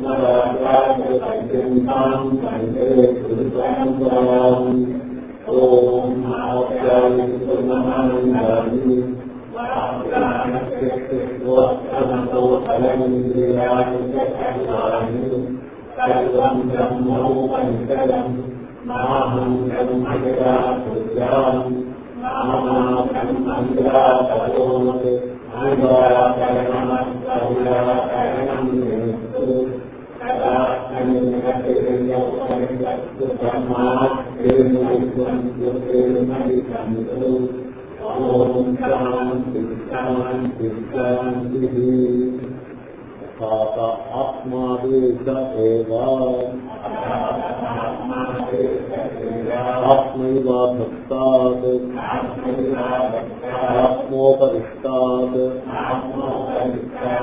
na ra ra như thành tinh tăng thế cử quán quan ôm hào trời tuân an thần Hãy subscribe cho kênh Ghiền Mì Gõ Để không bỏ lỡ những video hấp dẫn ఆత్మాదేశ ఆత్మైవ భక్తాత్ ఆత్మోపరిష్టాత్.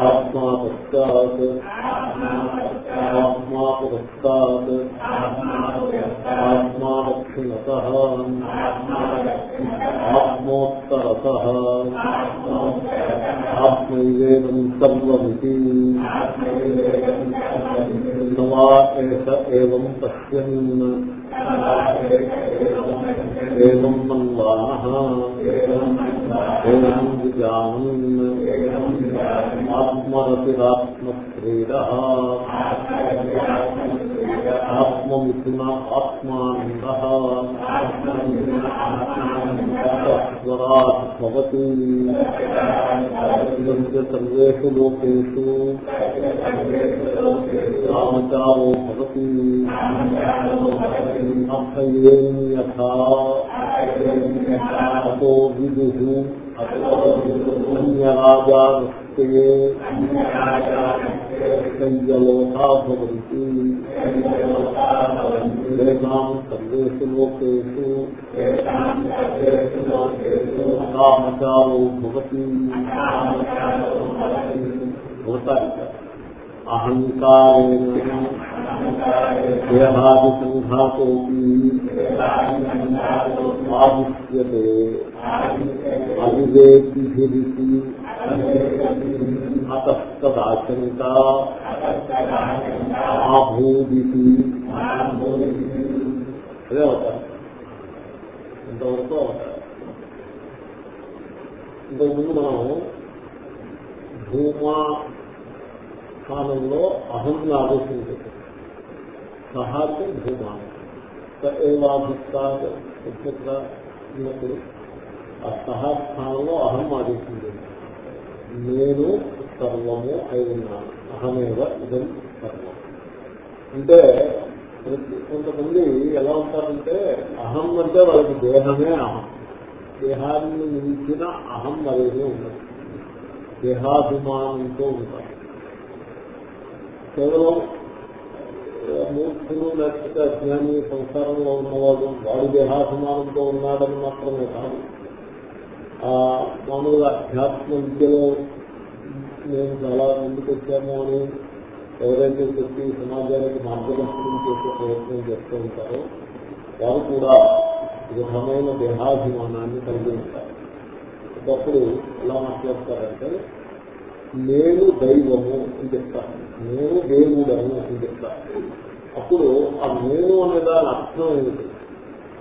ఆత్మా పశ్చాత్ ఆత్మాపశ్చాత్ ఆత్మా ఆత్మోత్తరత ఆత్మైవేదం సర్వమితి నవా ఏష ఏవం పశ్యన్ ఆత్మమిథున ఆత్మానంద స్వరాట్ భవతి ఇదం చ సర్వేషు లోకేషు రామచారో భవతి అర్థయేం యథా అతో విదుః అన్యరాజాస్తే సంజలోకా భవంతి తేషాం సర్వేషు లోకేషు భవతి భవతాయి అహంకారేణ దేహాది సంఘాతోపి ఆదిశ్యతే అవివేకిభిరితి ఆభూదితి అదే అవుతారు. ఇంతవరకు అవుతారు. ఇంతకుముందు మనం ధూమా స్థానంలో అహంను ఆలోచించారు సహాకి భూమా ఎట్లా ఉన్నప్పుడు ఆ సహా స్థానంలో అహం ఆదేశించింది నేను సర్వము అయి ఉన్నాను. అహమేవ ఇదం సర్వం. అంటే కొంతమంది ఎలా ఉంటారంటే అహం అంటే వాళ్ళకి దేహమే అహం. దేహాన్ని మించిన అహం మరేమీ ఉండదు. దేహాభిమానంతో ఉంటారు. కేవలం మూర్ఖులు లేకపోతే అజ్ఞాని సంసారంలో ఉన్నవాడు వాడు దేహాభిమానంతో ఉన్నాడని మాత్రమే కాదు. మామూలుగా అధ్యాత్మ విద్యలో మేము చాలా ముందుకు వచ్చాము అని ఎవరైతే చెప్పి సమాజానికి మార్గదర్శనం చేసే ప్రయత్నం చేస్తూ ఉంటారో వారు కూడా దృఢమైన దేహాభిమానాన్ని కలిగి ఉంటారు. ఒకప్పుడు ఎలా మాట్లాడతారంటే నేను దైవము అని చెప్తాను నేను దేవుడను అని చెప్తాను అప్పుడు ఆ నేను అనే దాని అర్థం ఏమిటి?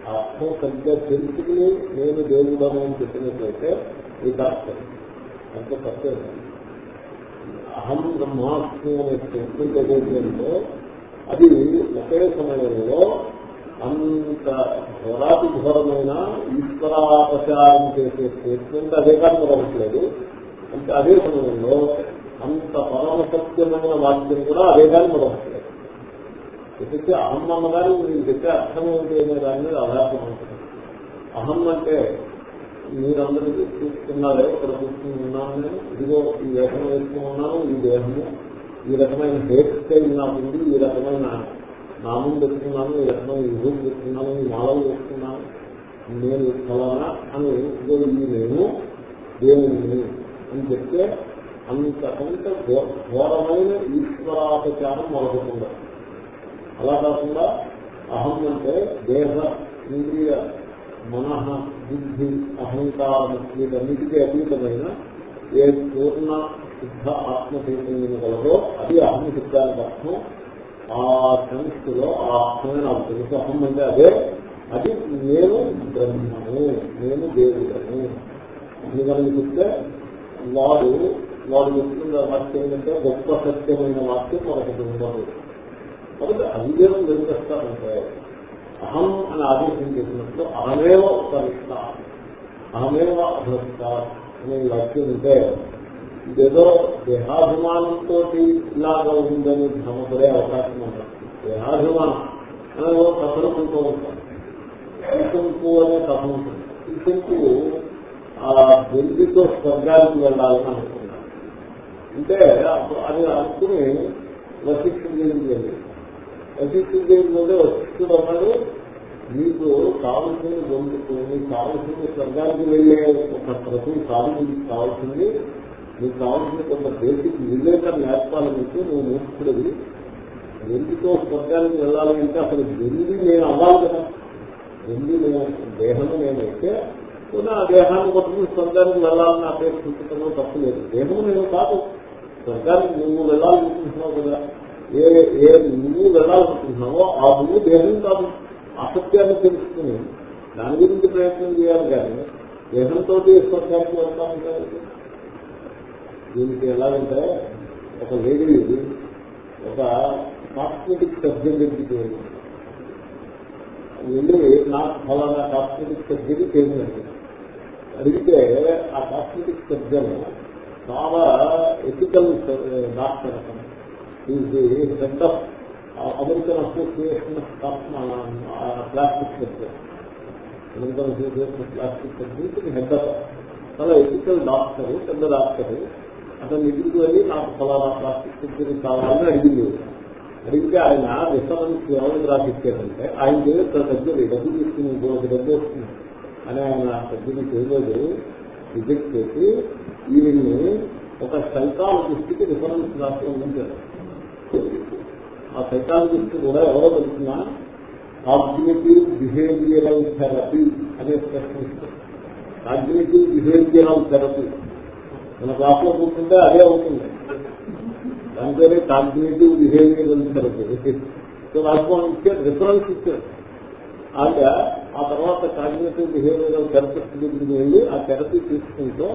ఆ అర్థం సరిగ్గా తెలుసుకుని నేను దేవుడను అని చెప్పినట్లయితే ఇది అర్థం అంత తప్పేది అహం బ్రహ్మాస్మి అనే స్టేట్మెంట్ ఏదైతే అది ఒకే సమయంలో అంత ఘోరాతి ఘోరమైన ఈశ్వరాపచారం చేసే స్టేట్మెంట్ అదే కానీ మరొకట్లేదు అంటే అదే సమయంలో అంత పరమ సత్యమైన వాక్యం కూడా అదే కానీ మరొకటి. ఎందుకంటే అహం అన్నదాన్ని మీరు చెప్పే అర్థం ఏమిటి అనే దాని మీద ఆధారం ఉంటుంది. అహం అంటే మీరందరూ చూస్తున్నారే ఇక్కడ చూస్తున్నాను నేను ఇదిగో ఈ వేషం వేసుకుని ఉన్నాను ఈ దేహము ఈ రకమైన హెయిర్ స్టైల్ నాకుంది ఈ రకమైన నామం పెట్టుకున్నాను రకమైన యుగం పెట్టుకున్నాను ఈ మాలలు పెట్టుకున్నాను నేను ఫలానా అని ఇదిగో ఈ నేను దేవుని అని చెప్తే అంతకంటే ఘో- ఘోరమైన ఈశ్వరాపచారం మొదలుకుండా అలా కాకుండా అహం అంటే దేహ ఇంద్రియ మనః బుద్ధి అహంకారం వీటన్నిటికీ అతీతమైన ఏ పూర్ణ శుద్ధ ఆత్మ చైతన్యం కలదో అది అహం శబ్దానికి అర్థం. ఆ సంస్థలో ఆ అర్థమే నాకు తెలుసు. అహం అంటే అదే. అది నేను బ్రహ్మను నేను దేవుడను అందుకని చెప్తే వాడు వాడు చెప్తున్న వాక్యం కంటే గొప్ప సత్యమైన వాక్యం మనకు ఉండదు కాబట్టి అవిదేవం ఏం అహం అని ఆదేశం చేసినప్పుడు అహమేవ ఉపరిస్తా అహమేవ అభ్రస్తా అనే వాక్యం ఉంటే ఇదేదో దేహాభిమానంతో ఇలాగా ఉందని భ్రమపడే అవకాశం ఉంది దేహాభిమానం అనేది ఒక కథలు కొంటూ ఉంటాం ఈ అనే కథ ఉంటుంది. ఈ శంకు ఆ బెల్లితో స్వర్గానికి వెళ్ళాలని అనుకుంటుంది అంటే అది అనుకుని వశిష్ఠుడి దగ్గరికి వెళ్ళి. వశిష్ఠుడి వశిష్ఠుడు అన్నాడు మీకు కావలసింది పొందుతుంది కావలసింది స్వర్గానికి వెళ్ళే ఒక ప్రతి కాదు కావాల్సింది. మీకు కావాల్సిన కొంత బేసిక్ వివేకం నేర్పాలి మీకు నువ్వు మూర్ఖుడివి. ఎందుకో స్వర్గానికి వెళ్ళాలి అంటే అసలు ఎందుకు నేను అవ్వాలి కదా. ఎందుకు నేను దేహము నేనైతే కూడా ఆ దేహాన్ని పట్టుకుని స్వర్గానికి వెళ్ళాలని అపేక్షించడంలో తప్పు లేదు. దేహము నేను కాదు. స్వర్గానికి నువ్వు వెళ్ళాలనుకుంటున్నావు కదా? ఏ ఏ నువ్వు వెళ్ళాలనుకుంటున్నావో ఆ నువ్వు దేహం కాదు. అసత్యాన్ని తెలుసుకుని దాని గురించి ప్రయత్నం చేయాలి కానీ దేహంతో స్వర్గానికి వెళ్తాను దీనికి ఎలాగంటే ఒక లేడీ ఒక కాస్మెటిక్ సర్జరీ దగ్గరికి వెళ్ళింది వెళ్ళి నాకు ఫలానా కాస్మెటిక్ సర్జరీ చేయండి అడిగితే ఆ కాస్మెటిక్ సర్జన్ చాలా ఎథికల్ డాక్టర్ eh, అతను is head of American association of plastic surgeon American association of plastic surgery head of చాలా ఎథికల్ డాక్టర్ పెద్ద డాక్టర్ అతను ఇంటికి వెళ్ళి నాకు ఫలానా ప్లాస్టిక్ సర్జరీ కావాలని అడిగింది. అడిగితే ఆయన రిఫరెన్స్ ఎవరికి రాసిచ్చారంటే ఆయన చేసే సర్జరీ డబ్బు తీసుకుని ఇంకొక డబ్బు వస్తుంది. అని ఆయన సర్జరీ చేయలేదు. రిజెక్ట్ చేసి దీనిని ఒక సైకాలజిస్ట్కి రిఫరెన్స్ రాసి ఉంచారు ఆ సైకాలజిస్ట్ కూడా ఎవరో తెలిసిన? కాగ్నేటివ్ బిహేవియరల్ థెరపీ అనే ప్రశ్న కాగ్నేటివ్ బిహేవియరల్ థెరపీ. మన క్లాస్లో కూర్చుంటే అదే అవుతుంది. దాని పేరే cognitive behavioral therapy. So Raj Bhavan ఇచ్చాడు రిఫరెన్స్ ఇచ్చాడు అంటే ఆ తర్వాత కాగ్నేటివ్ బిహేవియరల్ థెరపిస్ట్ దగ్గరికి వెళ్ళి ఆ థెరపీ తీసుకుంటూ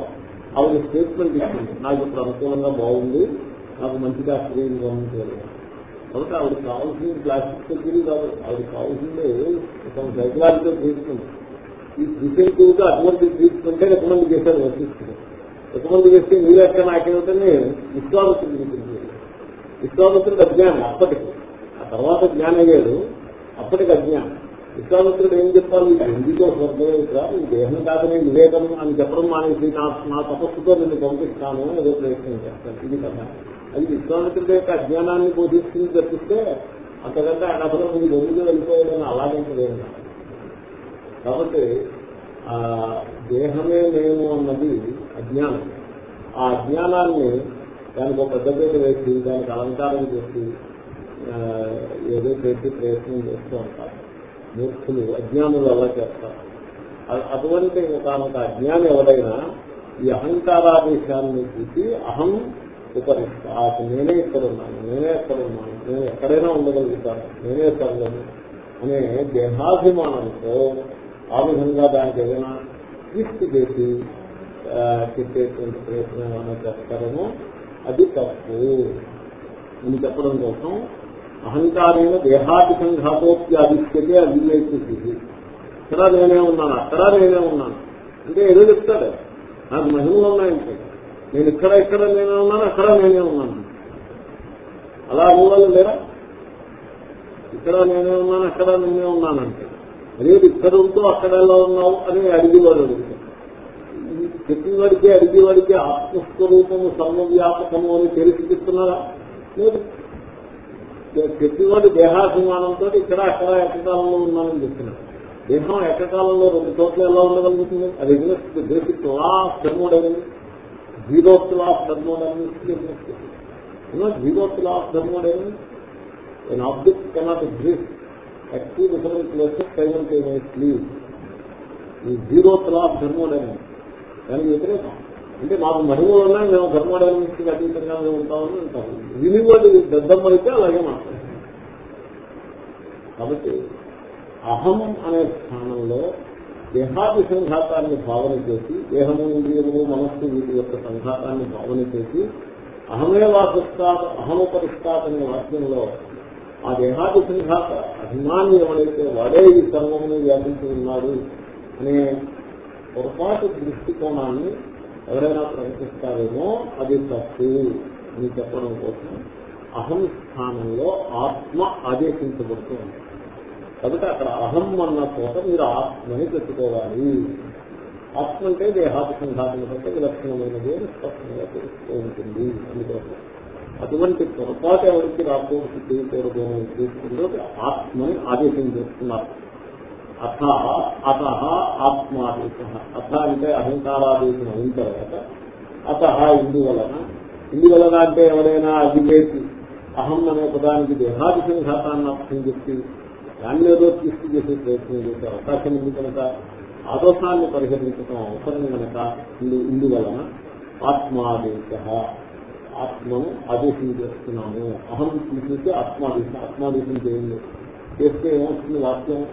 ఆవిడ స్టేట్మెంట్ ఇచ్చింది. నాకు ఇప్పుడు అనుకూలంగా బాగుంది. నాకు మంచిగా స్క్రీన్గా ఉంది కాబట్టి ఆవిడ కావాల్సింది ప్లాస్టిక్ సర్జరీ కాదు ఆవిడ కావాల్సింది ఒక సైకలాజికల్ ట్రీట్మెంట్ ఈ డిఫెక్టివ్ అటువంటి ట్రీట్మెంటే రికమెండ్ చేశారు వశిష్ఠుడు రికమెండ్ చేస్తే మీరు ఎక్కడ నాకేమిటని విశ్వామిత్రుడు విశ్వామిత్రుడు అజ్ఞానం అప్పటికి. ఆ తర్వాత జ్ఞానం అయ్యాడు అప్పటికి అజ్ఞానం. విశ్వామిత్రుడు ఏం చెప్పాలి? ఎందుకో స్వర్గవేత్ర ఈ దేహం కాదని వివేకం అని చెప్పడం మానేసి నా నా తపస్సుతో నిన్ను పంపిస్తాను ఏదో ప్రయత్నం చేస్తాను ఇది కదా అది విశ్వామిత్రుడి యొక్క అజ్ఞానాన్ని బోధిస్తుంది తప్పిస్తే అంతకంటే ఆయన అసలు మీరు ఎందుకు వెళ్ళిపోయాడని అలాగే కాబట్టి ఆ దేహమే నేను అన్నది అజ్ఞానం. ఆ అజ్ఞానాన్ని దానికి ఒక పెద్ద పేరు వేసి దానికి అలంకారం చేసి ఏదో చేసి ప్రయత్నం చేస్తూ ఉంటారు. మూర్ఖులు అజ్ఞానులు అలా చేస్తారు. అటువంటి ఒకనొక అజ్ఞాని ఎవరైనా ఈ అహంకారాదేశాన్ని చూసి అహం ఉపరిస్తాను నేనే ఇక్కడ ఉన్నాను నేనే ఎక్కడ ఉన్నాను నేను ఎక్కడైనా ఉండగలుగుతాను నేనే సర్వను అనే దేహాభిమానంతో ఆ విధంగా దానికి ఏదైనా ట్విస్ట్ చేసి చెప్పేటువంటి ప్రయత్నం ఏమైనా చేస్తారేమో అది తప్పు అని చెప్పడం కోసం అహంకారైన దేహాది సంఘాతోప్యాదిత్యతే అవివేకి ఇక్కడ నేనే ఉన్నాను అక్కడ నేనే ఉన్నాను. అంటే ఏదో చెప్తాడు. నాకు మహిమలు ఉన్నాయంటే నేను ఇక్కడ ఇక్కడ నేనే ఉన్నాను అక్కడ నేనే ఉన్నాను. అలా అనువాళ్ళు లేరా? ఇక్కడ నేనే ఉన్నాను అక్కడ నేనే ఉన్నానంటే అదే ఇక్కడ ఉంటూ అక్కడ ఎలా ఉన్నావు అని అడిగేవాడు అడుగుతాడు. చెప్పేవాడికి అడిగేవాడికి ఆత్మస్వరూపము సర్వవ్యాపకము అని తెలిసి చెప్తున్నారా లేదు. చెప్పేవాడు దేహాభిమానంతో ఇక్కడ అక్కడ ఎక్కకాలంలో ఉన్నానని చెప్తున్నాడు దేహం ఎక్కకాలంలో రెండు చోట్ల ఎలా ఉండగలుగుతుంది? అది against basic law of thermodynamics zeroth law of thermodynamics zeroth law of thermodynamics an object cannot exist at two different places simultaneously. ఈ జీరో లా ఆఫ్ థర్మోడైనమిక్స్ దానికి వ్యతిరేకం. అంటే మాకు మహిమలు ఉన్నాయి మేము థర్మోడైనమిక్స్కి అతీతంగానే ఉంటామని అంటాము వినివాడు దద్దమ్మ అయితే అలాగే మాట్లాడతాం కాబట్టి అహం అనే స్థానంలో దేహాది సంఘాతాన్ని భావన చేసి దేహము ఇంద్రియము మనస్సు వీటి యొక్క సంఘాతాన్ని భావన చేసి అహమే వాసస్తాత్ అహముపరిస్తాత్ అనే వాక్యంలో ఆ దేహాది సంఘాత అభిమాని ఎవడైతే వాడే ఈ సర్వమును వ్యాపించి ఉన్నాడు అనే పొరపాటు దృష్టికోణాన్ని ఎవరైనా ప్రకటిస్తారేమో అది తప్పు అని చెప్పడం కోసం అహం స్థానంలో ఆత్మ ఆదేశించబడుతుంది కాబట్టి అక్కడ అహం అన్న చోట మీరు ఆత్మని పెట్టుకోవాలి. ఆత్మ అంటే దేహాభిసంధానం కంటే విలక్షణమైనది అని స్పష్టంగా తెలుస్తూ ఉంటుంది. అందుకోసం అటువంటి పొరపాటు ఎవరికి రాకూడదు చేయకూడదు అని ఆత్మని ఆదేశం చేస్తున్నారు అథ అత ఆత్మాదేశ. అథ అంటే అహంకారాదేశం అయిన తర్వాత అత ఇందువలన ఇందువలన అంటే ఎవరైనా అధిపేసి అహం అనే పదానికి దేహాది సంఘాతాన్ని అర్థం చెప్పి దాన్ని ఏదో తీసుకు చేసే ప్రయత్నం చేసే అవకాశం ఉంది కనుక ఆ పరిహరించడం అవసరం కనుక ఇందు ఇందువలన ఆత్మాదేశ. ఆత్మను ఆదేశం చేస్తున్నాము. అహం తీసుకుంటే ఆత్మాదేశం ఆత్మాదేశం చేయండి. చేస్తే ఏమవుతుంది వాక్యం?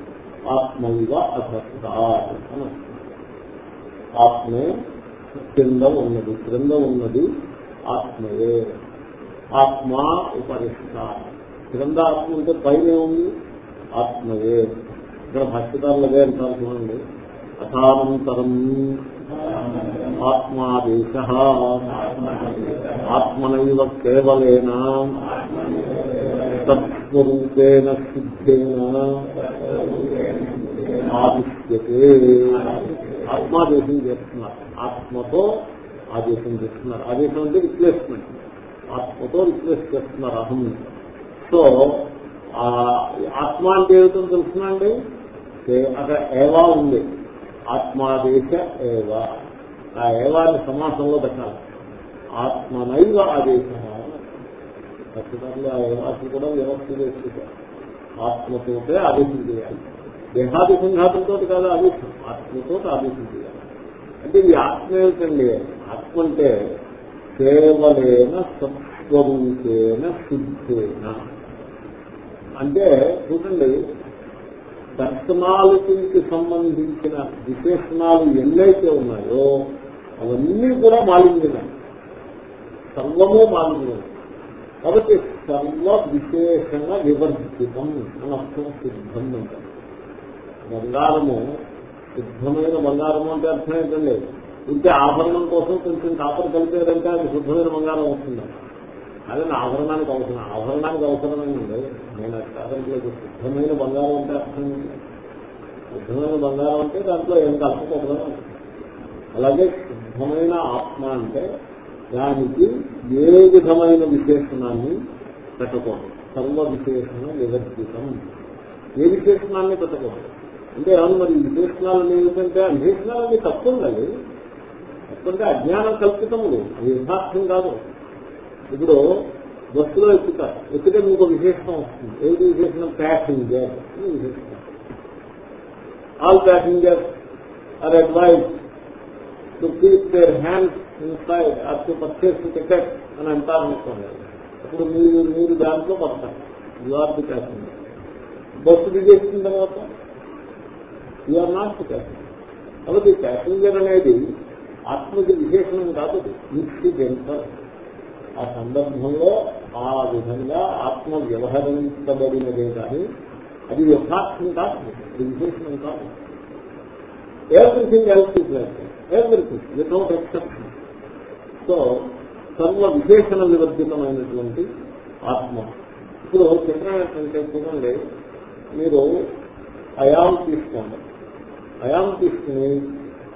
ఆత్మైవ అధత్త అని ఆత్మే క్రింద ఉన్నది క్రింద ఉన్నది ఆత్మయే. ఆత్మ ఉపరిష్ట క్రింద ఆత్మ ఉంటే పైన ఉంది ఆత్మయే. ఇక్కడ భాష్యకారులు అదే అంటారు చూడండి. అథానంతరం ఆత్మాదేశ. ఆత్మనైవ కేవలేన. తత్స్వరూపేణ సిద్ధేన. ఆదిశ్యతే ఆత్మాదేశం చేస్తున్నారు. ఆత్మతో ఆదేశం చేస్తున్నారు. ఆదేశం అంటే రిప్లేస్మెంట్ ఆత్మతో రిప్లేస్ చేస్తున్నారు అహం. సో ఆత్మ అంటే ఏమిటో తెలుసునండి అక్కడ ఏవా ఉంది? ఆత్మాదేశ ఏవా? ఆ ఏవాన్ని సమాసంలో పెట్టాలి. ఆత్మనైవ ఆదేశ. ఖచ్చితంగా ఆ ఏవాసి కూడా వ్యవస్థ చేసుకుంటారు ఆత్మతోటే ఆదేశం చేయాలి. దేహాది సంఘాతంతో కాదు ఆదేశం ఆత్మతో ఆదేశం చేయాలి. అంటే ఇది ఆత్మ ఏమిటండి ఆత్మ అంటే కేవలైన సత్వరూపేణ శుద్ధేన అంటే చూడండి పర్సనాలిటీకి సంబంధించిన విశేషణాలు ఎన్నైతే ఉన్నాయో అవన్నీ కూడా మాలిన్యమే. సర్వము మాలిన్యమే. కాబట్టి సర్వ విశేషణ వివర్జితం అని అర్థం సిద్ధం అంటారు. బంగారము శుద్ధమైన బంగారము అంటే అర్థం ఏంటండి ఇంకే ఆభరణం కోసం కొంచెం కాపర్ కలిపేదంటే అది శుద్ధమైన బంగారం అవుతుంది అదే ఆభరణానికి అవసరం. ఆభరణానికి అవసరమైంది నేను కాదంటే శుద్ధమైన బంగారం అంటే అర్థం శుద్ధమైన బంగారం అంటే దాంట్లో ఏం కలపకూడదు అలాగే శుద్ధమైన ఆత్మ అంటే దానికి ఏ విధమైన విశేషణాన్ని పెట్టకూడదు. సర్వ విశేషణ వివర్జితం. ఏ విశేషణాన్ని పెట్టకూడదు? అంటే అవును మరి విశేషణాలు ఏమిటంటే అన్వేషణాలన్నీ తప్పు ఉండాలి తప్పుంటే అజ్ఞానం కల్పితములు అది యథార్థం కాదు. ఇప్పుడు బస్సులో ఎక్కుతారు ఎక్కితే మీకు విశేషణం వస్తుంది. ఏది విశేషణం? ప్యాసింజర్ విశేషణం. All passengers are advise to keep their hands inside or to purchase ticket అని అంటారు అనుకోండి. అప్పుడు మీరు మీరు దాంట్లో పడతారు. You are the passenger bus దిగేసిన తర్వాత యూఆర్ నాట్ ప్యాసింజర్ కాబట్టి ప్యాసింజర్ అనేది ఆత్మకి విశేషణం కాదు. ఇన్సిడెంటల్. ఆ సందర్భంలో ఆ విధంగా ఆత్మ వ్యవహరించబడినదే కానీ అది యథార్థం కాదు. అది విశేషణం కాదు. Everything else is like everything without exception so సర్వ విశేషణ వివర్జితమైనటువంటి ఆత్మ. ఇప్పుడు చిత్రం ఏంటంటే చూడండి. మీరు అయాం తీసుకోండి. అయాం తీసుకుని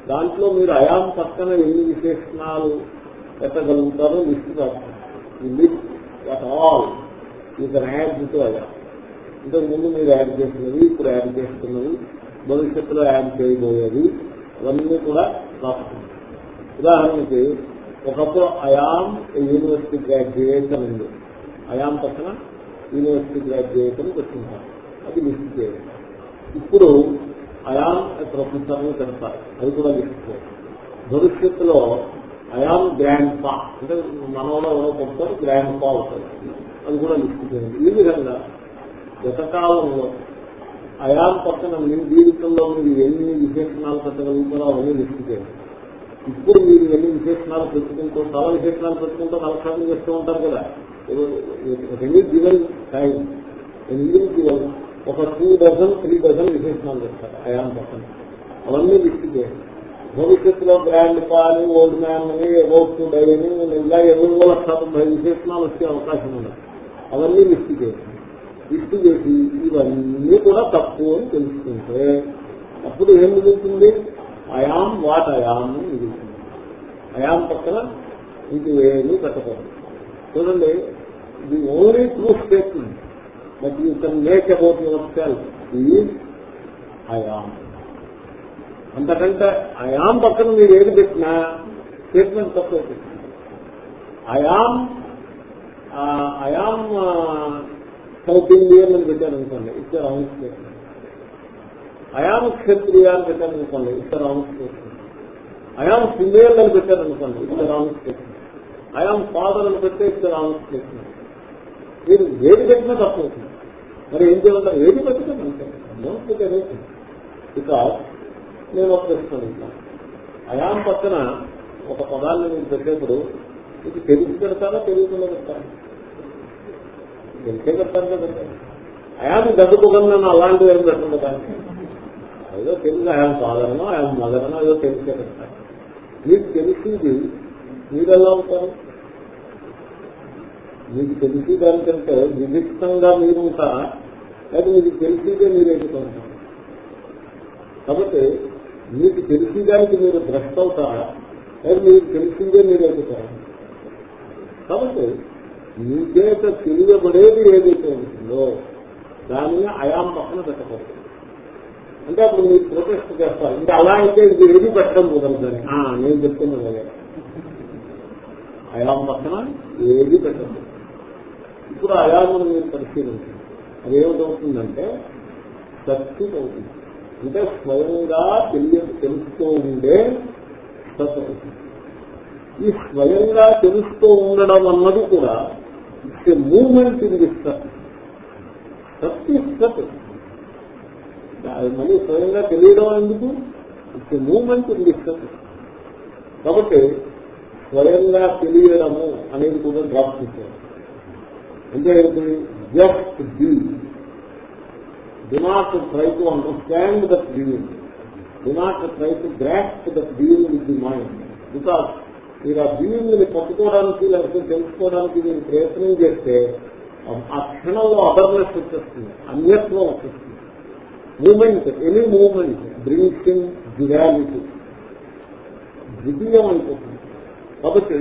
దాంట్లో మీరు అయాం పక్కన ఎన్ని విశేషణాలు పెట్టగలుగుతారో లిస్ట్ రాస్తారు ఈ లిస్ట్ అట్ ఆల్ ఈ కెన్ యాడ్ టు ఇంతకు ముందు మీరు యాడ్ చేస్తున్నది ఇప్పుడు యాడ్ చేస్తున్నవి భవిష్యత్తులో యాడ్ చేయబోయేది అవన్నీ కూడా రాస్తుంది ఉదాహరణకి ఒకప్పుడు అయాం యూనివర్సిటీ గ్రాడ్యుయేట్ అని ఉంది అయాం పక్కన యూనివర్సిటీ గ్రాడ్యుయేట్ అని పెట్టుకుంటారు అది లిస్ట్ చేయాలి ఇప్పుడు అయాం ప్రపంచాన్ని పెడతారు అది కూడా లిస్ట్ భవిష్యత్తులో అయాం గ్రాండ్ పా అంటే మనవలో ఎవరో పెడతారు గ్రాండ్ పా అవుతారు అది కూడా లిస్ట్ ఈ విధంగా గతకాలంలో అయాం పక్కన మీ జీవితంలో మీరు ఎన్ని విశేషణాలు పెట్టగలుగుతారో అవన్నీ లిస్ట్ ఇప్పుడు మీరు ఎన్ని విశేషణాలు పెట్టుకుంటూ చాలా విశేషణాలు పెట్టుకుంటూ నలసారం చేస్తూ ఉంటారు కదా రెండు గివెన్ టైం రెండు ఒక టూ డజన్ త్రీ డజన్ విశేషణాలు చేస్తారు అయాం పక్కన అవన్నీ లిస్ట్ చేయండి. భవిష్యత్తులో బ్రాండ్ పాని ఓల్డ్ మ్యాన్ అని ఓట్ టు డై అని ఇలా ఎనిమిది లక్షల తొంభై విశేషణాలు వచ్చే అవకాశం ఉంది అవన్నీ లిస్ట్ చేయండి. లిస్ట్ చేసి ఇవన్నీ కూడా తప్పు అని తెలుసుకుంటే అప్పుడు ఏం మిగులుతుంది? అయాం వాట్ అయాం అని మిగులుతుంది. అయాం పక్కన ఇది ఏమీ పెట్టకూడదు. చూడండి ఇది only true statement. But you can make about yourself is I am అంతకంటే అయాం పక్కన మీరు ఏది పెట్టినా స్టేట్మెంట్ తక్కువ అయాం అయాం సౌత్ ఇండియన్ అని పెట్టాను అనుకోండి it's wrong statement I am Kshatriya అని పెట్టాను అనుకోండి it's wrong statement I am female అని పెట్టాను అనుకోండి it's wrong statement I am father అని పెడితే ఇట్స్ రాంగ్ స్టేట్మెంట్ మీరు ఏది పెట్టినా తప్పు అవుతుంది. మరి ఏం చేయాలంటే ఏది పెట్టినా అంతే. ఇక నేను ఒక ప్రశ్న అయాం పక్కన ఒక పదాన్ని నేను పెట్టేప్పుడు ఇది తెలిసి పెడతానా తెలియకుండా పెడతాను తెలిసే పెడతాను కదా. అయాం గదుపుగలను అలాంటివి ఏం పెట్టండి దానికి ఏదో తెలిసి అయాం సాధారణ అయాం మదర్నో ఏదో తెలిసే పెడతాను మీకు తెలిసింది మీరు ఎలా ఉంటారు? మీకు తెలిసి దానికంటే వివిక్తంగా మీరు ఉంటారా? లేదా మీకు తెలిసిదే మీరు ఎదుర్కొంటారు కాబట్టి మీకు తెలిసిదానికి మీరు భ్రష్ట అవుతారా? లేదా మీకు తెలిసిందే మీరు ఎదుగుతారా కాబట్టి మీ చేత తెలియబడేది ఏదైతే ఉంటుందో దానిని అయాం పక్కన పెట్టకూడదు. అంటే అప్పుడు మీరు ప్రొటెస్ట్ చేస్తారు. ఇంకా అలా అయితే ఇది ఏది పెట్టడం కుదరదని నేను చెప్తున్నాను అదే. అయాం పక్కన ఏది పెట్టదు ఇప్పుడు అయామును మీరు పరిశీలించండి. అదేమిటవుతుందంటే సత్యం అవుతుంది అంటే స్వయంగా తెలియ తెలుస్తూ ఉండే సత్ ఈ స్వయంగా తెలుస్తూ ఉండడం అన్నది కూడా ఇట్స్ మూమెంట్ ఇన్ ది సత్ సత్ సత్ మళ్ళీ స్వయంగా తెలియడం ఎందుకు? ఇట్స్ మూమెంట్ ఇన్ సత్ కాబట్టి స్వయంగా తెలియడము అనేది కూడా డ్రాప్ చేశారు అంటే just be do. Not try to understand that being. Do not try to grasp that being with the mind. Because మీరు ఆ బీయింగ్ని పట్టుకోవడానికి లేకపోతే తెలుసుకోవడానికి మీరు ప్రయత్నం చేస్తే ఆ క్షణంలో అదర్నెస్ వచ్చేస్తుంది అన్యత్వం వచ్చేస్తుంది moment any moment brings in duality ద్వితీయం అయిపోతుంది కాబట్టి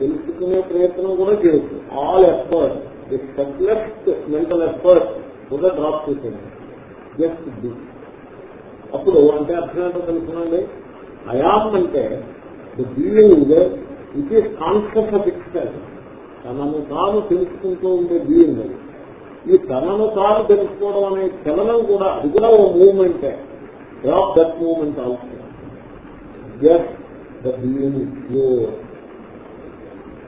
తెలుసుకునే ప్రయత్నం కూడా చేయొచ్చు all effort the subtlest mental effort కూడా డ్రాప్ చేసింది జస్ట్ డి అప్పుడు అంటే అర్థం ఏంటో తెలుసునండి అయాం అంటే the being it is concept of itself తనను తాను తెలుసుకుంటూ ఉండే బీయింగ్ అది. ఈ తనను తాను తెలుసుకోవడం అనే చలనం కూడా అది కూడా ఓ మూమెంటే drop that moment also just the being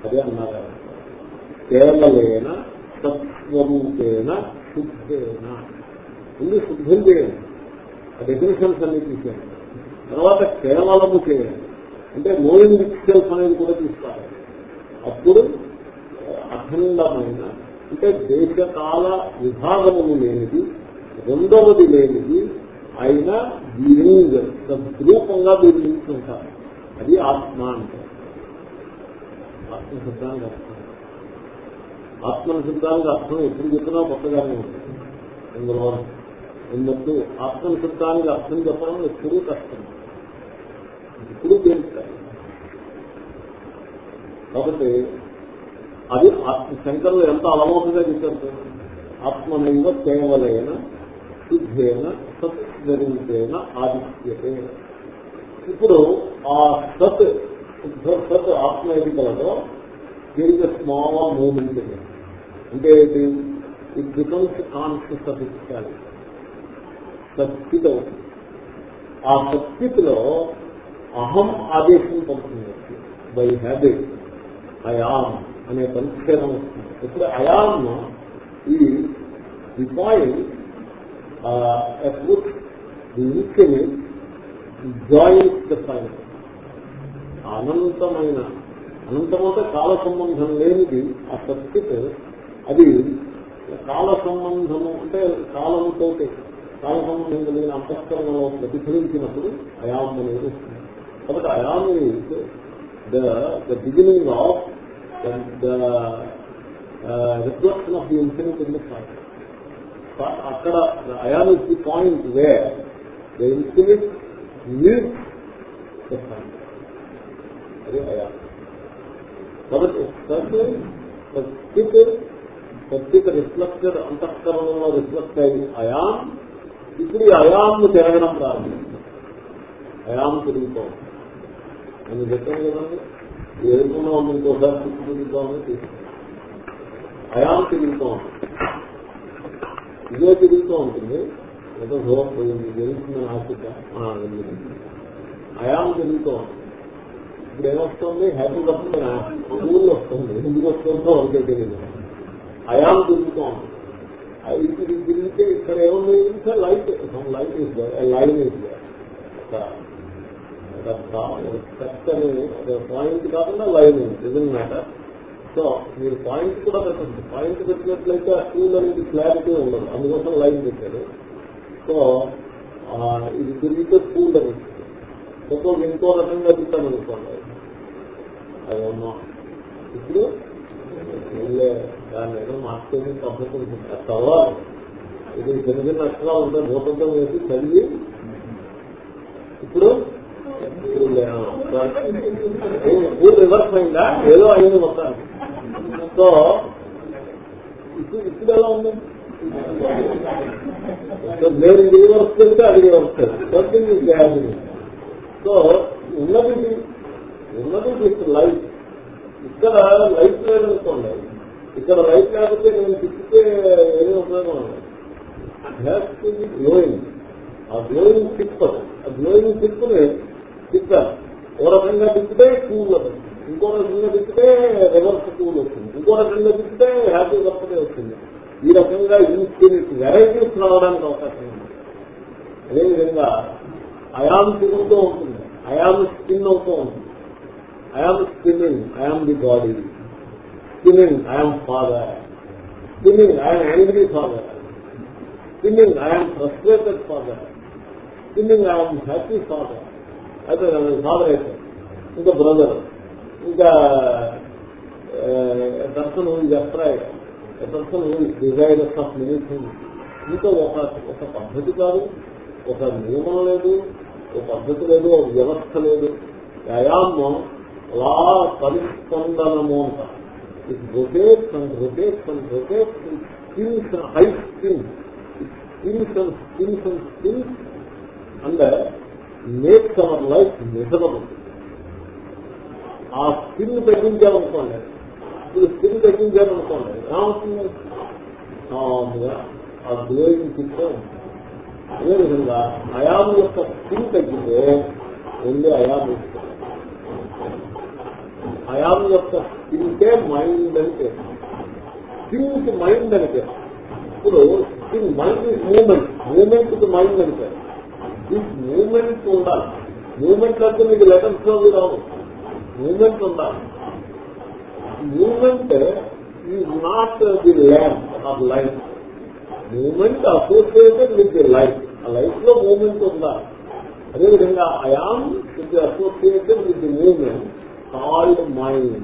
అదే అన్నారు. కేవలమైన? సత్స్వరూపేణ శుద్ధేన. ముందు శుద్ధం చేయండి. ఆ డెఫినేషన్స్ అన్ని తీసేయండి. తర్వాత కేవలము చేయండి. అంటే నోయింగ్ ఇట్సెల్ఫ్ అనేది కూడా తీసుకోవాలి. అప్పుడు అఖండమైన అంటే దేశకాల విభాగములు లేనిది రెండవది లేనిది ఆయన బీయింగ్ సద్రూపంగా మీరు అది ఆత్మ అంటే. ఆత్మశబ్దానికి అర్థం ఆత్మనిశబ్దానికి అర్థం ఎప్పుడు చెప్పినా కొత్తగానే ఉంటుంది. అందులో ఎందుకు ఆత్మనిశబ్దానికి అర్థం చెప్పడం ఎప్పుడూ కష్టం. ఎప్పుడూ తెలుస్తాయి కాబట్టి అది ఆత్మ శంకరులు ఎంత అలవాటుగా చెప్పారు ఆత్మనైవ కేవలైన శుద్ధేన సత్స్వరూపేణ ఆదిత్యతే. ఇప్పుడు ఆ సత్ శుద్ధ సత్ ఆత్మ ఏది కలదో దీనికి స్మాల్ మూమెంట్ అంటే it becomes conscious of it సత్స్థితి అవుతుంది. ఆ సత్స్థితిలో అహం ఆదేశం పంపుతుంది బై హ్యాబిట్ అయామ్ అనే పరిచ్ఛేదం వస్తుంది. ఇప్పుడు అయామ్ ఈ the point the infinite joins the point అనంతమైన అనంతమంతా కాల సంబంధం లేనిది ఆ సత్యత్ అది కాల సంబంధము అంటే కాలముతో కాల సంబంధం కలిగిన అంతఃకరణలో ప్రతిఫలించినప్పుడు అయాం అనేది వస్తుంది. కాబట్టి I am the beginning of the reflection of the infinite in అక్కడ I am is the point way the infinite means the point అదే అయామ్. కాబట్టి సత్యత్ ప్రత్యేక రిఫ్లెక్టెడ్ అంతఃకరణలో రిఫ్లెక్ట్ అయింది అయాం ఇప్పుడు ఈ అయాన్ని తిరగడం ప్రారంభించింది అయాం తిరుగుతాం నేను చెప్పాను కదండి ఎదుర్కొన్న వాళ్ళు ఇంకోసారి తిరుగుతామని తీసుకుంటాం అయాం తిరుగుతూ ఉంటుంది ఇదే తిరుగుతూ ఉంటుంది ఏదో దూరం పోయింది జరుగుతుందని ఆశిత అయాం తిరుగుతూ ఉంటుంది ఇప్పుడు ఏమొస్తుంది? హ్యాపీ వస్తుంది ఊళ్ళు వస్తుంది. ఎందుకు వస్తుందో అంతే తెలియదు. అయాం తిరుగుతూ ఉంటుంది ఇది తిరిగితే ఇక్కడ ఏముంది? Sir light light is line is point కాకుండా లైన్ ఇదన్ మ్యాటర్ సో మీరు పాయింట్ కూడా పెట్టండి. పాయింట్ పెట్టినట్లయితే ఆ స్కూల్ అనేది క్లారిటీ ఉండదు. అందుకోసం లైన్ పెట్టారు. సో ఇది తిరిగితే స్కూల్ అని సపోజ్ ఇంకో రకంగా తిట్టాను అనుకోండి. అదేమో ఇప్పుడు దాన్ని ఏదో మార్చేది పద్ధతి చదవాలి ఇది చిన్న చిన్న అక్షరాలు ఉంటాయి భూతంతో వేసి చదివి ఇప్పుడు పూర్ రివర్స్ అయిందా? ఏదో అయింది మొత్తానికి సో ఇప్పుడు ఇప్పుడు ఎలా ఉంది? నేను ఇది రివర్స్ చేస్తే అది రివర్స్ సంథింగ్ సో ఉన్నది ఉన్నది లైఫ్ ఇక్కడ లైఫ్ లేదనుకోండి. ఇక్కడ రైట్ లేకపోతే నేను తిప్పితే ఏమీ ఉపయోగం ఉండదు. గ్లోయింగ్ ఆ గ్లోయింగ్ తిప్పదు ఆ గ్లోయింగ్ తిప్పుని తిప్పాలి ఓ రకంగా తిప్పితే కూల్ వస్తుంది. ఇంకో రకంగా తిప్పితే రివర్స్ కూల్ వస్తుంది. ఇంకో రకంగా తిప్పితే హ్యాపీ వర్తనే వస్తుంది. ఈ రకంగా ఇన్ఫినిట్ వెరైటీస్ రావడానికి అవకాశం ఉంది. అదేవిధంగా అయాం తిరుగుతూ ఉంటుంది. అయాం స్కిన్ అవుతూ ఉంటుంది. I am skin I am the body spinning I'm father spinning I'm angry father spinning I'm frustrated father spinning I'm happy father అయితే ఫాదర్ అయితే ఇంకా బ్రదర్ ఇంకా దర్శనం ఇది అభిప్రాయం దర్శనం డిజైనర్స్ ఆఫ్ మెనీ థింగ్స్ ఇంకా ఒక ఒక పద్ధతి కాదు ఒక నియమం లేదు ఒక పద్ధతి లేదు ఒక వ్యవస్థ లేదు వ్యాయామం అలా పరిస్పందనము అంట it rotates and rotates and rotates spins high spins spins and spins and spins and makes our life నిజమం ఆ స్పిన్ తగ్గించాలనుకోండి ఇప్పుడు స్పిన్ తగ్గించాలనుకోండి ఏమవుతుంది ఆ గ్లోయింగ్ తిప్పే ఉంటుంది అదేవిధంగా అయాం యొక్క స్పిన్ తగ్గితే ఓన్లీ అయాం ఇస్తుంది అయాం యొక్క స్కిన్కే మైండ్ అంటే స్కిన్కి మైండ్ అంటే ఇప్పుడు స్కిన్ మైండ్ మూమెంట్. మూమెంట్కి మైండ్ అంటే దిస్ మూమెంట్ ఉండాలి. మూమెంట్ అంటే మీకు లెటర్స్లో రావు. మూమెంట్ ఉండాలి. Moment is not the land of life. Moment associated with the life. ఆ లైఫ్లో మూమెంట్ ఉందా అదేవిధంగా I am with associated with the moment. Called mind.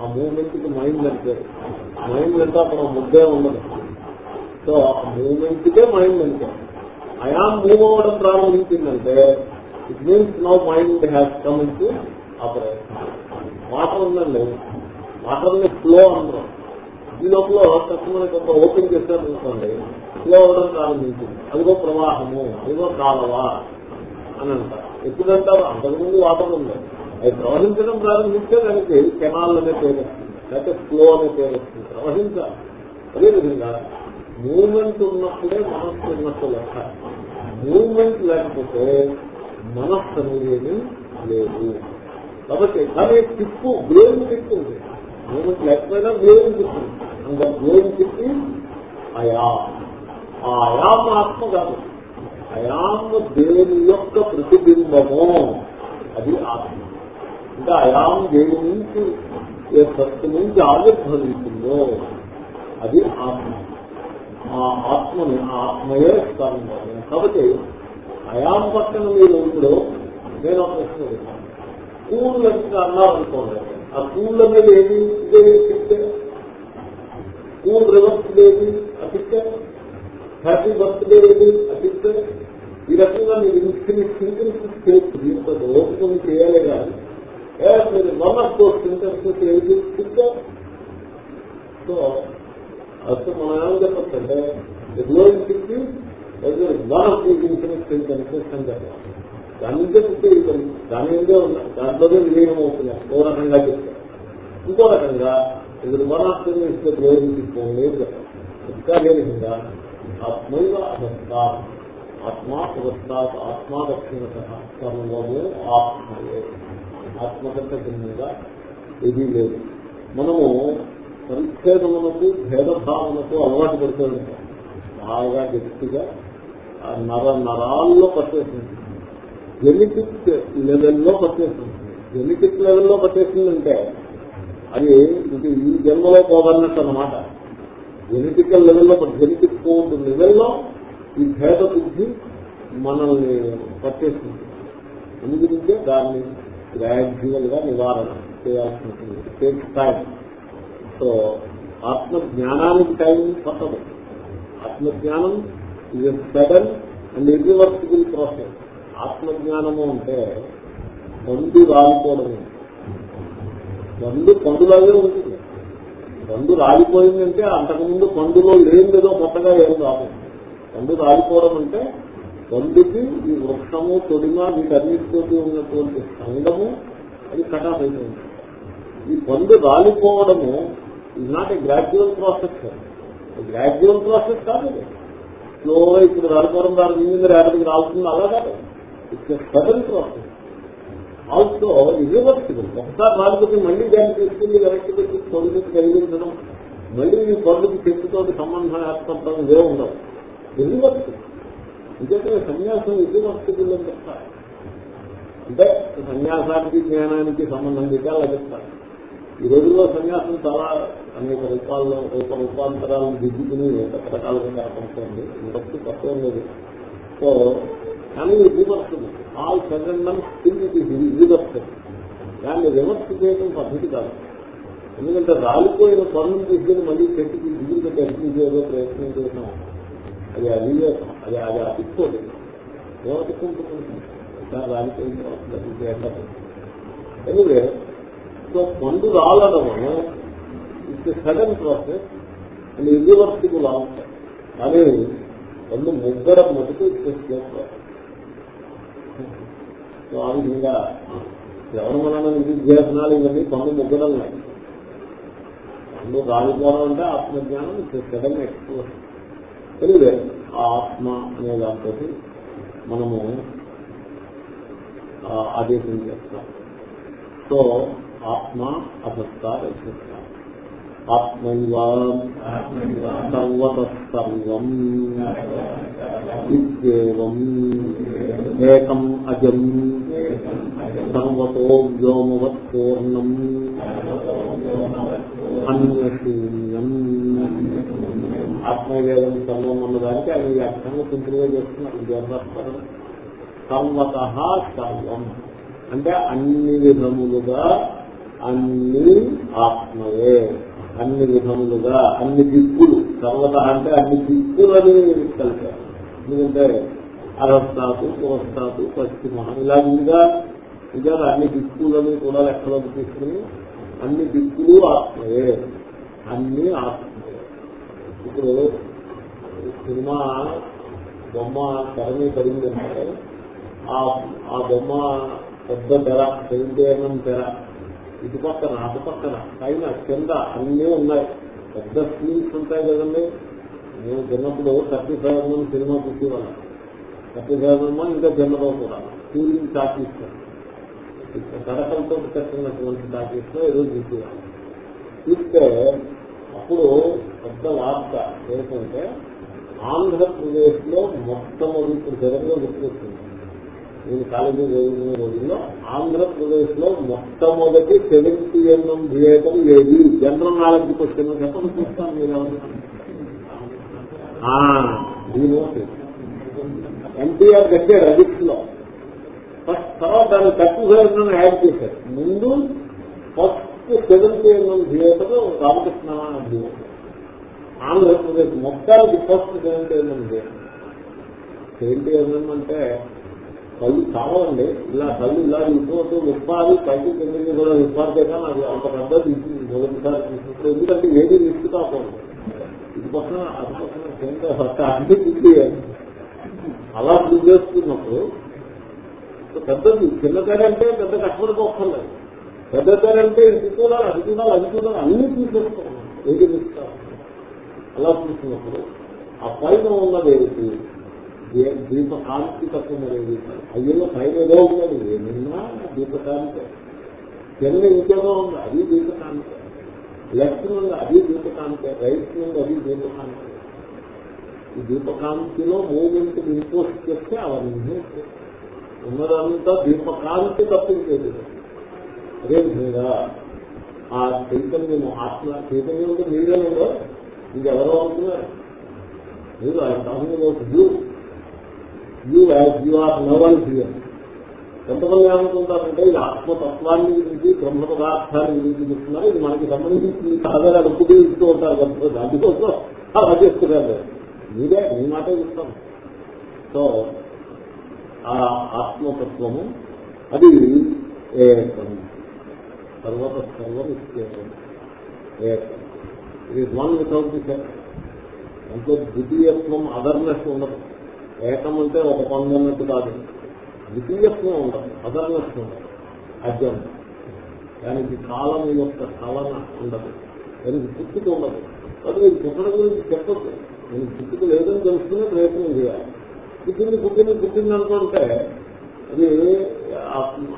ఆ మూమెంట్కి మైండ్ అంటే మైండ్ అంటే అక్కడ ముద్దే ఉండదు. సో ఆ మూమెంట్ కే మైండ్ అంటే అయాం మూవ్ అవ్వడం ప్రారంభించిందంటే it means no mind has come into operation water ఉందండి. వాటర్ని ఫ్లో అంటారు. ఈ లోపల కస్టమర్ కొంత ఓపెన్ చేశారు అనుకోండి ఫ్లో అవ్వడం ప్రారంభించింది. అదిగో ప్రవాహము అదిగో కాలవా అని అంటారు. ఎప్పుడంటారు అంతకుముందు వాటర్ ఉంది అది ప్రవహించడం ప్రారంభిస్తే దానికి కెనాల్ అనే పేరు వస్తుంది లేకపోతే ఫ్లో అనే పేరు వస్తుంది ప్రవహించాలి. అదేవిధంగా మూమెంట్ ఉన్నప్పుడే మనస్సు ఉన్నట్టు లెక్క మూమెంట్ లేకపోతే మనస్సు అనేది లేదు. కాబట్టి కానీ తిప్పు బ్లేమ్ తిప్పు ఉంది. మూమెంట్ లేకపోయినా బ్లేమ్ తిప్పు అంత బ్లేమ్ తిప్పి అయా. ఆ అయామ ఆత్మ కాదు. అయామ దేవుని యొక్క ప్రతిబింబము అది ఆత్మ. అంటే అయాం దేని నుంచి ఏ సత్తు నుంచి ఆవిర్భవించిందో అది ఆత్మ. ఆ ఆత్మని ఆత్మయే స్థానం కాబట్టి అయాం పక్కన మీరు ఇప్పుడు నేను ఒక ప్రశ్న అడుగుతాను. కూల్ అని అన్నారు అనుకోండి ఆ కూల్ మీద ఏది చెప్తే కూల్ రివర్స్ ఏది అతిస్తే హ్యాపీ బర్త్డే ఏది అతిస్తే ఈ రకంగా మీరు ఇన్ఫినిట్ ఇన్ఫినిట్ స్టేట్ దీంతో ఓపెన్ చేయాలి కానీ ఏ మీరు వన్ ఆఫ్ దోస్ సింటెన్సెస్ ఏది చెప్తే సో అసలు మనం ఏమని చెప్పచ్చంటే glowing Sikki one of these infinite sentences అని చెప్పాలి దాని నుంచే పుట్టే దాని నుండే ఉన్నాయి దాంట్లోనే విలీనం అవుతున్నాయి. ఓ రకంగా చెప్తారు. ఇంకో రకంగా ఇది వన్ ఆఫ్ ది గ్లోయింగ్ తీసుకోండి ఇంకా అదే విధంగా ఆత్మైవ అవస్థ ఆత్మా అవస్థ ఆత్మా దక్షిణ సర్వము ఆత్మయే. ఆత్మకత భిన్నంగా ఏదీ లేదు. మనము పరిచ్ఛేదములకు భేదభావనకు అలవాటు పడుతూ ఉంటాం బాగా గట్టిగా ఆ నర నరాల్లో పట్టేస్తుంది జెనెటిక్ లెవెల్లో పట్టేస్తుంది జెనెటిక్ లెవెల్లో పట్టేసిందంటే అది ఇది ఈ జన్మలో పోగలినట్టు అనమాట జెనెటికల్ లెవెల్లో జెనెటిక్ కోడ్ లెవెల్లో ఈ భేద బుద్ధి మనల్ని పట్టేస్తుంది ఎందుకంటే దాన్ని గ్రాడ్యువల్గా నివారణ చేయాల్సి ఉంటుంది టేక్ టైం సో ఆత్మ జ్ఞానానికి టైం పట్టదు. ఆత్మజ్ఞానం ఇది సడన్ అండ్ ఇర్రివర్సిబుల్ ప్రాసెస్ ఆత్మజ్ఞానము అంటే పండు రాలిపోవడం పండు పండులాగే ఉంటుంది. పండు రాలిపోయిందంటే అంతకుముందు పండులో లేనిదో కొత్తగా ఏం రాదు. పండు రాలిపోవడం అంటే పండుకి ఈ వృక్షము తొడిమ వీటన్నిటితోటి ఉన్నటువంటి సంగము అది కటాఫ్ అయిపోయింది. ఈ పండు రాలిపోవడము ఇది not a gradual process gradual process కాదు ఇది. స్లో ఇప్పుడు రాలిపోవడం దాని మీద రేపటికి రాలుతుంది అలా కాదు. It's sudden process also irreversible ఒకసారి రాలిపోతే మళ్ళీ దాన్ని తీసుకుని వెనక్కి పెట్టి తొలికి కలిగించడం మళ్ళీ ఈ పండుగ చెట్టుతో సంబంధం ఏర్పడటం ఇదే ఉండదు. ఇర్రివర్సిబుల్ ఎందుకంటే సన్యాసం ఇర్రివర్సిబుల్ అని చెప్తారు. అంటే సన్యాసానికి జ్ఞానానికి సంబంధం చేసి అలా చెప్తారు. ఈ రోజుల్లో సన్యాసం చాలా అనేక రూపాల్లో రూప రూపాంతరాలను దిద్దుకుని రకరకాలుగా కనపడుతుంది ఇంతకు తక్కువ లేదు. సో కానీ విమర్శలు. ఆల్ సజెండం స్టిల్ ఇది విమర్శలు. దాన్ని విమర్శ చేయడం పద్ధతి కాదు. ఎందుకంటే రాలిపోయిన పనులు తీసుకుని మళ్ళీ చెట్టుకి దిగులు పెట్టి అర్పించేదో ప్రయత్నం చేసాం అది అవివేకం అది అది అతిక్కోదు ఏమతుకుంటుంది రాలిపోయిన రాజకీయ ఎనివే సో మందు రాలడము it's sudden process and irreversible అవుతాయి కానీ మందు ముగ్గడం మటుకు ఇట్స్ ప్రాసెస్ సో ఆ విధంగా శ్రవణమన విద్యాసనాలు ఇవన్నీ పండు ముగ్గడం లేదు పండు రాలిపోవడం అంటే ఆత్మజ్ఞానం ఇట్స్ సడన్ ఎక్స్ప్లోర్ తెలియదే ఆ ఆత్మ అనే దాంతో మనము ఆదేశం చేస్తాం. సో ఆత్మ అసత్త రక్షిస్త. ఆత్మైవ ఏకం అజం సర్వతో వ్యోమవత్ పూర్ణం అన్యశూన్యం ఆత్మవేదం సర్వం అన్నదానికి ఆయన వ్యాఖ్యానం సింపుల్గా చేస్తున్నారు. విద్యార్థులు సర్వత సర్వం. అంటే అన్ని విధములుగా అన్ని ఆత్మయే. అన్ని విధములుగా అన్ని దిక్కులు. సర్వత అంటే అన్ని దిక్కులని కలిపారు. ఎందుకంటే అరస్తాతు పురస్తాతు పశ్చిమ ఇలా ఇంకా ఇంకా అన్ని దిక్కులని కూడా లెక్కలోకి తీసుకుని అన్ని దిక్కులు ఆత్మయే. అన్ని ఆత్మ ఇప్పుడు సినిమా బొమ్మ తెర మీద పడిందంటే ఆ బొమ్మ పెద్ద తెర తెలుగుదేశం తెర ఇటు పక్కన అటు పక్కన పైన కింద అన్నీ ఉన్నాయి. పెద్ద స్క్రీన్స్ ఉంటాయి కదండి. నేను చిన్నప్పుడు థర్టీ ఫైవ్ ఎంఎం సినిమా చూసేవాళ్ళం. థర్టీ ఫైవ్ ఎంఎం ఇంకా చిన్నదో కూడా. స్క్రీన్ టాకీస్తాను కడకలతో కట్టినటువంటి టాకీస్ ఈరోజు చూసేవాళ్ళం. చూస్తే అప్పుడు పెద్ద వార్త ఏంటంటే ఆంధ్రప్రదేశ్లో మొట్టమొదటి ఇప్పుడు జగన్లో గుర్తొస్తుంది. నేను కాలేజీ చదువుకునే రోజుల్లో ఆంధ్రప్రదేశ్లో మొట్టమొదటి తెలుగు ఎంఎం థియేటర్ ఏది? జనరల్ నాలెడ్జ్ క్వశ్చన్ చెప్పండి చూస్తాను మీరు ఎన్టీఆర్ కట్టాడు రజిక్స్లో ఫస్ట్ తర్వాత దాన్ని తక్కువ యాడ్ చేశారు. ముందు first seventy MM theatre Ramakrishna theatre Andhra Pradesh మొత్తానికి first seventy MM theatre seventy MM అంటే కళ్ళు కావాలండి. ఇలా కళ్ళు ఇలా ఇంకోటి విప్పాలి పైకి కిందకి కూడా విప్పారితే నాకు అంత పెద్ద మొదటిసారి తీసుకుంటారు ఎందుకంటే ఏది రిస్క్ కాకూడదు. ఇది పక్కన అది పక్కన కేంద్ర అన్ని తిరిగి అలా ప్రూవ్ చేసుకున్నప్పుడు పెద్దది చిన్న అంటే పెద్ద కష్టపడిపోక్కర్లేదు. పెద్ద తెర అంటే ఇది చూడాలి అది చూడాలి అది చూడాలి అన్ని చూసేస్తున్నాం ఏది రిస్క్ అలా చూసినప్పుడు ఆ పైన ఉన్నది ఏమిటి? దీపకాంతి తత్వం అనేది. అయ్యో పైన ఏదో ఉన్నది. ఏమన్నా దీపకాంతి. కింద ఇంకేదో ఉంది అది దీపకాంతి. లెఫ్ట్ నుండి అది దీపకాంతి. రైట్ నుండి అది దీపకాంతి. ఈ దీపకాంతిలో మూమెంట్ ఇంపోజ్ చేస్తే అవన్నీ ఉన్నదంతా దీపకాంతి తప్పించేది. అదేవిధంగా ఆ చైతన్యము ఆత్మ చైతన్యం అంటే మీరే ఉందో ఇంకెవరో అవుతున్నారు మీరు ఆ talking you you as you are novel here ఎంతమంది ఏమనుకుంటారంటే ఇది ఆత్మతత్వాన్ని గురించి బ్రహ్మ పదార్థాన్ని గురించి చూస్తున్నారు ఇది మనకి సంబంధించి కాదని అనుకుంటూ ఇస్తూ ఉంటారు కదా. దానికోసం అలా చేస్తున్నారు మీరే మీ మాటే చెప్తాం. సో ఆ ఆత్మతత్వము అది ఏకం సర్వత సర్వం ఇచ్చేకం ఇది వన్ వితౌట్ ది అంటే ద్వితీయత్వం అదర్నెస్ ఉండదు. ఏకం అంటే ఒక పనులు అన్నట్టు కాదు. ద్వితీయత్వం ఉండదు అదర్నెస్ ఉండదు అజ్ఞం దానికి కాలం యొక్క కలన ఉండదు. దానికి గుర్తుకు ఉండదు. అది మీరు పుట్టడం గురించి చెప్పదు నేను గుర్తుకు లేదని తెలుసుకునే ప్రయత్నం చేయాలి. పుట్టింది పుట్టింది పుట్టింది అనుకుంటే అది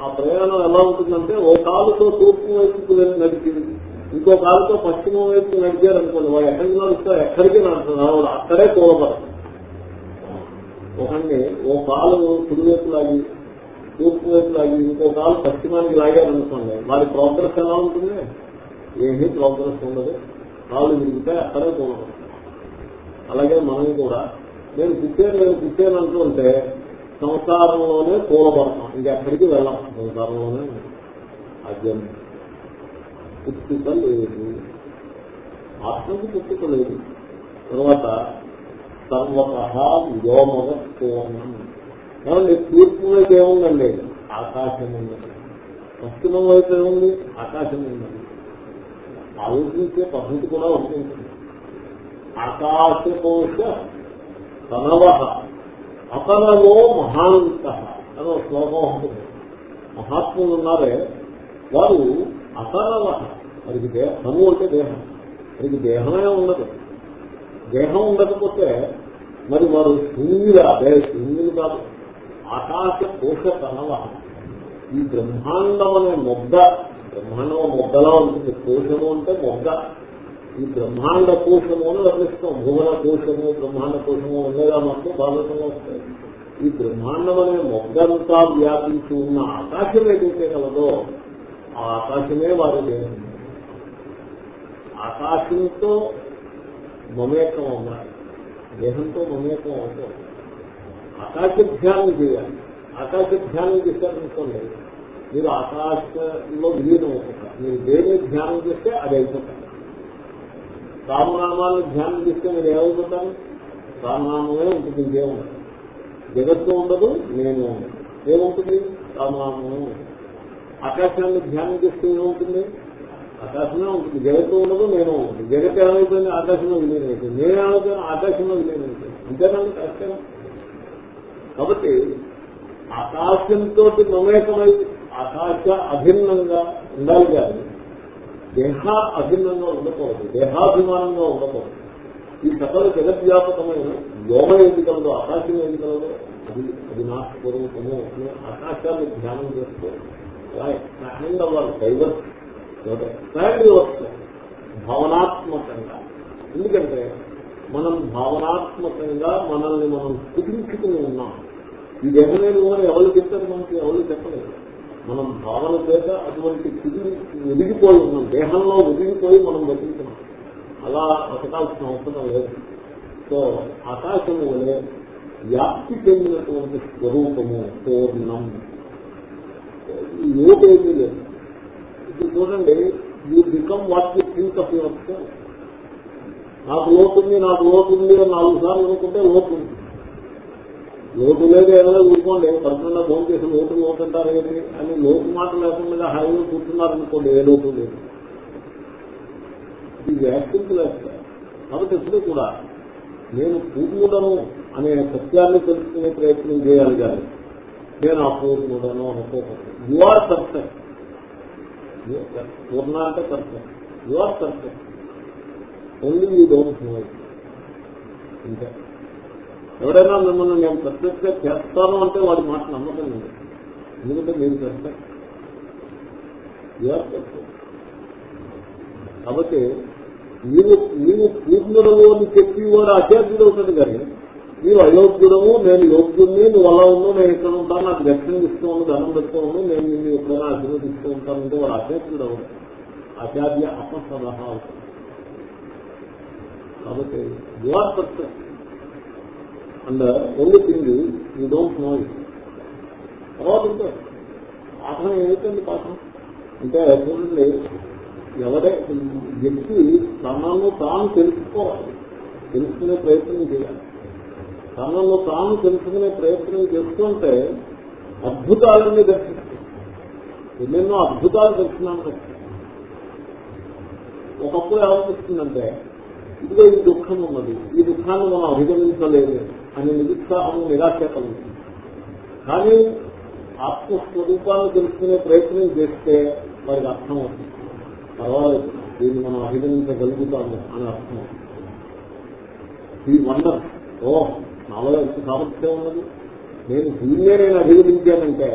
ఆ ప్రయాణం ఎలా ఉంటుందంటే ఓ కాలుతో తూర్పు వైపుకు నడిచింది. ఇంకో కాలుతో పశ్చిమ వైపు నడిచారనుకోండి వాడు ఎక్కడికి నడుస్తారు ఎక్కడికి నడుస్తున్నారు అక్కడే కూలబడతారు ఒకటి ఓ కాలు కుడివైపు లాగి తూర్పు వైపు లాగి ఇంకో కాలు పశ్చిమానికి లాగారనుకోండి వారి ప్రోగ్రెస్ ఎలా ఉంటుంది? ఏమీ ప్రోగ్రెస్ ఉండదు. కాలు విరిగితే అక్కడే కూలబడతారు అలాగే మనం కూడా నేను పుట్టాను నేను పుట్టాను అంటుంటే సంసారంలోనే కూలబడతాం. ఇంకెక్కడికి వెళ్ళాం? సంసారంలోనే అద్యం పుట్టుక లేదు. ఆత్మకి పుట్టుక లేదు. తర్వాత సర్వత వ్యోమవత్వం ఏమండి? తూర్పు వైపు ఏముందండి? ఆకాశం ఉన్నది. పశ్చిమం వైపు ఏముంది? ఆకాశం ఉన్నది. ఆలోచించే పద్ధతి కూడా ఉంటుంది ఆకాశకోశ తనవ అతనలో మహాంత అని ఒక శ్లోకం ఉంటుంది. మహాత్ములు ఉన్నారే వారు అతనవ వారికి దేహము అంటే దేహం. వారికి దేహమే ఉండదు. దేహం ఉండకపోతే మరి వారు శూన్యులు అదే శూన్యులు కాదు. ఆకాశ కోశ తనవ ఈ బ్రహ్మాండం అనే మొగ్గ బ్రహ్మాండం మొగ్గలా ఉంటుంది. కోశము అంటే మొగ్గ. ఈ బ్రహ్మాండ కోశము అని వర్ణిస్తాం. భువన కోశము బ్రహ్మాండ కోశము ఉండేదా మాత్రం భారతంలో వస్తాయి ఈ బ్రహ్మాండం అనే మొగ్గంతా వ్యాపించి ఉన్న ఆకాశం ఏదైతే కలదో ఆ ఆకాశమే వారి దేహం. ఆకాశంతో మమేకం అవ్వాలి. దేహంతో మమేకం అవుతుంది ఆకాశ ధ్యానం చేయాలి. ఆకాశ ధ్యానం చేశారనుకోండి మీరు ఆకాశంలో విలీనం అవుతుంటారు మీరు దేని ధ్యానం చేస్తే అది అయిపోతారు రామనామాలను ధ్యానం చేస్తే మీరు ఏమైపోతారు రామనామమే ఉంటుంది ఇంకేముండదు జగత్తు ఉండదు నేను ఉండదు ఏముంటుంది? రామనామమే ఆకాశాన్ని ధ్యానం చేస్తే ఏముంటుంది? ఆకాశమే ఉంటుంది. జగత్తు ఉండదు నేను ఉంటుంది జగత్ ఏమైపోయింది? ఆకాశంలో విలీనం అవుతుంది నేను ఏమైపోయినా ఆకాశంలో విలీనం అవుతుంది అంతేనండి కష్టం కాబట్టి ఆకాశంతో మమేకమై ఆకాశ అభిన్నంగా ఉండాలి కానీ దేహ అభిన్నంగా ఉండకూడదు. దేహాభిమానంగా ఉండకూడదు. ఈ సకల జగద్వ్యాపకమైన యోగ ఎన్నికలతో ఆకాశం ఎన్నికలతో అది అది నా స్వరూపము అని ఆకాశాన్ని ధ్యానం చేస్తూ అలా ఎక్స్పాండ్ అవ్వాలి డైవర్స్ ఎక్స్పాండ్ వస్తాయి భావనాత్మకంగా. ఎందుకంటే మనం భావనాత్మకంగా మనల్ని మనం కుదించుకుని ఉన్నాం. ఈ దేహం నేను ఎవరు చెప్పారు మనకి? ఎవరు చెప్పలేదు. మనం భావన చేత అటువంటి స్థితి ఎదిగిపోయి ఉన్నాం. దేహంలో ఎదిగిపోయి మనం బతుకుతున్నాం. అలా బతకాల్సిన అవసరం లేదు. సో ఆకాశము వలె వ్యాప్తి చెందినటువంటి స్వరూపము పూర్ణం. లోపేమీ లేదు. ఇప్పుడు చూడండి you become what you think of your నాకు లోతుంది నాకు లోతుంది అని నాలుగు సార్లు అనుకుంటే లోతుంది. లోటు లేదు ఏదో ఊరుకోండి. పర్సనల్గా ఫోన్ చేసి లోటు లోటు అంటారు ఏంటి అని లోటు మాట లేకుండా హాయిగా కూర్చున్నారనుకోండి ఏ లోటు లేదు. ఇది వ్యాఖ్యంతులు వేస్తారు కాబట్టి ఎప్పుడు కూడా నేను పూర్ణుడను అనే సత్యాన్ని తెలుసుకునే ప్రయత్నం చేయాలి కానీ నేను అపూర్ణుడను అనుకోకూడదు. యు ఆర్ పర్ఫెక్ట్ పూర్ణ అంటే perfect you are perfect only you don't know ఇంకా ఎవరైనా మిమ్మల్ని నేను పర్ఫెక్ట్గా చేస్తాను అంటే వాడి మాట నమ్మకం లేదు. ఎందుకంటే మీరు పర్ఫెక్ట్ కాబట్టి నీవు నీవు పూర్ణుడము అని చెప్పి వాడు అత్యార్థుడు అవుతుంది కానీ నీవు అయోగ్యుడము నేను యోగ్యుడిని నువ్వు అలా ఉన్నావు నేను ఎక్కడ ఉంటాను నాకు దర్శనం ఇస్తూ ఉండు ధనం పెడుతూ ఉన్నాను నేను నిన్ను ఎప్పుడైనా ఆశీర్వదిస్తూ ఉంటానంటే వాడు అత్యార్థుడు అవుతాడు. ఆచార్య అపసలహ అవుతుంది కాబట్టి you are perfect and only thing you don't know it తర్వాత ఉంటే పాఠం ఏమిటండి పాఠం? అంటే చూడండి ఎవరే వ్యక్తి తనను తాను తెలుసుకోవాలి తెలుసుకునే ప్రయత్నం చేయాలి. తనను తాను తెలుసుకునే ప్రయత్నం చేస్తుంటే అద్భుతాలన్నీ దర్శిస్తాం ఎన్నెన్నో అద్భుతాలు దర్శనానికి వస్తాయి ఒకప్పుడు ఏమనిపిస్తుందంటే ఇదిగో ఈ దుఃఖం ఉన్నది ఈ దుఃఖాన్ని మనం అధిగమించలేదు అనే నిరుత్సాహము నిరాశ కలుగుతుంది కానీ ఆత్మస్వరూపాన్ని తెలుసుకునే ప్రయత్నం చేస్తే వారికి అర్థం అవుతుంది. పర్వాలేదు దీన్ని మనం అభిగమించగలుగుతాము అని అర్థం ఈ వండర్ ఓ నాలో ఎంత సామర్థ్యం ఉన్నది? నేను దీన్నే నేను అధిగమించానంటే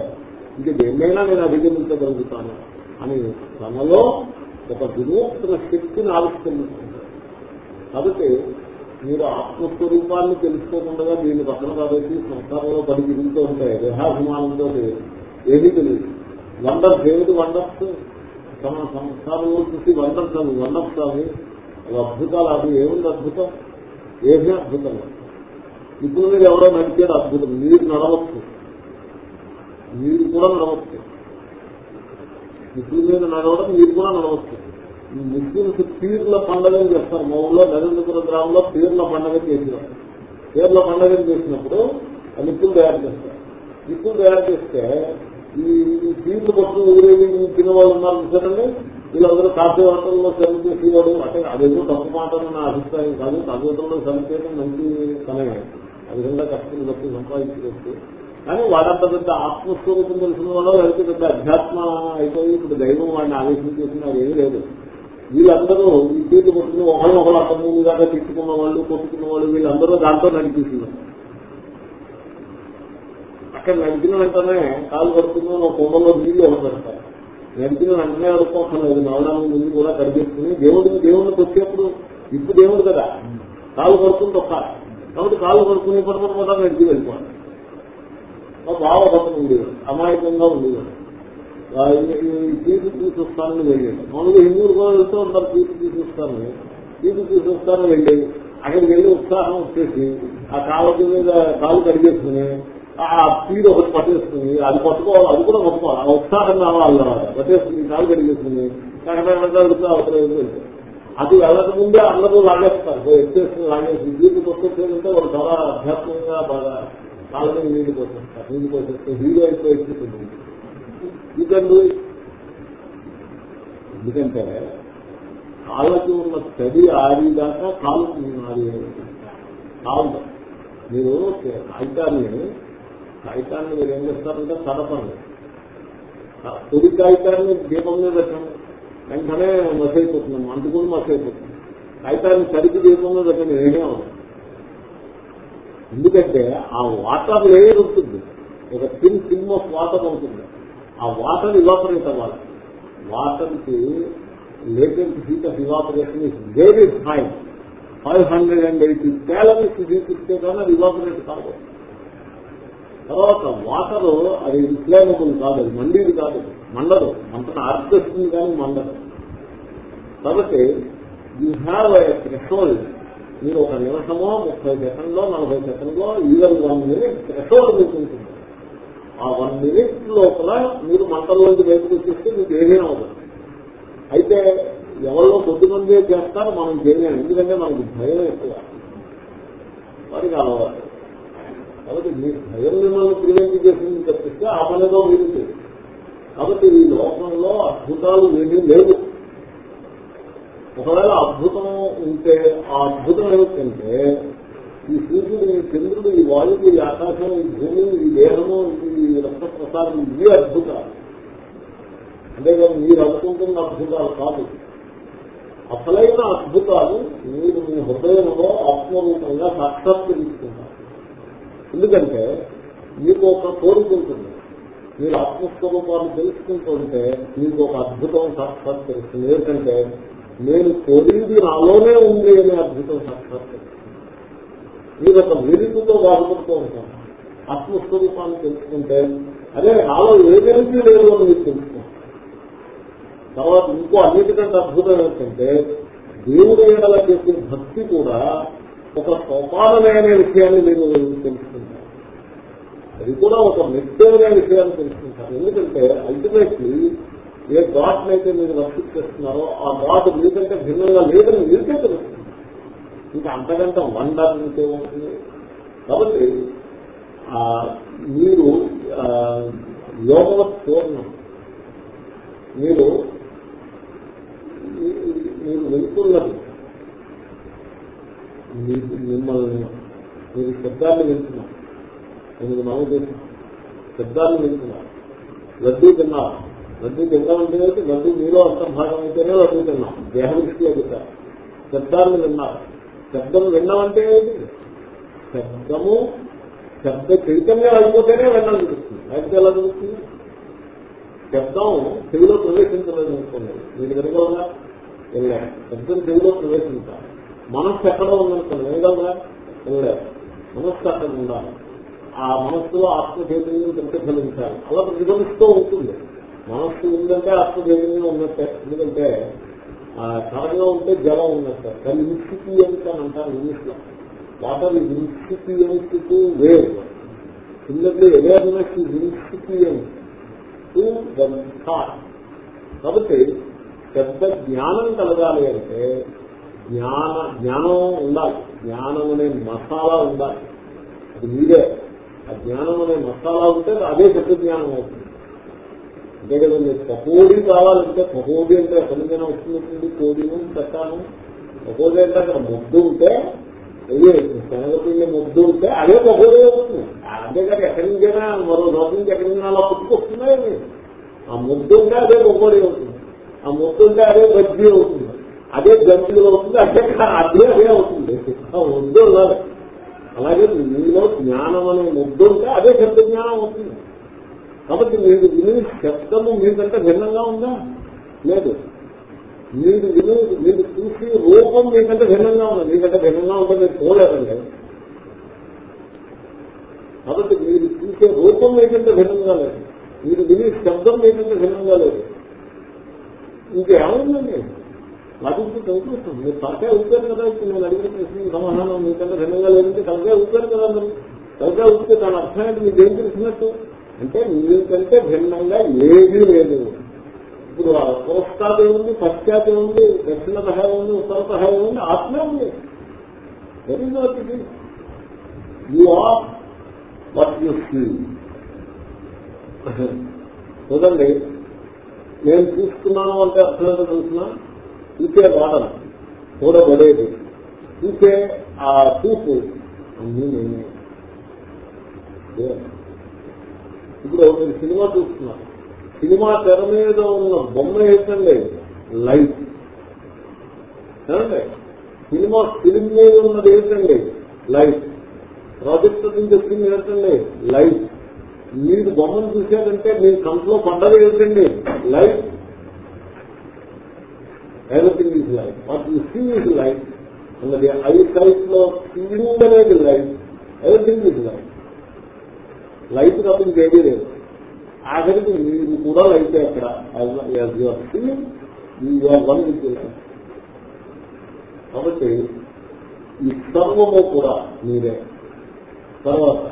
ఇంకా దేన్నైనా నేను అధిగమించగలుగుతాను అని తనలో ఒక వినూత్న శక్తిని ఆవిష్కరిస్తుంది కాబట్టి మీరు ఆత్మస్వరూపాన్ని తెలుసుకోకుండా దీన్ని పక్కన కాబట్టి సంసారంలో పడి తిరుగుతూ ఉంటాయి. దేహాభిమానంతో ఏమీ తెలియదు. వండర్స్ ఏమిటి వండర్స్. తమ సంసారంలో చూసి వండర్స్ అవి వండర్స్ అవి అవి అద్భుతాలు. అది ఏముంది అద్భుతం? ఏమీ అద్భుతం ఇప్పుడు మీరు ఎవరో నడిచేది అద్భుతం. మీరు నడవచ్చు. మీరు కూడా నడవచ్చు. ఇప్పుడు మీద నడవడం మీరు కూడా నడవచ్చు. ముస్లింస్ పీర్ల పండుగని చేస్తారు మా ఊళ్ళో నరేంద్రపురం గ్రామంలో పీర్ల పండుగ చేసినారు పీర్ల పండుగ చేసినప్పుడు నిప్పులు తయారు చేస్తారు. నిప్పులు తయారు చేస్తే ఈ పీర్లు పట్టు ఊరేగి తినే వాళ్ళు ఉన్నారు చూసారండి వీళ్ళందరూ కాఫీ హోటల్లో సెలవు చేసేవాడు అంటే అదేదో తప్పు మాట నా అభిప్రాయం కాదు. కాఫీ సెలవు చేయడం మంచి పనే. ఆ విధంగా కష్టం తప్పు సంపాదించుకోవచ్చు. కానీ వాడంత పెద్ద ఆత్మస్వరూపం తెలిసిన వాళ్ళు అయితే పెద్ద అధ్యాత్మ అయిపోయి ఇప్పుడు దైవం వాడిని ఆవేశం చేసిన ఏమీ లేదు. వీళ్ళందరూ ఈ పీర్లు కొట్టుకుని ఒకళ్ళు ఒకళ్ళు అక్కడ ముందు దాకా తిట్టుకున్న వాళ్ళు కొట్టుకున్న వాళ్ళు వీళ్ళందరూ దాంతో నడిపిస్తున్నారు. అక్కడ నడిపిన వెంటనే కాలు కడుతున్న ఒక కుండలో నీళ్ళు ఒకటి నడిపిన వెంటనే అడుక్కోసం లేదు నవడానికి ముందు కూడా కనిపిస్తుంది. దేవుడిని దేవుడికి వచ్చేప్పుడు ఇప్పుడు దేవుడు కదా. కాలు కడుకుని తొక్కాలి కాబట్టి కాలు కడుకుని పడుకుని కూడా నడిచి వెళ్ళిపోవాలి. బాగా పక్కన ఉండేవాడు. అమాయకంగా ఉండేవాడు. తీర్పు తీసుకొస్తానని వెళ్ళాడు. మామూలుగా హిందువులు కూడా వెళ్తూ ఉంటారు తీర్పు తీసుకొస్తానని తీర్పు తీసుకొస్తానని వెళ్ళి అక్కడికి వెళ్ళి ఉత్సాహం వచ్చేసి ఆ కాళ్ళ మీద కాలు కడిగేసుకుని ఆ పీడు ఒకటి పట్టేస్తుంది అది పట్టుకోవాలి అది కూడా పట్టుకోవాలి. ఆ ఉత్సాహం రావాలి పట్టేస్తుంది కాలు కడిగేసుకుని అవసరం అది వెళ్ళక ముందే అందరూ లాగేస్తారు. ఎత్తేస్తుంది లాగేసి తీర్పు పట్టుకొచ్చేదంటే వాళ్ళు చాలా అధ్యాత్మంగా బాగా కాళ్ళ మీద నీళ్ళు పోసేస్తారు. నీళ్ళు పోసేస్తే హీరో అయిపోయి ఎందుకంటే ఎందుకంటే కాళ్ళకి ఉన్న తడి ఆరిదాకా కాలు ఆరి కాదు మీరు కాగితాన్ని కాగితాన్ని మీరు ఏం చేస్తారంటే తడపండి. పొడి కాగితాన్ని దీపం మీద పెట్టండి. వెంటనే మస్ అయిపోతుంది మసైపోతుంది. మస్ అయిపోతుంది కాగితాన్ని తడికి దీపం మీద పెట్టండి ఏమే ఎందుకంటే ఆ వాటర్ లేయర్ ఉంటుంది. ఒక థిన్ థిమ్ ఆఫ్ వాటర్ ఉంటుంది. ఆ వాటర్ ఇవాపరేట్ అవ్వాలి వాటర్కి latent heat of evaporation is very high. Five hundred and eighty calories heat ఇస్తే కానీ అది ఇవాపరేట్ కాదు. తర్వాత వాటర్ అది ఇన్ఫ్లేమబుల్ కాదు అది మండేది కాదు మండదు. మంటను అర్థిస్తుంది కానీ మండదు. కాబట్టి యూ హ్యావ్ ఏ థ్రెషోల్డ్ మీరు ఒక నిమిషమో ముప్పై సెకండ్లో నలభై సెకండ్లో ఈవెన్ వన్ మినిట్ థ్రెషోల్డ్ మీకు ఉంటుంది ఆ వన్ మినిట్ లోపల మీరు మంటల్లోంచి బయటకు వచ్చేస్తే మీకు ఏమీ అవ్వదు. అయితే ఎవరిలో కొద్దిమంది చేస్తారు మనం చేయలేము. ఎందుకంటే మనకి భయం ఎక్కువ. వారికి అలవాటు. కాబట్టి మీ భయం మిమ్మల్ని ప్రివెంట్ చేసింది తప్పిస్తే ఆ పనిలో మీరు కాబట్టి ఈ లోకంలో అద్భుతాలు ఏమీ లేవు. ఒకవేళ అద్భుతం ఉంటే ఆ అద్భుతం ఏమిటంటే ఈ సూర్యుడు ఈ చంద్రుడు ఈ వాయువు ఈ ఆకాశం ఈ భూమి ఈ దేహము ఈ రక్త ప్రసారం ఇవి అద్భుతాలు. అంతేగాని మీరు అనుకుంటున్న అద్భుతాలు కాదు. అసలైన అద్భుతాలు మీరు మీ హృదయంలో ఆత్మరూపంగా సాక్షాత్కరించుకుంటారు ఎందుకంటే మీకు ఒక కోరిక ఉంటుంది. మీరు ఆత్మస్వరూపాన్ని తెలుసుకుంటుంటే మీకు ఒక అద్భుతం సాక్షాత్కరిస్తుంది. ఎందుకంటే నేను కోరింది నాలోనే ఉంది అనే అద్భుతం సాక్షాత్కరిస్తుంది. మీరు ఒక విరుపుతో బాధపడుతూ ఉంటారు. ఆత్మస్వరూపాన్ని తెలుసుకుంటే అదే నాలో ఏదైనా లేదు అని మీరు తెలుసుకుంటారు తర్వాత ఇంకో అన్నిటికంటే అద్భుతం ఏంటంటే దేవుడి ఏడల చేసే భక్తి కూడా ఒక సోపానమైన విషయాన్ని మీరు తెలుసుకుంటారు. అది కూడా ఒక నిత్యమైన విషయాన్ని తెలుసుకుంటారు. ఎందుకంటే అల్టిమేట్లీ ఏ ఘాట్ అయితే మీరు రక్షిస్తున్నారో ఆ ఘాట్ మీకంటే భిన్నంగా లేదని మీకే తెలుస్తుంది. ఇంకా అంతకంటే వండర్ ఇంకేమవుతుంది కాబట్టి మీరు యోగవత్ పూర్ణం మీరు మీరు వెళ్తున్నది. మిమ్మల్ని మీరు శబ్దాన్ని వెళ్తున్నారు ఎనిమిది మనం చేసిన శబ్దాన్ని వెళ్తున్నారు లడ్డూ తిన్నారు లడ్డూ తిన్నామంటే లడ్డూ మీలో అంతర్భాగం అయితేనే లడ్డూ తిన్నాం. దేహదృష్టిలో చెప్పారు శబ్దాన్ని విన్నారు. శబ్దం విన్నామంటే శబ్దము శబ్ద చైతన్యం అయిపోతేనే వినడం తెలుస్తుంది అయితే ఎలా తెలుస్తుంది శబ్దం చెవిలో ప్రవేశించలేదు అనుకోండి. మీరు కనుక వెళ్ళారు శబ్దం చెవిలో ప్రవేశించాలి మనస్సు ఎక్కడ ఉందనుకోండి. వినగలరా వెళ్ళారు మనస్సు అక్కడ ఉండాలి. ఆ మనస్సులో ఆత్మచైతన్యం ప్రతిఫలించాలి. అలా ప్రతిఫలిస్తూ ఉంటుంది. మనస్సు ఉందంటే ఆత్మచైతన్యం ఉన్నట్టే. ఎందుకంటే కరగా ఉంటే జలం ఉన్నట్టే కానీ ఇన్సిపియంట్ అని అంటారు ఇంగ్లీష్లో water is incipient to wave similarly awareness is incipient to the thought కాబట్టి పెద్ద జ్ఞానం కలగాలి అంటే జ్ఞాన జ్ఞానం ఉండాలి. జ్ఞానం అనే మసాలా ఉండాలి. అది మీరే ఆ జ్ఞానం అనే మసాలా ఉంటే అదే పెద్ద జ్ఞానం అవుతుంది. అంతే కదండి పకోడీ కావాలంటే పకోడీ అంటే ఎక్కడి వచ్చినట్టుంది వస్తుంది కోడిను చెట్టాను. పకోడీ అంటే అక్కడ ముద్దు ఉంటే అయ్యే శనగపిండి ముద్దు ఉంటే అదే పకోడీ అవుతుంది. అంతేకాదు ఎక్కడి మరో రోజు నుంచి ఎక్కడి అలా పుట్టుకొస్తున్నాయి ఆ ముద్దు ఉంటే అదే పకోడీ అవుతుంది. ఆ ముద్దు ఉంటే అదే బజ్జీ అవుతుంది. అదే గంతులు అవుతుంది అదే అదే అదే అవుతుంది. ఆ ముద్దు ఉండాలి. అలాగే మీలో జ్ఞానం అనే ముద్దు ఉంటే అదే శబ్ద జ్ఞానం అవుతుంది. కాబట్టి మీరు విని శబ్దము మీకంటే భిన్నంగా ఉందా? లేదు. మీరు విని మీరు చూసి రూపం మీకంటే భిన్నంగా ఉంది? మీకంటే భిన్నంగా ఉందని మీరు చూడలేదండి కాబట్టి మీరు చూసే రూపం మీకంటే భిన్నంగా లేదు. మీరు విని శబ్దం మీకంటే భిన్నంగా లేదు. ఇంకేమైందండి? లభించి చదువుతుంది మీరు తలకాయ ఊపారు కదా ఇప్పుడు నేను అడిగిన ప్రశ్న సమాధానం మీకంటే భిన్నంగా లేదంటే తలకాయ ఊపారు కదా మరి. తలకాయ ఊపితే దాని అర్థం ఏంటి? మీకు ఏం తెలిసినట్టు? అంటే నీకంటే భిన్నంగా ఏదీ లేదు. ఇప్పుడు పురస్కారం ఉంది పశ్చాత్ ఉంది దక్షిణ సహాయం ఉంది ఉత్తర సహాయం ఉంది ఆత్మే ఉంది. Very not it you are what you feel చూడండి నేను చూస్తున్నాను అంటే అర్థం ఏంటో తెలుసిన? చూసే వాడన చూడబడేది. చూసే ఆ చూపు అన్నీ నేనే. ఇప్పుడు మీరు సినిమా చూస్తున్నారు. సినిమా తెర మీద ఉన్న బొమ్మ ఏంటండి లైట్ సినిమా ఫిలిం మీద ఉన్నది ఏంటండి లైట్ ప్రాజెక్ట్ నుంచి వచ్చింది ఏంటండి లైట్ మీరు బొమ్మను చూశారంటే మీ కంట్లో పండగ ఏంటండి light everything is light what you see is light అన్నది ఐ సైట్లో సీలింగ్ అనేది light everything is light light తప్ప ఇంకేదీ లేదు. ఆఖరికి మీరు కూడా లైట్ అక్కడ. కాబట్టి ఈ సర్వము కూడా మీరే తర్వాత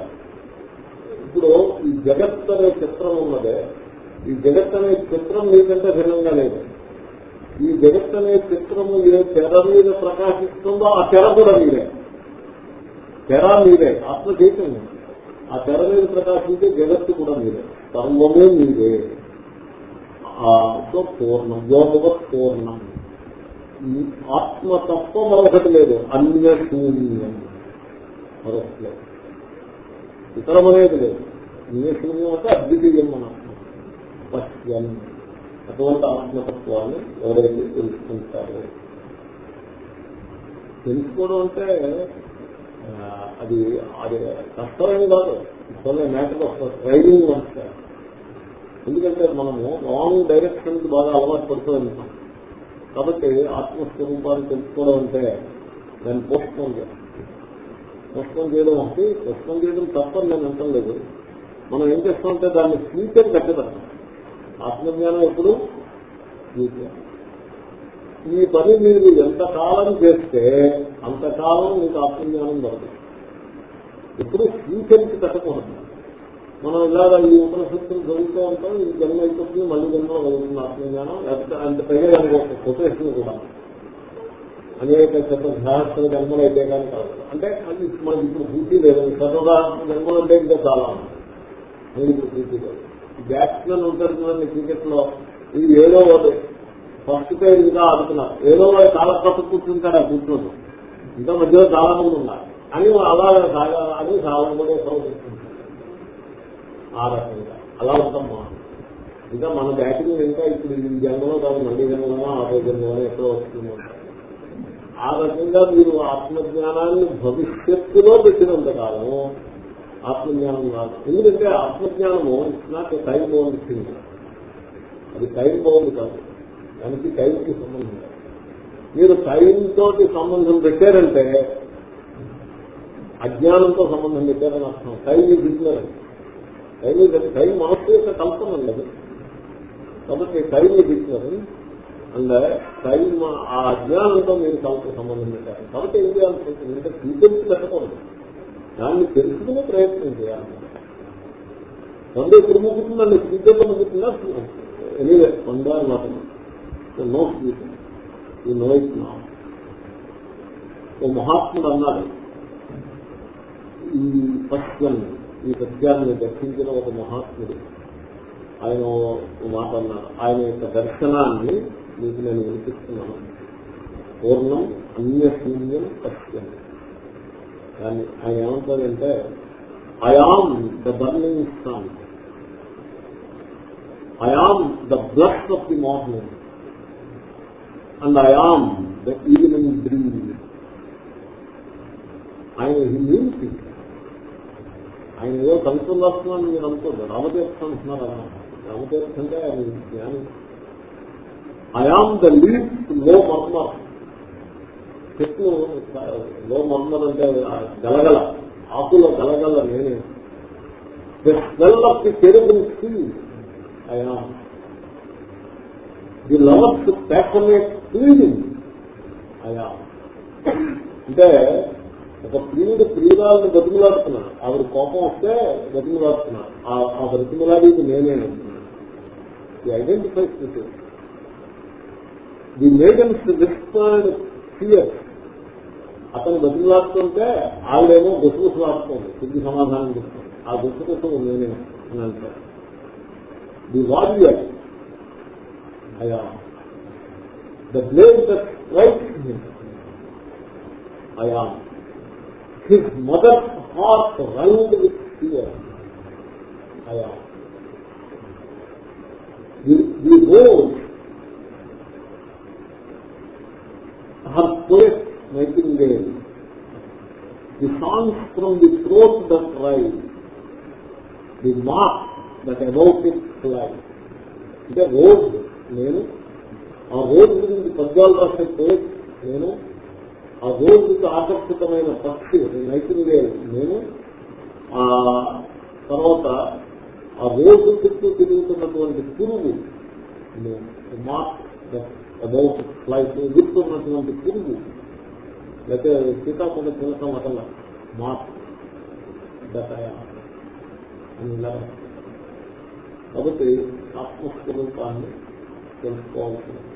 ఇప్పుడు ఈ జగత్ అనే చిత్రం ఉన్నదే. ఈ జగత్ అనే చిత్రం మీకంటే భిన్నంగా లేదు. ఈ జగత్ అనే చిత్రము ఏ తెర మీద ప్రకాశిస్తుందో ఆ తెర కూడా మీరే తెర మీరే ఆత్మ చైతన్యం ఆ తెర మీద ప్రకాశించే జగత్తు కూడా మీరే. సర్వమే మీరే. సో పూర్ణం యోగవత్ పూర్ణం ఆత్మ తప్ప మరొకటి లేదు. అన్య శూన్యం. మరొకటి. లేదు ఇతరం అనేది లేదు. అన్య శూన్యం అంటే అద్వితీయం మన పశ్యం. అటువంటి ఆత్మతత్వాన్ని ఎవరైతే తెలుసుకుంటారు. తెలుసుకోవడం అంటే అది అది కష్టమేమి కాదు. కొన్ని మ్యాటర్ డ్రైవింగ్ ట్రైనింగ్ ఎందుకంటే మనము రాంగ్ డైరెక్షన్కి బాగా అలవాటు పడుతూ ఉంటాం కాబట్టి ఆత్మస్వరూపాన్ని తెలుసుకోవడం అంటే దాన్ని పోస్ట్పోన్ చేస్తాం పోస్ట్పోన్ చేయడం ఒకటి. పోస్ట్పోన్ చేయడం తప్పని నేను అంటలేదు మనం ఏం చేస్తామంటే దాన్ని ఫ్యూచర్ కట్టేదాం ఆత్మజ్ఞానం ఎప్పుడు? ఫ్యూచర్ ఈ పని మీరు ఎంతకాలం చేస్తే అంతకాలం మీకు ఆత్మజ్ఞానం దొరకదు. ఎప్పుడు ఫ్యూచర్కి కట్టకూడదు మనం ఇలాగ ఈ ఉపనిషత్తులు చదువుతూ ఉంటాం ఈ జన్మ అయిపోతుంది మళ్ళీ జన్మలో కలుగుతుంది ఆత్మజ్ఞానం అంత పైగా దానికి ఒక కొటేషన్ కూడా. అనేక శత సహస్ర జన్మలు అయితే కానీ కాదు. అంటే అది మనకి ఇప్పుడు పూర్తి లేదు. శతగా జన్మలు అంటే ఇంకా చాలా అది ఇప్పుడు పూర్తి లేదు. బ్యాట్స్మెన్ ఉంటారు క్రికెట్లో ఇది ఏదో ఒకటి. ఫస్ట్ పేరు ఇంకా ఆడుతున్నారు ఏదో చాలా కొత్త కూర్చుంటారు ఆ కూర్చుంటూ ఇంకా మధ్యలో చాలా మంది ఉన్నారు. అని అలా అని చాలా మంది కూర్చుంటారు ఆ రకంగా. అలా ఉంటాం మనం. ఇంకా మన బ్యాటింగ్ ఇంకా ఇప్పుడు ఈ జన్మలో కాదు మళ్ళీ జన్మలో ఆరో జన్మలో ఎక్కడో వస్తుంది ఆ రకంగా మీరు ఆత్మజ్ఞానాన్ని భవిష్యత్తులో పెట్టినంత కాలం ఆత్మజ్ఞానం కాదు. ఎందుకంటే ఆత్మజ్ఞానము ఇట్స్ నాట్ టైం బాగుంది అది టైం బాగుంది కాదు. దానికి టైంకి సంబంధం లేదు. మీరు టైంతో సంబంధం పెట్టారంటే అజ్ఞానంతో సంబంధం పెట్టారని అర్థం. టైం బిజినెస్ టైం టైం మనస్సు యొక్క కల్పన ఉండదు కాబట్టి టైం బిజినెస్ అండ్ టైం ఆ అజ్ఞానంతో మీరు కల్పన సంబంధం పెట్టారు. కాబట్టి ఏం చేయాల్సి ఉంటుంది అంటే టీచర్స్ పెట్టకూడదు. దాన్ని తెలుసుకునే ప్రయత్నం చేయాలి. వంద ఎప్పుడు ముగ్గుతుందండి ఫ్యూచర్లో ముగ్గుతుందా ఎనీవే వంద మాత్రం నో ఫ్యూచర్ ఈ నో ఇట్ నా ఓ మహాత్ముడు అన్నాడు ఈ సత్యం ఈ సత్యాన్ని దర్శించిన ఒక మహాత్ముడు ఆయన మాట అన్నారు ఆయన యొక్క దర్శనాన్ని మీకు నేను వినిపిస్తున్నాను పూర్ణం అన్యశూన్యం సత్యం కానీ ఆయన ఏమంటాడంటే I am the burning sun I am the blush of the morning and I am the evening dream ఆయన హిందీ మీన్స్ ఆయన ఏదో కవిత్వం వస్తున్నాను మీరు అనుకోండి రామతీర్థం అంటున్నారు రామతీర్థం అంటే ఆయన జ్ఞానం ఐ ఆమ్ ద లీడ్లో మర్మర్ చెట్లు లో మర్మర్ అంటే గలగల ఆకుల గలగల నేనే the smell of the terrible sea am the lovers passionate feeling అయా. అంటే ఒక ప్రియుడు ప్రియురాలను బతిమలాడుతున్నాడు. ఆవిడ కోపం వస్తే బతిమలాడుతున్నాడు. ఆ బతిమలాడేది నేనే the identifies with the maidens respond fear అతను బతిమలాడుతుంటే ఆవిడేమో గుసగుసలాడుతుంది తిరిగి సమాధానం చెప్తుంది. ఆ గుసగుసం నేనే అని అంటారు ది వారియర్ అయా. the blaze that right in him. I am. His mother's heart round with fear. I am. We, we hold her poet nightingale, the songs from the throat that rise, the mark that about it flies. It is a rose, name ఆ రోజు గురించి పద్యాలు రాసే నేను ఆ రోజుకి ఆకర్షితమైన పక్షి నైపుణ్యం నేను ఆ తర్వాత ఆ రోడ్డు చుట్టూ తిరుగుతున్నటువంటి పురుగు అబౌట్ ఫ్లైట్ ఎదుర్కొన్నటువంటి పురుగు లేకపోతే సీతాకొండ తినటం వల్ల మార్క్ కాబట్టి ఆత్మస్వరూపాన్ని తెలుసుకోవాల్సింది.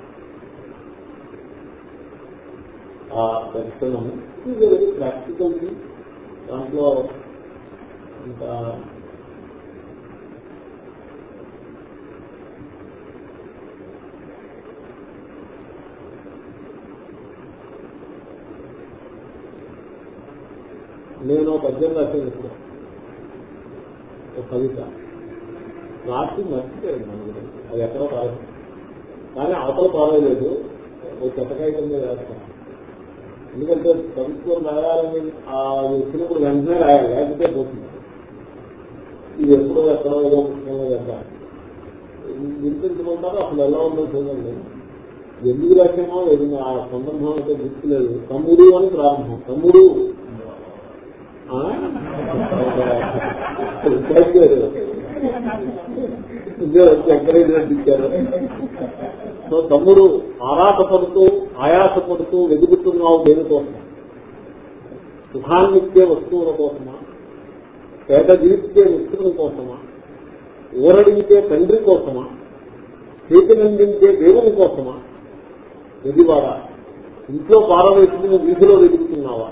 ఆ దర్శనం ఇది వెరీ ప్రాక్టికల్ దాంట్లో ఇంకా నేను పద్యం రాసేది ఇప్పుడు ఒక కవిత. రాసి మర్చిపోయాడు మన గురించి. అది ఎక్కడో రాదు కానీ అవతల పారలేదు ఒక చెత్తకాయ కింద వేస్తాను ఎందుకంటే కవిత్వం రాయాలని ఆ వచ్చినప్పుడు వెంటనే రాయాలి లేకపోతే పోతుంది. ఇది ఎప్పుడో ఎక్కడో ఏదో పుస్తకంలో వెళ్తాను వినిపించమంటారో అసలు ఎలా ఉందో చూడండి. ఎందుకు రాసామో ఏదైనా ఆ సందర్భం అయితే గుర్తులేదు. తమ్ముడు అని ప్రారంభం. తమ్ముడు. ఎంకరేజ్మెంట్ ఇచ్చారు సో తమ్ముడు ఆరాటపడుతూ ఆయాసపడుతూ వెతుకుతున్నావు దేనికోసమా సుఖాన్నిచ్చే వస్తువుల కోసమా? పేద జీవితే మిత్రుల కోసమా? ఊరడించే తండ్రి కోసమా? చేతినందించే దేవుని కోసమా? వెదివాడా ఇంట్లో పారవేసుకుని వీధిలో వెతుకుతున్నావా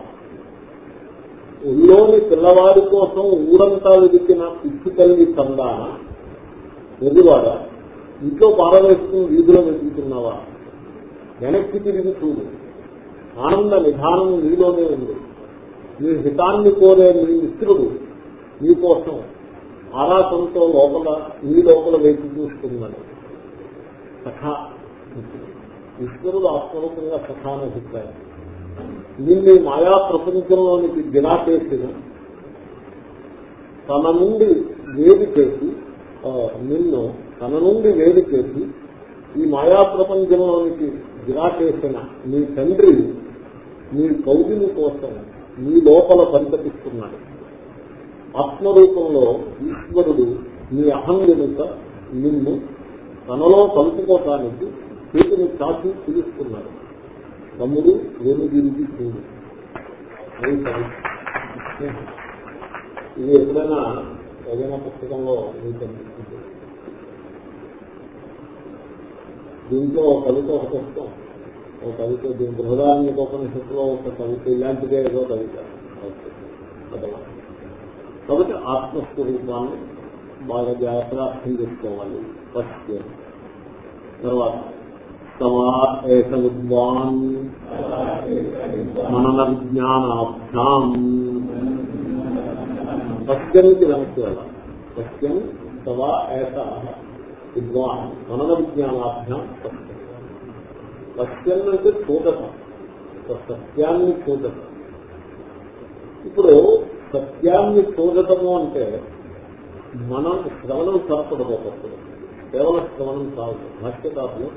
ఊళ్ళోని పిల్లవాడి కోసం ఊరంతా వెతికిన పిచ్చి తల్లి తందాన వెదివాడా ఇంట్లో పారవేస్తూ వీధిలో వెతుకుతున్నావా? వెనక్కి తిరిగి చూడు. ఆనంద నిధానం నీలోనే ఉంది. నీ హితాన్ని కోరే నీ మిత్రుడు నీ కోసం ఆరాసంతో లోపల నీ లోపల వేచి చూస్తున్నాడు సఖా ఈశ్వరుడు ఆత్మరూపంగా సఖా అని అభిప్రాయం. నిన్ను మాయా ప్రపంచంలోనికి గిరాకేసిన తన నుండి వేడి చేసి నిన్ను తన నుండి వేరు చేసి ఈ మాయా ప్రపంచంలోనికి గిరాకేసిన మీ తండ్రి మీ కౌగిలి కోసం మీ లోపల పరితపిస్తున్నాడు ఆత్మరూపంలో ఈశ్వరుడు మీ అహం వెనుక నిన్ను తనలో కలుపుకోవటానికి చేతిని చాచి పిలుస్తున్నాడు. తమ్ముడు వెనుదిరిగి చూడు. ఇది ఎప్పుడైనా ఏదైనా పుస్తకంలో ఉంటుంది అనిపిస్తుంది దీంట్లో ఒక కవిత ఒక పుస్తకం ఒక కవిత దీని బృహదాన్ని ఉపనిషత్తులో ఒక కవిత ఇలాంటిదే ఏదో కవిత. కాబట్టి ఆత్మస్వరూపాన్ని బాగా జాగ్రత్తగా అర్థం చేసుకోవాలి. ఫస్ట్ తర్వాత సమా విద్వాన్ మనన విజ్ఞానాభ్యాం. సత్యానికి వెనక్కి వెళ్ళాలి. సత్యం సవా ఏస విద్వాన్ మనన విజ్ఞానాభ్యాం సత్యం సత్యం అంటే చూడట సత్యాన్ని చూడటం ఇప్పుడు సత్యాన్ని చూడటము అంటే మనం శ్రవణం సరపడబోతుంది కేవలం శ్రవణం కాదు. భాష్యకారులు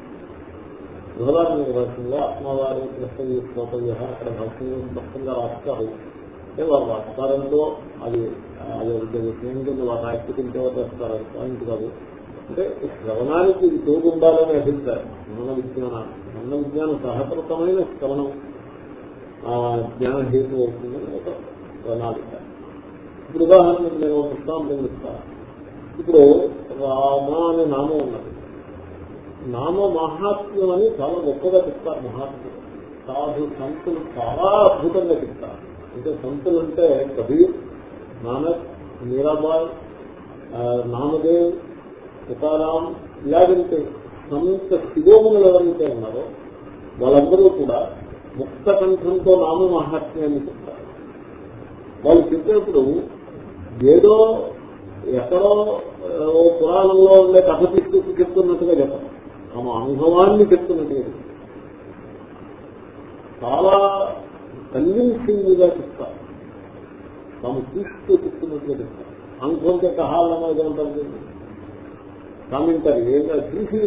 బృహదాత్మక భాషలో ఆత్మవారి కృష్ణ శ్రోతవ్య అక్కడ భాషలో స్పష్టంగా రాస్తారు. అంటే వారు రాస్తారంతో అది అది విషయంలో వారు రాయిస్తుంటే రాస్తారు? పాయింట్ కాదు. అంటే శ్రవణానికి ఇది తోడు ఉండాలని అభిప్రాయం. మన విజ్ఞానం మన విజ్ఞానం సహకృతమైన శ్రవణం జ్ఞాన హేతు అవుతుందని ఒక ప్రణాళిక. ఇప్పుడు ఉదాహరణకు నేను ఒక దృష్టాంతం ఇస్తాను ఇప్పుడు రామ అనే నామం ఉన్నది. నామ మహాత్మ్యం అని చాలా గొప్పగా చెప్తారు మహాత్మ్యం సాధు సంతులు చాలా అద్భుతంగా చెప్తారు. అంటే సంతులు అంటే కబీర్ నానక్ మీరాబాయ్ నామదేవ్ తుకారాం ఇలాగంటే సంత శిరోములు ఎవరైతే ఉన్నారో వాళ్ళందరూ కూడా ముక్త కంఠంతో నామ మహాత్మ్యాన్ని చెప్తారు. వాళ్ళు చెప్పినప్పుడు ఏదో ఎక్కడో ఓ పురాణంలో ఉండే కథ తీసుకొచ్చి చెప్తున్నట్టుగా చెప్పారు. తమ అనుభవాన్ని చెప్తున్నట్టుగా చాలా కన్విన్సింగ్గా చెప్తారు. తాము తీసుకు చెప్తున్నట్టుగా చెప్తారు. అనుభవంతో కహాలమో ఏదో ఉంటారు. కామెంటరీ చూసి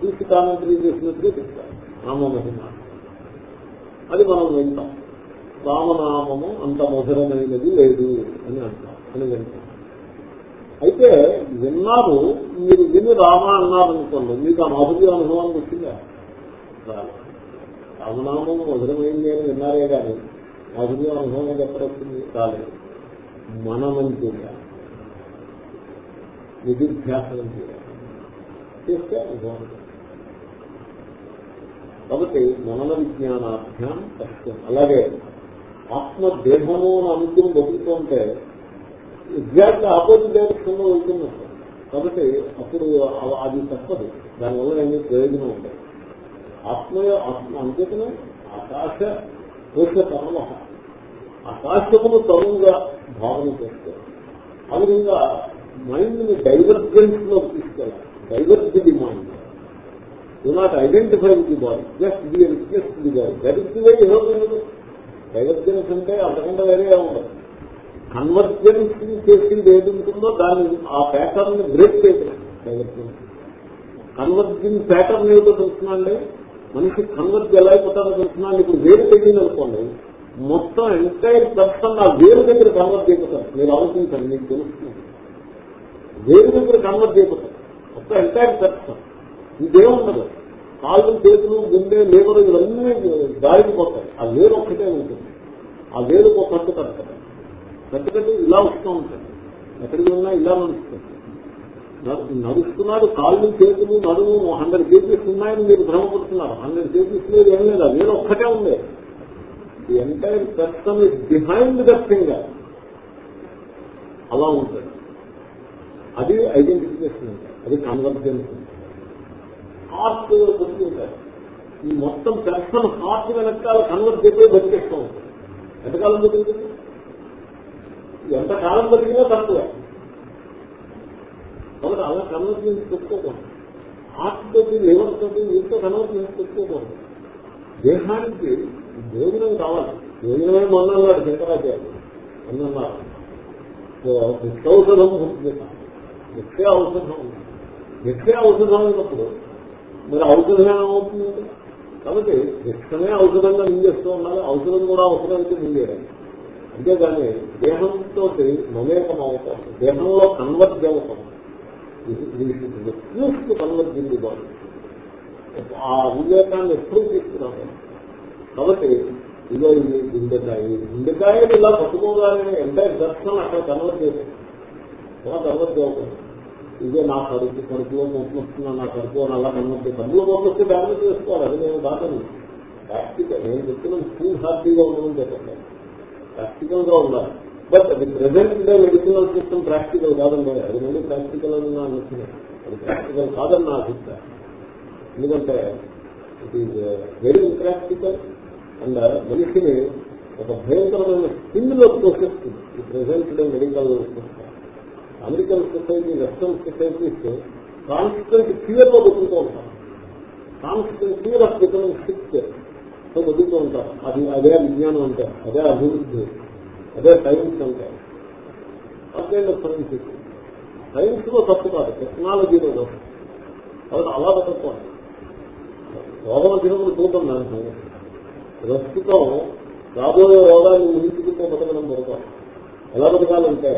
చూసి కామెంటరీ చేసినట్టుగా చెప్తారు. రామమహిమ అది మనం వింటాం. రామనామము అంత మధురమైనది లేదు అని అంటాం అని వింటాం. అయితే విన్నారు మీరు విని రామ అన్నారనుకోండి మీకు ఆ మాధుర్య అనుభవానికి వచ్చిందా రామనామం మధురమైంది అని విన్నారే కానీ మాధుర్య అనుభవం ఎక్కడ వచ్చింది కాలేదు మననం నిధిధ్యాసనం చేయాలి చేస్తే అనుభవం కాబట్టి మనన విజ్ఞానాభ్యాం సత్యం అలాగే ఆత్మ దేహము అని అనుకుని బతుకుతూ ఉంటే ఎగ్జాక్ట్ ఆపోజిట్ డైరెక్షన్లో వెళ్తున్నట్టు. కాబట్టి అప్పుడు అది తప్పదు. దానివల్ల ఏమీ ప్రయోజనం ఉండదు. ఆత్మ ఆత్మ అంతేతనే ఆకాశ కోశ తరమ ఆకాశమును తరువుగా భావన చేస్తారు. ఆ విధంగా మైండ్ని డైవర్జెన్స్లో తీసుకెళ్ళాలి. Diverse the mind do not identify the body just be request the body that is the way divergence అంటే అంతకంటే వేరే ఉండదు. కన్వర్జెన్స్ చేసింది ఏది ఉంటుందో దాన్ని ఆ ప్యాటర్న్ బ్రేక్ చేయడం డైవర్జెన్స్ కన్వర్జెన్స్ ప్యాటర్న్ ఏదో తెలుసునండి మనిషి కన్వర్జ్ ఎలా అయిపోతారో తెలుసునండి ఇప్పుడు వేరు తగ్గింది అనుకోండి. మొత్తం ఎంటైర్ పర్సన్ ఆ వేరు దగ్గర కన్వర్జ్ అయిపోతారు మీరు ఆలోచించండి మీకు తెలుస్తుంది. వేరు దగ్గర కన్వర్ట్ అయిపోతారు ఒక్క ఎంటైర్ పర్సన్ ఇదేముండదు కాళ్ళు చేతులు గుండె లేబర్ ఇవన్నీ దారిపోతాయి ఆ వేరు ఒక్కటే ఉంటుంది. ఆ వేరు ఒక కట్టు కడతారు కట్టు ఇలా వస్తూ ఉంటుంది. ఎక్కడికి ఉన్నా ఇలా నడుస్తుంది. నడుస్తున్నారు కాళ్ళు చేతులు నడుము హండ్రెడ్ కేజీస్ ఉన్నాయని మీరు భ్రమపడుతున్నారు. హండ్రెడ్ కేజీస్ లేదు ఏం లేదు. వేరు ఒక్కటే ఉంది. The entire person is behind the finger అలా ఉంటుంది. అది ఐడెంటిఫికేషన్ అది కన్వర్జెన్స్ హార్ట్ బతుకుంటారు ఈ మొత్తం పర్సన్ హార్ట్ వెనకాల కన్వర్ట్ చేసి బతికేస్తూ. ఉంటుంది ఎంతకాలం బతుకుతుంది ఎంతకాలం బతికినా తక్కువే. కాబట్టి అలా కన్వర్జెన్స్ పెట్టుకోకూడదు. హార్ట్తో తోటి లివర్ వీటితో కన్వర్జెన్స్ పెట్టుకోకూడదు. దేహానికి భోజనం కావాలి. భోజనమే మొన్నన్నాడు శంకరాచార్య అన్నారు ఉంటుంది నిత్య ఔషధం నిత్య ఔషధం అయినప్పుడు మరి ఔషధం ఏమవుతుంది కాబట్టి నిత్యమే ఔషధంగా నిందేస్తూ ఉండాలి. ఔషధం కూడా అవసరానికి నిందేయాలి. అంతేగాని దేహంతో మమేకం అవుతాం దేహంలో కన్వర్ట్ అవుతాం రిఫ్యూజ్ కన్వర్ట్ దింది బాడీ ఆ వివేకాన్ని ఎప్పుడు తీసుకున్నాము కాబట్టి ఇదో ఇది గుండెకాయ. గుండెకాయ ఇలా పట్టుకోగానే ఎంటైర్ దర్శనం అక్కడ కన్వర్ట్ చేశారు. అలా కన్వర్ట్ చేయకూడదు? ఇదే నా కడుపు కడుపులో మొత్తం నా కడుపు అని అలా కన్వర్ట్ కడుపులో మొత్తం బ్యాలెన్స్ చేసుకోవాలి అది నేను దాటను. ప్రాక్టికల్ నేను చెప్తున్నాను ఫుల్ హ్యాపీగా ఉండడం చెప్పండి. ప్రాక్టికల్గా ఉండాలి. బట్ అది present day medicinal system practical కాదండి. అది మళ్ళీ ప్రాక్టికల్ అని నా అనుకున్నాను అది ప్రాక్టికల్ కాదని నా అభిప్రాయం. ఎందుకంటే it is very impractical and మనిషిని ఒక భయంకరమైన స్కిన్లో తోసేస్తుంది. ఈ present day medical system American society western societies constant ఫియర్లో బతుకుతూ ఉంటారు. కాన్స్టెంట్ ఫియర్ ఆఫ్ బికమింగ్ సిక్తో బతుకుతూ ఉంటారు. అది అదే విజ్ఞానం అంటే అదే అభివృద్ధి అదే సైన్స్ అంటే. అదే సైన్స్ సైన్స్లో తప్పు కాదు టెక్నాలజీలో దోషం కాబట్టి అలా బతుకోండి రోగం వచ్చినప్పుడు చూద్దాం దాని ప్రస్తుతం రాబోయే రోగాన్ని ఊహించుకుంటే బతకడం దొరకాలి ఎలా బతకాలంటే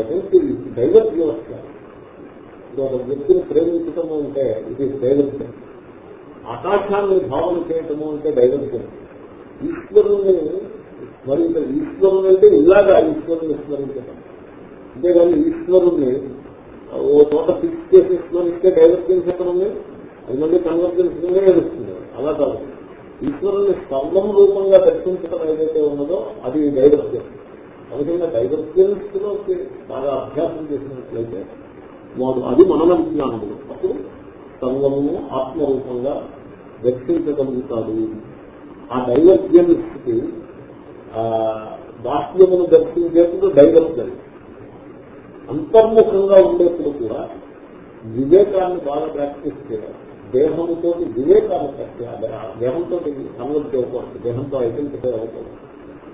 అటెంప్ట్ డైవర్ట్ వ్యవస్థ. ఒక వ్యక్తిని ప్రేమించటము అంటే ఇది డైవర్షన్ ఆకాశాన్ని భావన చేయటము అంటే డైవర్షన్ ఈశ్వరుని మరి ఈశ్వరుని అంటే ఇలాగా ఈశ్వరుని స్మరించటం. అంతేగాని ఈశ్వరుణ్ణి ఓ చోట ఫిక్స్ చేసి స్మరిస్తే డైవర్జెన్స్ ఎక్కడ ఉంది. అది మళ్ళీ కన్వర్జెన్స్ కింద ఏడుస్తుంది అలా కాదు. ఈశ్వరుని స్తంభం రూపంగా దర్శించడం ఏదైతే ఉన్నదో అది డైవర్జెన్స్ అందుకని డైవర్జెన్స్లో బాగా అభ్యాసం చేసినట్లయితే వాడు అది మనన విజ్ఞానములు అప్పుడు స్తంభము ఆత్మరూపంగా దర్శించగలుగుతాడు ఆ డైవర్జెన్స్కి బాహ్యమును దర్శించేప్పుడు డైవర్జెన్స్ అంతర్ముఖంగా ఉండేప్పుడు కూడా వివేకాన్ని బాగా ప్రాక్టీస్ చేయాలి. దేహంతో వివేకాన్ని ప్రాక్టీస్ దేహంతో కన్వర్ట్ చేయకూడదు దేహంతో ఐడెంటిఫై అవ్వకూడదు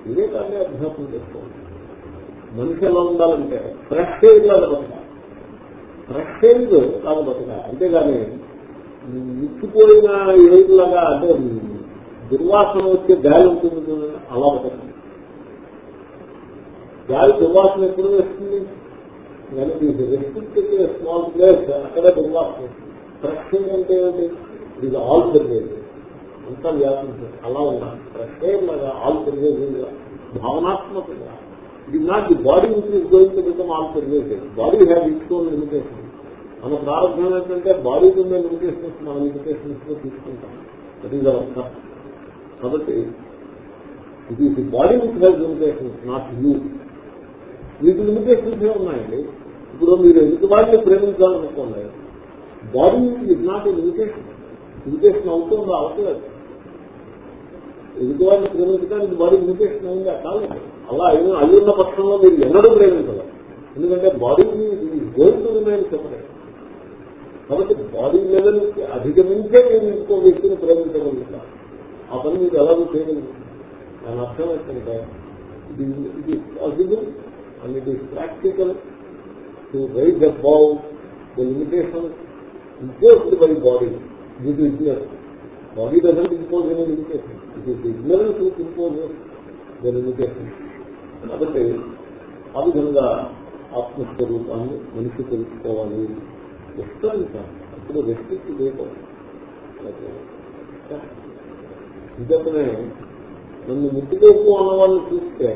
వివేకాన్ని అభ్యాసం చేసుకోవాలి మనిషి ఎలా ఉండాలంటే ఫ్రెష్ ఎయిర్ లాగా బతకాలి. ఫ్రెష్ ఎయిర్ లాగా బతకాలి. అంతేగాని ఇచ్చిపోయిన ఎయిర్ లాగా అంటే దుర్వాసన వచ్చే గాలి ఉంటుంది అలా బతకాలి. గాలి దుర్వాసన ఎప్పుడు వస్తుంది? కానీ ఇది రెస్ట్రిక్ట్ స్మాల్ ప్లేస్ అక్కడే దుర్వాసన వస్తుంది. ఫ్రెష్ ఎయిర్ అంటే ఏంటి? ఇది ఆల్ పెరిగేది అంతా వ్యాపించింది అలా ఉండాలి ఫ్రెష్ ఎయిర్ లాగా ఆల్ పెరిగేది భావనాత్మకంగా ఇది not the body which is going to become all పెరిగేది body have its own limitation మన ప్రారంభం ఏంటంటే బాడీకి ఉండే లిమిటేషన్స్ మన లిమిటేషన్స్లో తీసుకుంటాం దట్ ఈస్ అవర్ కప్ కాబట్టి ఇది the body which has limitations not you వీటి లిమిటేషన్స్ ఏ ఉన్నాయండి ఇప్పుడు మీరు ఎదుటి వాడిని ప్రేమించాలనుకోండి body is not a limitation limitation అవుతుందో అవట్లేదు ఎదుటి వాడిని ప్రేమించడానికి బాడీ లిమిటేషన్ అయిందా కాదు. అలా అయిన అయ్యున్న పక్షంలో మీరు ఎన్నడూ ప్రేమించలేదు. ఎందుకంటే body going to remain separate కాబట్టి బాడీ లెవెల్ అధిగమించే మీరు ఇంకో వ్యక్తిని ప్రేమించగలుగుతారు. ఆ పని మీరు ఎలాగో చేయగలుగుతారు దాని అర్థం ఏంటంటే ఇది ఇది possible and it is practical to rise above the limitation imposed by body ఇది ignore body doesn't impose any limitation it is ignorance with impose the limitation కాబట్టి ఆ విధంగా ఆత్మస్వరూపాన్ని మనిషి తెలుసుకోవాలి. విస్తరించాలి అప్పుడు రెస్ట్రిక్ట్ చేయకూడదు ఇంకనే నన్ను ముట్టుకోకు అన్న వాళ్ళని చూస్తే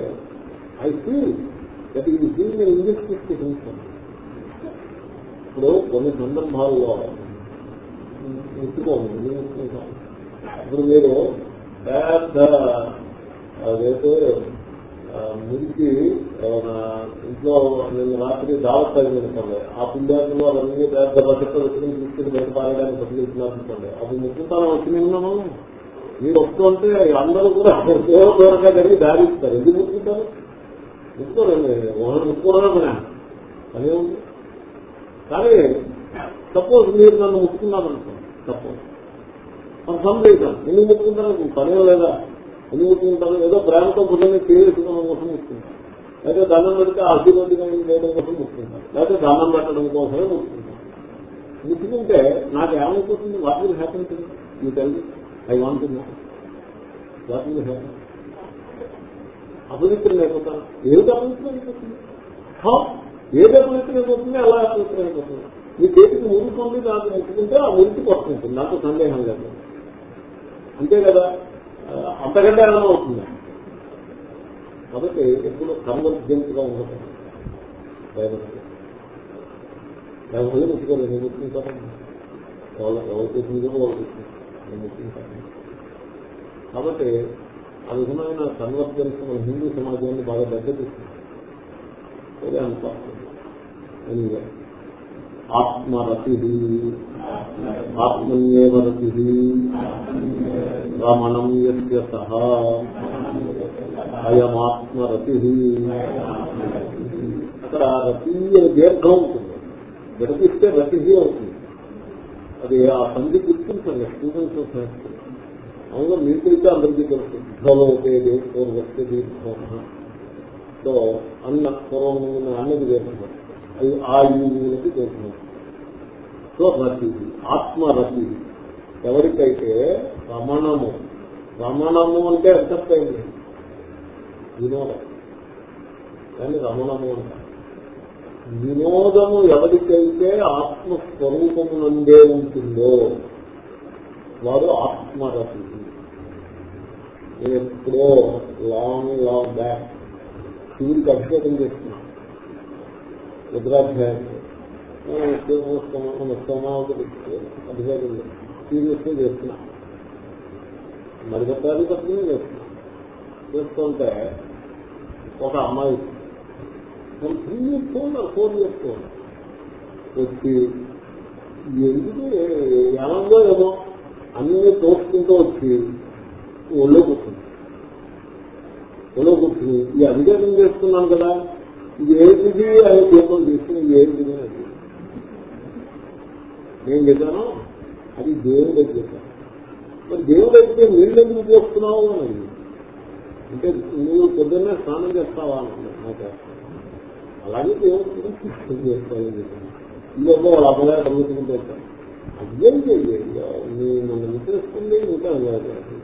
ఐ ఫీల్ దట్ ఇది ఫీల్ ఇంజస్టిస్ హింసన్ ఇప్పుడు కొన్ని సందర్భాల్లో ముట్టుకోము ఇప్పుడు మీరు పెద్ద అదైతే మురికి ఇంట్లో నిన్న రాత్రి దావత్ అనుకోండి. ఆ పుణ్యాత్తులు అవన్నీ పెద్ద బకెట్లో వచ్చి తీసుకుని బయట పారడానికి బతికిస్తున్నారు అనుకోండి. అది ముట్టుతాను వచ్చి మీరు వస్తుంటే అందరూ కూడా దూరంగా జరిగి దారి ఇస్తారు ఎందుకు ముట్టుకుంటారు ముట్టుకోరండి ఒకరు ముట్టుకోవడమే పని అదే ఉంది కానీ సపోజ్ మీరు నన్ను ముట్టుకున్నారనుకోండి సపోజ్ మన సందేశం ఎందుకు ముట్టుకుంటాను పనే లేదా? ఎందుకు ముట్టుకుంటాను ఏదో ప్రేమతో బుద్ధని తీరేసుకోవడం కోసం ముట్టుకుంటాను లేకపోతే దండం పెడితే ఆశీర్వాదంగా చేయడం కోసం ముట్టుకుంటాను లేకపోతే దండం పెట్టడం కోసమే ముట్టుకుంటాను ముట్టుకుంటే నాకు ఏమైపోతుంది what will happen to you I want what will happen అపవిత్రం అయిపోతాను ఏది అపవిత్రం అయిపోతుంది ఏది అపవిత్రం అయిపోతుంది అలా అపవిత్రం అయిపోతుంది మీ చేతికి మురుకుంది నాకు ముట్టుకుంటే ఆ మురికి వస్తుంటుంది నాకు సందేహం లేదు. అంతే కదా? అంతకంటే అర్థం అవుతుంది. కాబట్టి ఎప్పుడు కన్వర్జెంట్గా ఉండదు ఎవరు ముట్టుకోలేదు నేను ముట్టుకుంటాను ఎవరు ఎవరు చేసింది వాళ్ళు నేను ముట్టుకుంటాను కాబట్టి ఆ విధమైన కన్వర్జెన్స్ మన హిందూ సమాజాన్ని బాగా దెబ్బతీస్తుంది. అదే అనుకుంటుంది ఆత్మరతి ఆత్మన్యేవ రతి రమణం యస్య సహ అయమాత్మరతి అక్కడ రతి అని దీర్ఘం ఉంటుంది. విడపిస్తే రతి అవుతుంది. అది ఆ సంధి గుర్తించండి స్టూడెంట్స్ చేస్తారు అవును మీకు అందరికీ తెలుసు. ధ్వలోపే పూర్వస్తే దీర్ఘం సో అన్న పూర్వం అన్నది చేస్తున్నారు అది ఆ యూనికి చేస్తున్నారు సో రతి ఆత్మరతి ఎవరికైతే రమణము రమణము అంటే అర్థమైంది వినోదం. కానీ రమణము అంటారు. వినోదము ఎవరికైతే ఆత్మస్వరూపము నందే ఉంటుందో వారు ఆత్మరతి నేను ఎప్పుడో లాంగ్ లాంగ్ బ్యాక్ శివుడికి అభిషేకం చేస్తున్నాను రుద్రాధ్యాయం అభిషేకం సీరియస్గా చేస్తున్నా మరి చెప్పాలి చేస్తున్నా చేస్తుంటే ఒక అమ్మాయి త్రీ ఇయర్స్ ఉన్నారు ఫోర్ ఇయర్స్ ఉన్నారు వచ్చి ఎందుకు ఏమందో ఏమో అన్ని తోసుకుంటూ వచ్చి ఒళ్ళో కూర్చుంది. ఒళ్ళో కూర్చుని ఈ అభిషేకం చేస్తున్నాను కదా ఇది ఏంటిది అనే దీపం తీసుకుని ఇది అని నేను చెప్పాను అది దేవుడు చెప్పాను మరి దేవుడు అయితే నీళ్ళు ఎందుకు చేస్తున్నావు అని అంటే నువ్వు పొద్దున్నే స్నానం చేస్తావా నాకు అలాగే దేవుడు చేస్తావు ఇదేమో వాళ్ళ అమ్మగారు కలుగుతుంటే అర్థం చేయాలి నన్ను విసిరిస్తుంది ఇంకా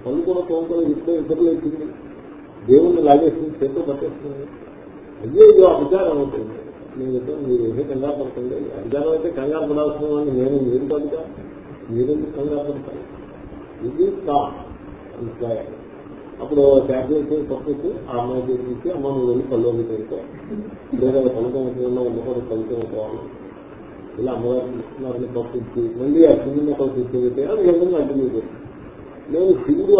పళ్ళు కూడా తోముకొని ఇద్దరు ఇద్దరు వచ్చింది దేవుణ్ణి లాగేసింది చేతితో పట్టేస్తుంది అయ్యే ఇది అధికారం అవుతుంది నేను చెప్పాను మీరు ఏమీ కంగారు పడుతుంది అభిచారం అయితే కంగారు పడాల్సిన వాడిని నేను మీరు పడుతా మీరెందుకు కంగారు పడతాను ఇది థాట్ అప్పుడు ట్యాబ్లెట్ పట్టుకొచ్చి ఆ అమ్మాయి చూపించి అమ్మ నువ్వు వెళ్ళి పళ్ళు పెడితే లేదా పలుకోవడం ఉన్నప్పుడు పలుకోవాలి ఇలా అమ్మగారు ఇస్తున్నారని పంపించి మళ్ళీ ఆ చిన్న మొక్కలు తీసుకెళ్తే అది ఎందుకు కంటిన్యూ చేస్తాను నేను శివుడు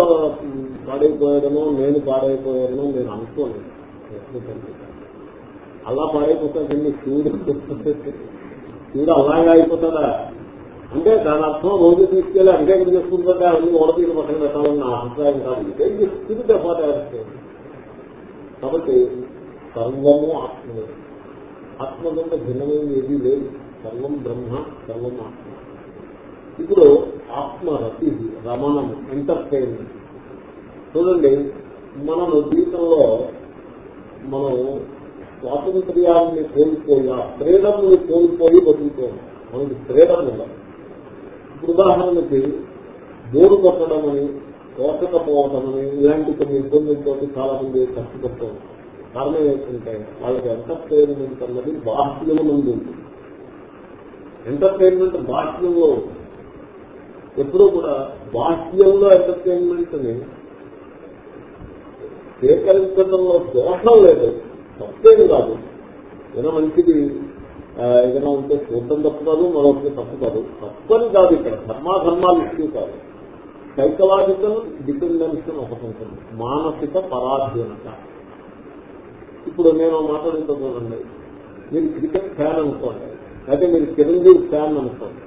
పాడైపోయాడనో నేను పాడైపోయాడనో నేను అనుకోలేదు. అలా పాడైపోతాడండి. శివుడు శివుడు అలాగే అయిపోతాడా అంటే దాని అర్థం రోజు తీసుకెళ్ళి అంకేకం చేసుకుంటుంటే అన్ని ఓడతీసి పక్కన పెట్టాలని నా అభిప్రాయం కాదు. ఇది స్థితి పాఠాలు కాబట్టి సర్వము ఆత్మ ఆత్మ కంటే భిన్నమైన ఏది లేదు. సర్వం బ్రహ్మ సర్వం ఆత్మ. ఇప్పుడు ఆత్మరతి రమణం ఎంటర్టైన్మెంట్ చూడండి మనము జీవితంలో మనం స్వాతంత్ర్యాన్ని కోల్పోయినా ఆ ఫ్రీడమ్ని కోల్పోయి బతుకుతాం. మనకి ఫ్రీడమ్ ఉండాలి. ఇప్పుడు ఉదాహరణకి బోరు కొట్టడం అని తోచకపోవడం అని ఇలాంటి కొన్ని ఇబ్బందులతో చాలా మంది కష్టపడుతూ కారణం ఏంటంటే వాళ్ళకి ఎంటర్టైన్మెంట్ అన్నది బాహ్యం నుండి ఉంటుంది. ఎంటర్టైన్మెంట్ బాహ్యంలో ఎప్పుడూ కూడా బాహ్యంలో ఎంటర్టైన్మెంట్ని స్వీకరించడంలో దోషం లేదు. తప్పేది కాదు. ఏదైనా మంచిది ఏదైనా ఉంటే చూడటం తప్పు కాదు మరొకటి తప్పు కాదు. తప్పని కాదు ఇక్కడ. ధర్మాధర్మాలు ఇష్యూ కాదు. సైకలాజికల్ డిపెండెన్స్ ఒకటి ఉంటుంది. మానసిక పరాధీనత. ఇప్పుడు నేను మాట్లాడుతూ చూడండి. మీరు క్రికెట్ ఫ్యాన్ అనుకోండి. అయితే మీరు చిరంజీవి ఫ్యాన్ అనుకోండి.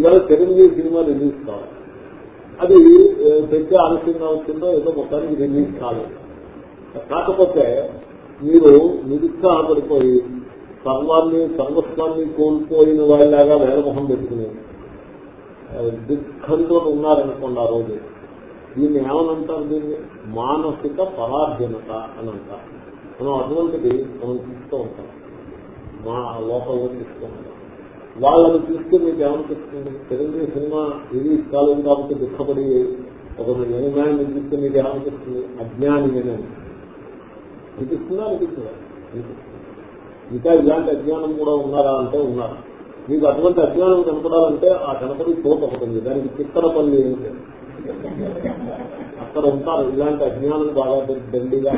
ఇవాళ చిరంజీవి సినిమా రిలీజ్ కావాలి. అది పెద్ద ఆలస్యంగా వచ్చిందో ఏదో మొత్తానికి రిలీజ్ కాలేదు. కాకపోతే మీరు నిరుత్సాహపడిపోయి సర్వాన్ని సర్వస్వాన్ని కోల్పోయిన వాళ్ళలాగా వేలమొహం పెట్టుకుని దుఃఖంతో ఉన్నారనుకోండి ఆ రోజు. దీన్ని ఏమనంటారు దీన్ని? మానసిక పరాధీనత అని అంటారు మనం అటువంటిది మనం చూస్తూ ఉంటాం. మా లోకంలో చూస్తూ ఉంటాం. వాళ్ళని చూస్తే మీకు ఏమనిపిస్తుంది? చిరంజీవి సినిమా రిలీజ్ కాలేదు కాబట్టి దుఃఖపడి ఒక నిర్ణయాన్ని చూస్తే మీకు ఏమనిపిస్తుంది? అజ్ఞాని అని అనిపిస్తుందా? అనిపిస్తుందా? ఇంకా ఇలాంటి అజ్ఞానం కూడా ఉన్నారా అంటే ఉన్నారు. మీకు అటువంటి అజ్ఞానం కనపడాలంటే ఆ కనపడి చోట ఒకటి దానికి చిత్తన పని అక్కడ ఉంటారు. ఇలాంటి అజ్ఞానం బాగా దండిగా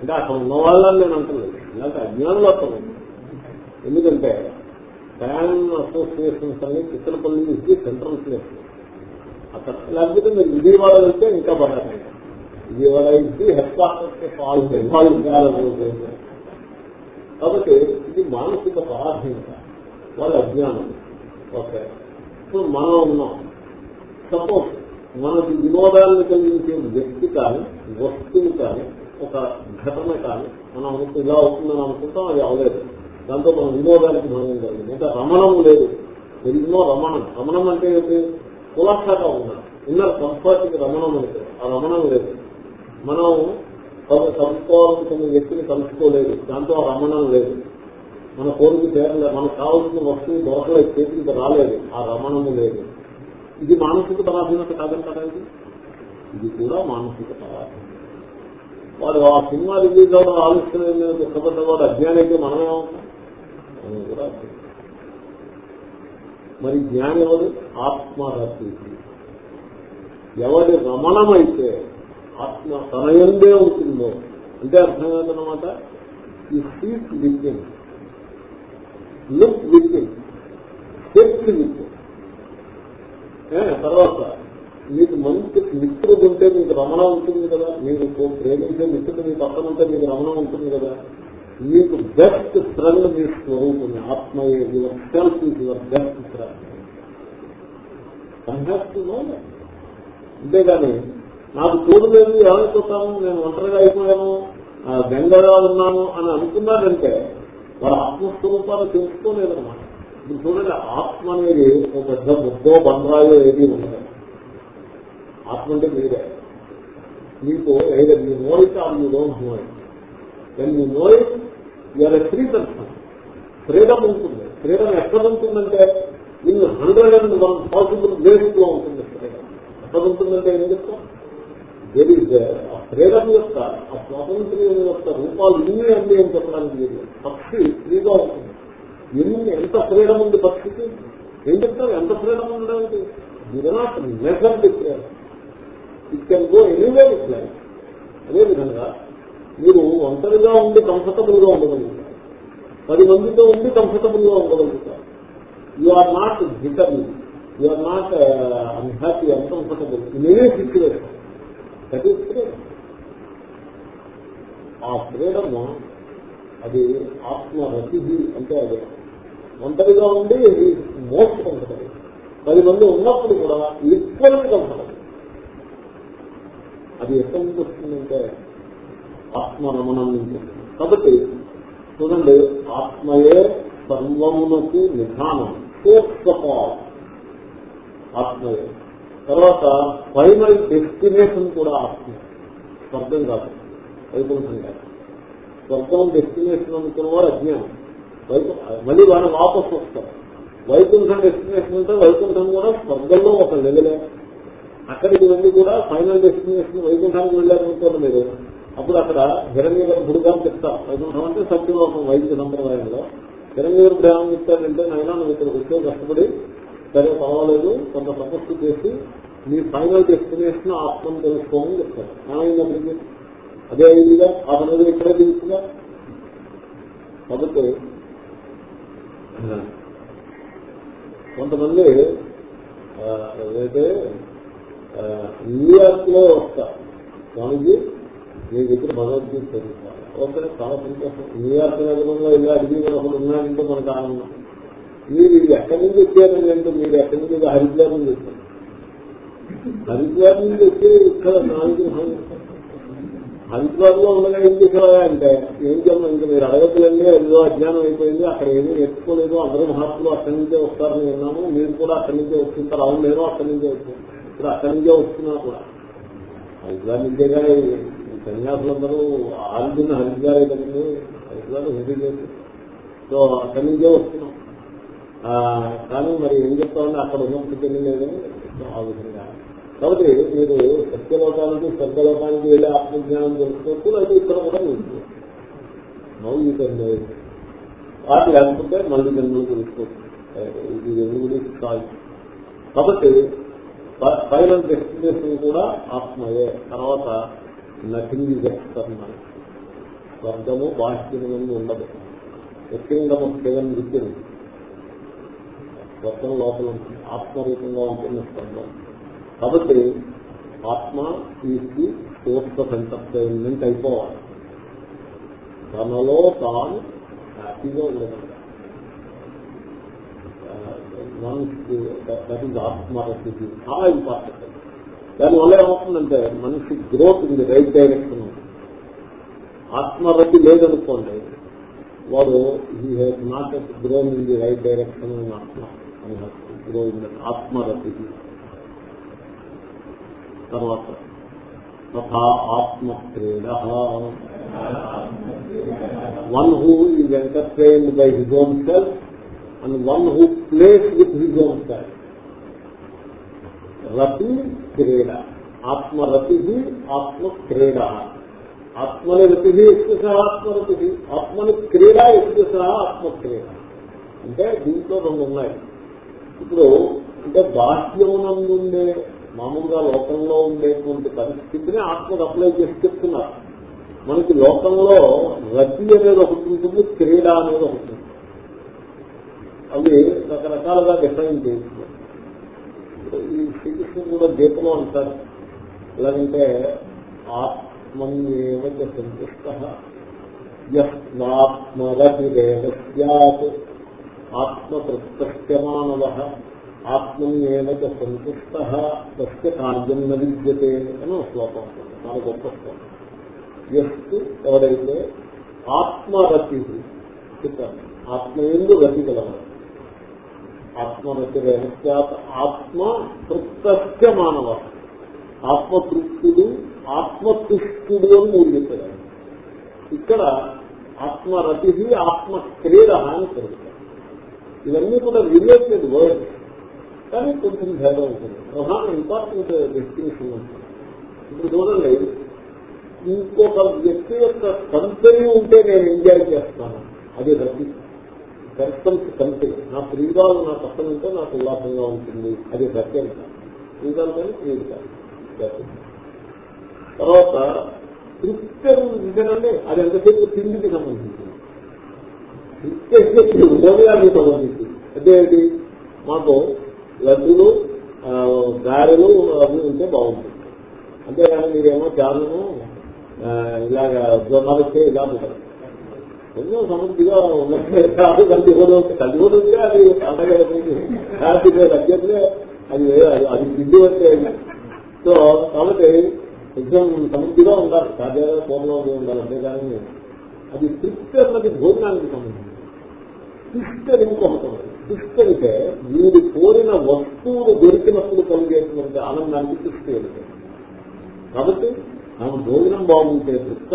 అంటే అక్కడ ఉన్న వాళ్ళని నేను అంటున్నాను. ఇలాంటి అజ్ఞానులు అక్కడ ఎందుకంటే ఫ్యాన్ అసోసియేషన్స్ అన్ని చిత్తలపల్లి నుంచి సెంట్రల్ ప్లేస్ అక్కడ లేకపోతే మీరు విజయవాడ వెళ్తే ఇంకా బాగా విజయవాడ ఇచ్చి హెడ్ క్వార్టర్స్ కాబట్టి ఇది మానసిక పరాధీనత వాళ్ళ అజ్ఞానం. ఓకే. ఇప్పుడు మనం ఉన్నాం. సపోజ్ మనకి వినోదాన్ని కలిగించే వ్యక్తి కానీ వస్తువు కానీ ఒక ఘటన కానీ మనం ఇలా అవుతుందని అనుకుంటాం అది అవలేదు దాంతో మనం వినోదానికి భంగం కలిగింది అంటే రమణము లేదు. ఎన్నో రమణం. రమణం అంటే ఏంటి? కులాసాగా ఉన్నారు ఇన్నర్ కంఫర్ట్కి రమణం అంటే ఆ రమణం లేదు. మనం కలుసుకోవాలనుకున్న వ్యక్తిని కలుసుకోలేదు. దాంతో ఆ రమణం లేదు. మన కోరిక చేరలేదు మనకు కావాల్సిన వస్తువు దొరకలేదు చేతికి రాలేదు. ఆ రమణము లేదు. ఇది మానసిక పరాధీనత కాదంటారా ఇది? ఇది కూడా మానసిక పరాధీనత. వాడు ఆ సినిమా రిలీజ్ అవడం ఆలోచన దుఃఖపడ్డ వాడు అజ్ఞానైతే మనమే మనం కూడా మరి జ్ఞానం ఎవరు? ఆత్మరతి. ఎవరి రమణమైతే ఆత్మ తనయందే ఉంటుందో. అంటే అర్థం ఏంటన్నమాట ఈ seat within look within set within తర్వాత మీకు మంచి మిత్రుడు ఉంటే మీకు రమణ ఉంటుంది కదా. మీకు ప్రేమించే మిత్రుడు మీ పక్కన ఉంటే మీకు రమణ ఉంటుంది కదా. మీకు బెస్ట్ ఫ్రెండ్ మీ స్వరూపం ఆత్మ yourself is your best friend అంతేగాని నాకు తోడు లేదు ఏమైపోతాను నేను ఒంటరిగా అయిపోయాను గంగగా ఉన్నాను అని అనుకున్నారంటే వాళ్ళ ఆత్మస్వరూపాన్ని తెలుసుకోలేదన్నమాట. ఇప్పుడు చూడండి ఆత్మ అనేది ఒక పెద్ద ముద్దో బంధరాయో ఏది ఉండదు. ఆత్మ అంటే మీరే. మీకు ఏదో మీ know it are you don't know it when you know you're a free person freedom ఉంటుంది. ఫ్రీడమ్ ఎక్కడ ఉంటుందంటే in hundred and one possible వేస్లో ఉంటుంది ఫ్రీడమ్ ఎక్కడ ఉంటుందంటే ఏం చెప్తాం? దేర్ ఇస్ ఫ్రీడమ్ యొక్క ఆ స్వాతంత్ర్యం యొక్క రూపాలు ఇన్ని అండి అని చెప్పడానికి లేదు పక్షి ఫ్రీగా ఉంటుంది ఎన్ని ఎంత ఫ్రీడమ్ ఉంది పక్షికి ఏం చెప్తారు ఎంత ఫ్రీడమ్ ఉండడానికి the not measure difference it can go anyway it life అదేవిధంగా మీరు ఒంటరిగా ఉండి కంఫర్టబుల్గా ఉండగలుగుతారు పది మందితో ఉండి కంఫర్టబుల్గా ఉండగలుగుతారు you are not bitter you are not unhappy uncomfortable in any situation that is freedom ఆ ఫ్రీడమ్ అది ఆత్మరతి అంటే అదే ఒంటరిగా ఉండి మోస్ట్ కంఫర్టబుల్ పది మంది ఉన్నప్పుడు కూడా ఈక్వల్ కంఫర్టబుల్ అది ఎక్కడి నుంచి వస్తుందంటే ఆత్మరమణం నుంచి. కాబట్టి చూడండి ఆత్మయే సర్వమునకు నిధానం. ఆత్మయే. తర్వాత ప్రైమరీ డెస్టినేషన్ కూడా ఆత్మ స్వర్గం కాదు. వైకుంఠం కాదు. స్వర్గం డెస్టినేషన్ అనుకున్న వారు అజ్ఞానం. మళ్ళీ వాళ్ళు వాపస్ వస్తారు. వైకుంఠం డెస్టినేషన్ అంటే వైకుంఠం కూడా స్వర్గంలో ఒక లెవెలే. అక్కడికి వెళ్ళి కూడా ఫైనల్ డెస్టినేషన్ వైకుంఠానికి వెళ్ళారనుకోండి మీరు. అప్పుడు అక్కడ హిరణ్య గర్భుడుగా చెప్తారు వైకుంఠం అంటే సత్యలోకం వైద్య సంప్రదాయంలో. హిరణ్య గర్భుడు ఏమని చెప్తారంటే నాయన నువ్వు ఇక్కడ వచ్చే కష్టపడి సరే పర్వాలేదు కొంత తపస్సు చేసి మీ ఫైనల్ డెస్టినేషన్ ఆత్మను తెలుసుకోమని చెప్తారు. ఏమైందప్పటికి అదే అయిందిగా? ఆ పనులు ఇక్కడే తెలుసుగా కాబట్టి కొంతమంది ఏదైతే న్యూయార్క్లో వస్తారు స్వామిజీ మీ దగ్గర భగవద్గీత చదువుతారు ఒకసారి చాలా సంతోషం. న్యూయార్క్ నగరంలో ఇలా అడిగి కూడా ఒకటి ఉన్నాయంటే మనకు ఆనందం. మీరు ఇది ఎక్కడి నుంచి వచ్చారని అంటే మీరు ఎక్కడి నుంచి హరిద్వార్ నుంచి వచ్చారు. హరిద్వార్ నుంచి వచ్చి ఇక్కడ నాలుగు హరిద్వార్లో ఉండగా ఏం చేసేవా అంటే ఏం చేయడం ఇంకా మీరు అడగట్లండి ఏదో అజ్ఞానం అయిపోయింది అక్కడ ఏమీ నేర్చుకోలేదు అందరూ మహాత్ములు అక్కడి నుంచే వస్తారని విన్నాము మీరు కూడా అక్కడి నుంచే వస్తుంటారు అవును నేను అక్కడి నుంచే వస్తుంది ఇప్పుడు అక్కడి నుంచే వస్తున్నా కూడా. హరిద్వార్ నుంచే కానీ సన్యాసులందరూ ఆరుదిన హరిద్వార్ అయిపోయింది హరిద్వార్ హృదయం సో అక్కడి నుంచే వస్తున్నాం. కానీ మరి ఏం చెప్తామంటే అక్కడ ఉన్నప్పుడు తెలియలేదని ఆ విధంగా. కాబట్టి మీరు సత్యలోకానికి స్వర్గలోకానికి వెళ్ళి ఆత్మజ్ఞానం తెలుసుకోవచ్చు అయితే ఇక్కడ కూడా ఉంటుంది నవ్వు వాటి లేకపోతే మళ్ళీ జన్మలు తెలుసుకోవచ్చు ఇది ఎనిమిది కాదు. కాబట్టి ఫైనల్ డెస్టినేషన్ కూడా ఆత్మయే. తర్వాత నథింగ్ ఇస్ ఎక్స్టర్నల్ స్వర్గము బాహ్యము ఉండదు. ఎక్కింగము కేవలం విద్యను. స్వర్గం లోపల ఉంటుంది. ఆత్మరూపంగా ఉంటుంది స్వర్గం. కాబట్టి ఆత్మ ఈజ్ సోర్స్ ఆఫ్ ఎంటర్టైన్మెంట్ అయిపోవాలి. తనలో తాను హ్యాపీగా ఉండదు uh, ఆత్మరస్థితి చాలా ఇంపార్టెంట్ దానివల్ల ఏమవుతుందంటే మనిషి గ్రోత్ ఉంది రైట్ డైరెక్షన్ ఆత్మరతి లేదనుకోండి వాడు he he's not grown in the right direction అని అర్థం. ఆత్మరతి. తర్వాత తథా ఆత్మక్రీడ. One who is entertained by his own self and one who plays with his own self రతి క్రీడ. ఆత్మరతి ఆత్మక్రీడ. ఆత్మని రతి ఎక్స్ ఆత్మరతి ఆత్మని క్రీడ ఎక్స్ ఆత్మక్రీడ. అంటే దీంట్లో రెండు ఉన్నాయి. ఇప్పుడు అంటే బాహ్యమునందుండే మామూలుగా లోకంలో ఉండేటువంటి పరిస్థితిని ఆత్మకు అప్లై చేసి చెప్తున్నారు. మనకి లోకంలో రద్దీ అనేది ఒకటి ఉంటుంది క్రీడ అనేది ఒకటి ఉంటుంది. అవి రకరకాలుగా డిఫైన్ చేస్తున్నారు. ఈ శ్రీకృష్ణుడు కూడా దీపంలో అంటారు. ఎలాగంటే ఆత్మన్యేవ చ సంతుష్ట యస్మాత్మరతిరేవ సత్ ఆత్మతృప్తమానవ ఆత్మన్యేన సంతుష్ట తస్య కార్యం న విద్యతే అని ఒక శ్లోకం ఉంటుంది చాలా గొప్ప శ్లోకం. ఎస్తు ఎవరైతే ఆత్మరతి చెప్పారు ఆత్మ ఎందు రతి కలవారు ఆత్మరతి రహస్యాత్ ఆత్మ తృప్త మానవ ఆత్మతృప్తుడు ఆత్మతుష్టుడు అని మూడు చెప్పారు ఇక్కడ ఆత్మరతి ఆత్మక్రీడ అని తెలుసు ఇవన్నీ కూడా రిలేటెడ్ వర్డ్ కానీ కొంచెం భేదం ఉంటుంది. ప్రధాన ఇంపార్టెంట్ డెస్టినేషన్ ఉంటుంది. ఇప్పుడు చూడండి ఇంకొక వ్యక్తి యొక్క కంపెనీ ఉంటే నేను ఎంజాయ్ చేస్తాను. అది రద్దు పెర్సన్స్ కంపెనీ నా ప్రియురాలు నా పక్కన ఉంటే నాకు ఉల్లాసంగా ఉంటుంది. అది రద్దు ప్రియురాలు కానీ ప్రియుడు తర్వాత తృప్తి విధానండి అది ఎంతసేపు తిండికి సంబంధించింది? తృప్తి హృదయానికి సంబంధించింది అంటే ఏంటి? మాకు లడ్డులు గారెలు అవి ఉంటే బాగుంటుంది. అంతేగాని మీరేమో చాలను ఇలాగ జొన్నలకే ఇలా ఉంటుంది కొంచెం సమృద్ధిగా ఉన్నట్లే కాదు కలిసి కూడా కలిసి కూడా ఉంటే అది పండగ తగ్గట్లే అది అది పిండి వచ్చే సో కాబట్టి కొంచెం సమృద్ధిగా ఉండాలి. తాజాగా పూర్ణంగా ఉండాలి అంతేగాని అది తృప్తి అన్నది భోజనానికి సంబంధించి. తృప్తి ఇంకొకటి తృప్తి అంటే మీరు కోరిన వస్తువులు దొరికినప్పుడు కలిగేటువంటి ఆనందానికి తృప్తి కాబట్టి నాకు భోజనం బాగుంటే తృప్త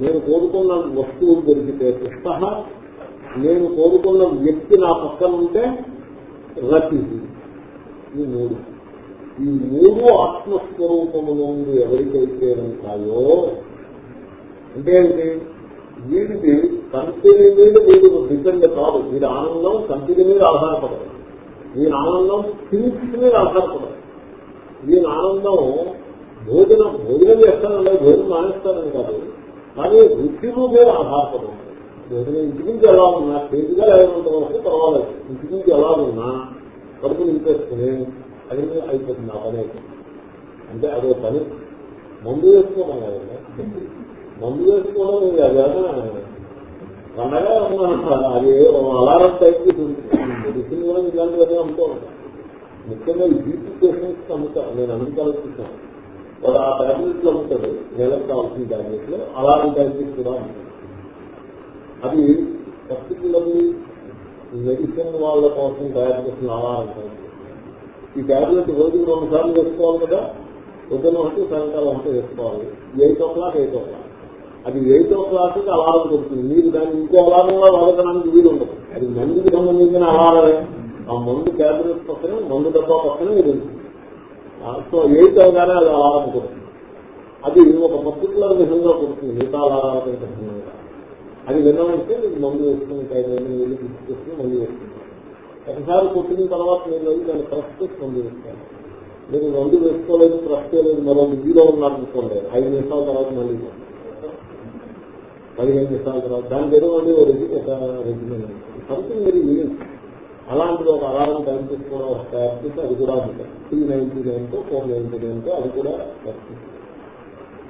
నేను కోరుకున్న వస్తువులు దొరికితే తృప్త నేను కోరుకున్న వ్యక్తి నా పక్కన ఉంటే రతి. ఈ మూడు. ఈ మూడు ఆత్మస్వరూపము ఎవరికైతే ఉంటాయో అంటే ఏంటి వీడికి కంపెనీ మీద మీరు డిపెండ్ కాదు. మీరు ఆనందం కంపెనీ మీద ఆధారపడదు. వీడి ఆనందం థింగ్స్ మీద ఆధారపడదు. వీడి ఆనందం భోజనం భోజనం చేస్తానంటే భోజనం మానేస్తానని కాదు. కానీ రుచిలు మీద ఆధారపడదు. భోజనం ఇంటి నుంచి ఎలా ఉన్నా తేజీగా లేనంత వరకు పర్వాలేదు. ఇంటి నుంచి ఎలా ఉన్నా కడుపు నింపేసుకుని అది అయిపోతుంది ఆ పని అంటే అదో పని. మందు వేసుకోవడం కాదండి మందు వేసుకోవడం అదేనా పండగా అది అలారం టైప్ మెడిసిన్ కూడా ఇలాంటివన్నీ అమ్ముతూ ఉంటాను ముఖ్యంగా ఈ బీపీ పేషెంట్స్ అమ్ముతాను నేను అమెరికాలో చూసాను వాడు ఆ టాబ్లెట్లు అమ్ముతాడు నెలకు కావాల్సిన టాబ్లెట్లు అలారం టాబ్లెట్ కూడా అమ్ముతాడు అది పర్టికులర్లీ మెడిసిన్ వాళ్ళ కోసం తయారు చేసిన అలారం టాబ్లెట్ ఈ టాబ్లెట్ రోజుకి రెండు సార్లు వేసుకోవాలి కదా పొద్దున ఒకటి సాయంకాలం ఒకటి వేసుకోవాలి. Eight o'clock eight o'clock. అది ఎయిట్ ఓ క్లాక్కి అలారం దొరుకుతుంది. మీరు దాన్ని ఇంకో అలారంలో వాడకడానికి వీలు ఉండదు. అది మందుకి సంబంధించిన అలారమే ఆ మందు ట్యాబ్లెట్ పక్కనే మందు డబ్బా పక్కనే ఇది సో ఎయిట్ అవగానే అది అలారం కొడుతుంది అది ఒక పర్టికులర్ విధంగా కొడుతుంది మిగతా అలారాల కంటే అది విన్నామంటే మీకు మందు వేసుకుని టైం వెళ్ళి తీసుకొచ్చి మందు వేసుకుంటాం ఒకసారి కొట్టిన తర్వాత మీరు వెళ్ళి దాన్ని ప్రెస్ చేసి మందు వేస్తాను మీరు మందు వేసుకోలేదు ప్రెస్ చేయలేదు మరో బిజీలో ఉన్నారనుకోండి. ఐదు నిమిషాల తర్వాత మళ్ళీ పదిహేను నిమిషాల తర్వాత దానికి ఏదో మళ్ళీ ఒక రెజిమెంట్ సంథింగ్ వెరీ యూనిక్ అలాంటిది ఒక అలారం టైం తీసుకోవడం ఒక తయారు చేసి అది కూడా ఉంటుంది త్రీ నైన్టీ నైన్తో ఫోర్ నైన్టీ నైన్తో అది కూడా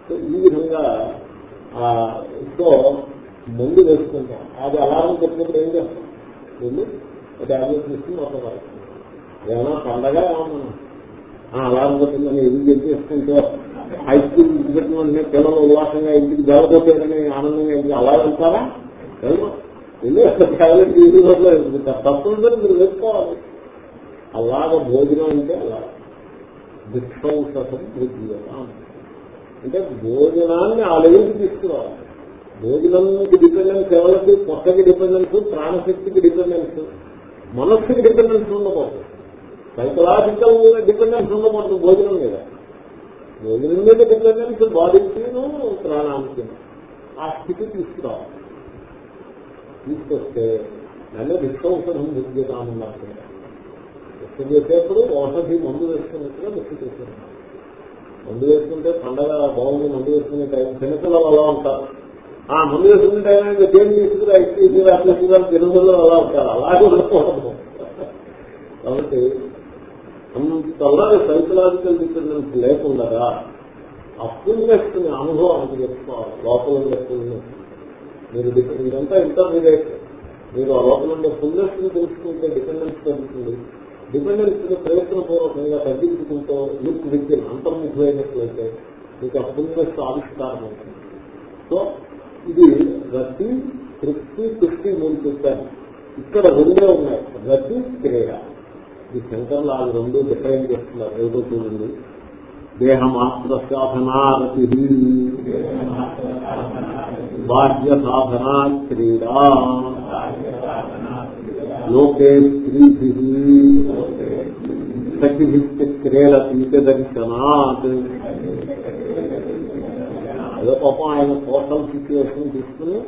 సో ఈ విధంగా సో ముందు వేసుకుంటాం. అది అలారం చెప్పినప్పుడు ఏం చేస్తాం? ముందు టాబ్లెట్ తీసుకుని మొత్తం ఏమైనా పండగ ఏమన్నా? అలారం పెట్టిందని ఎదురు చెప్పేసుకుంటే హై స్కూల్ పెట్టిన వెంటనే పిల్లలు ఉల్లాసంగా ఇంటికి జరగబోతేనని ఆనందంగా ఇంటికి అలా వెళ్తారా? టాబ్లెట్ తీసుకుంటారు తప్పనిసరి మీరు వేసుకోవాలి అలాగ భోజనం అంటే అలా. దిక్షౌషం అంటే భోజనాన్ని ఆ లెవెల్కి తీసుకురావాలి. భోజనంకి డిపెండెన్స్ ఎవరికి? పొట్టకి డిపెండెన్స్ ప్రాణశక్తికి డిపెండెన్స్ మనస్సుకి డిపెండెన్స్ ఉండకూడదు. సైకలాజికల్ డిపెండెన్స్ ఉండకూడదు భోజనం మీద. భోజనం మీద డిపెండెన్స్ బాడీకిను ప్రాణానికి ఆ స్థితి తీసుకురావాలి. తీసుకొస్తే నన్ను నిత్యవసరం బుద్ధితామన్నారు నిత్యం చేసేప్పుడు ఔషధి మందు వేసుకున్నట్టుగా నిత్యం చేసేది మందు వేసుకుంటే పండగ బాగుంది మందు వేసుకునే టైం చిన్నపిల్లలు అలా ఉంటారు. ఆ మందు వేసుకునే టైం అయితే దేని తీసుకురా ఇచ్చి అట్లా చిన్నపిల్లలు అలా ఉంటారు. అలాగే ఉండకూడదు. కాబట్టి అంతలా సైకలాజికల్ డిపెండెన్స్ లేకుండా ఆ ఫుల్నెస్ని అనుభవానికి చెప్తున్నారు లోపల ఉండే ఫుల్నెస్ మీరు ఇదంతా ఇంటర్మీడియట్ మీరు ఆ లోపల ఉండే ఫుల్నెస్ని తెలుసుకుంటే డిపెండెన్స్ తగ్గుతుంది డిపెండెన్స్ ప్రయత్నపూర్వకంగా తగ్గించుకుంటూ లుక్ విద్య అంతర్ముఖమైనట్లయితే మీకు ఆ ఫుల్నెస్ ఆవిష్కారం అవుతుంది. సో ఇది రద్దీ తృప్తి తృప్తి మూడు చెప్పాను ఇక్కడ రెండే ఉన్నాయి. రద్దీ క్రియ. ఈ శంకర్లు ఆ రెండు డిఫైన్ చేస్తున్నారు. ఏదో చూడండి. దేహమాత్ర సాధనారతి బాహ్య సాధనా క్రీడా లోకే స్త్రీభి. సఖిభిత్య క్రీడతీత దర్శనాత్ అదే పాపం ఆయన సోషల్ సిచ్యువేషన్ తీసుకుని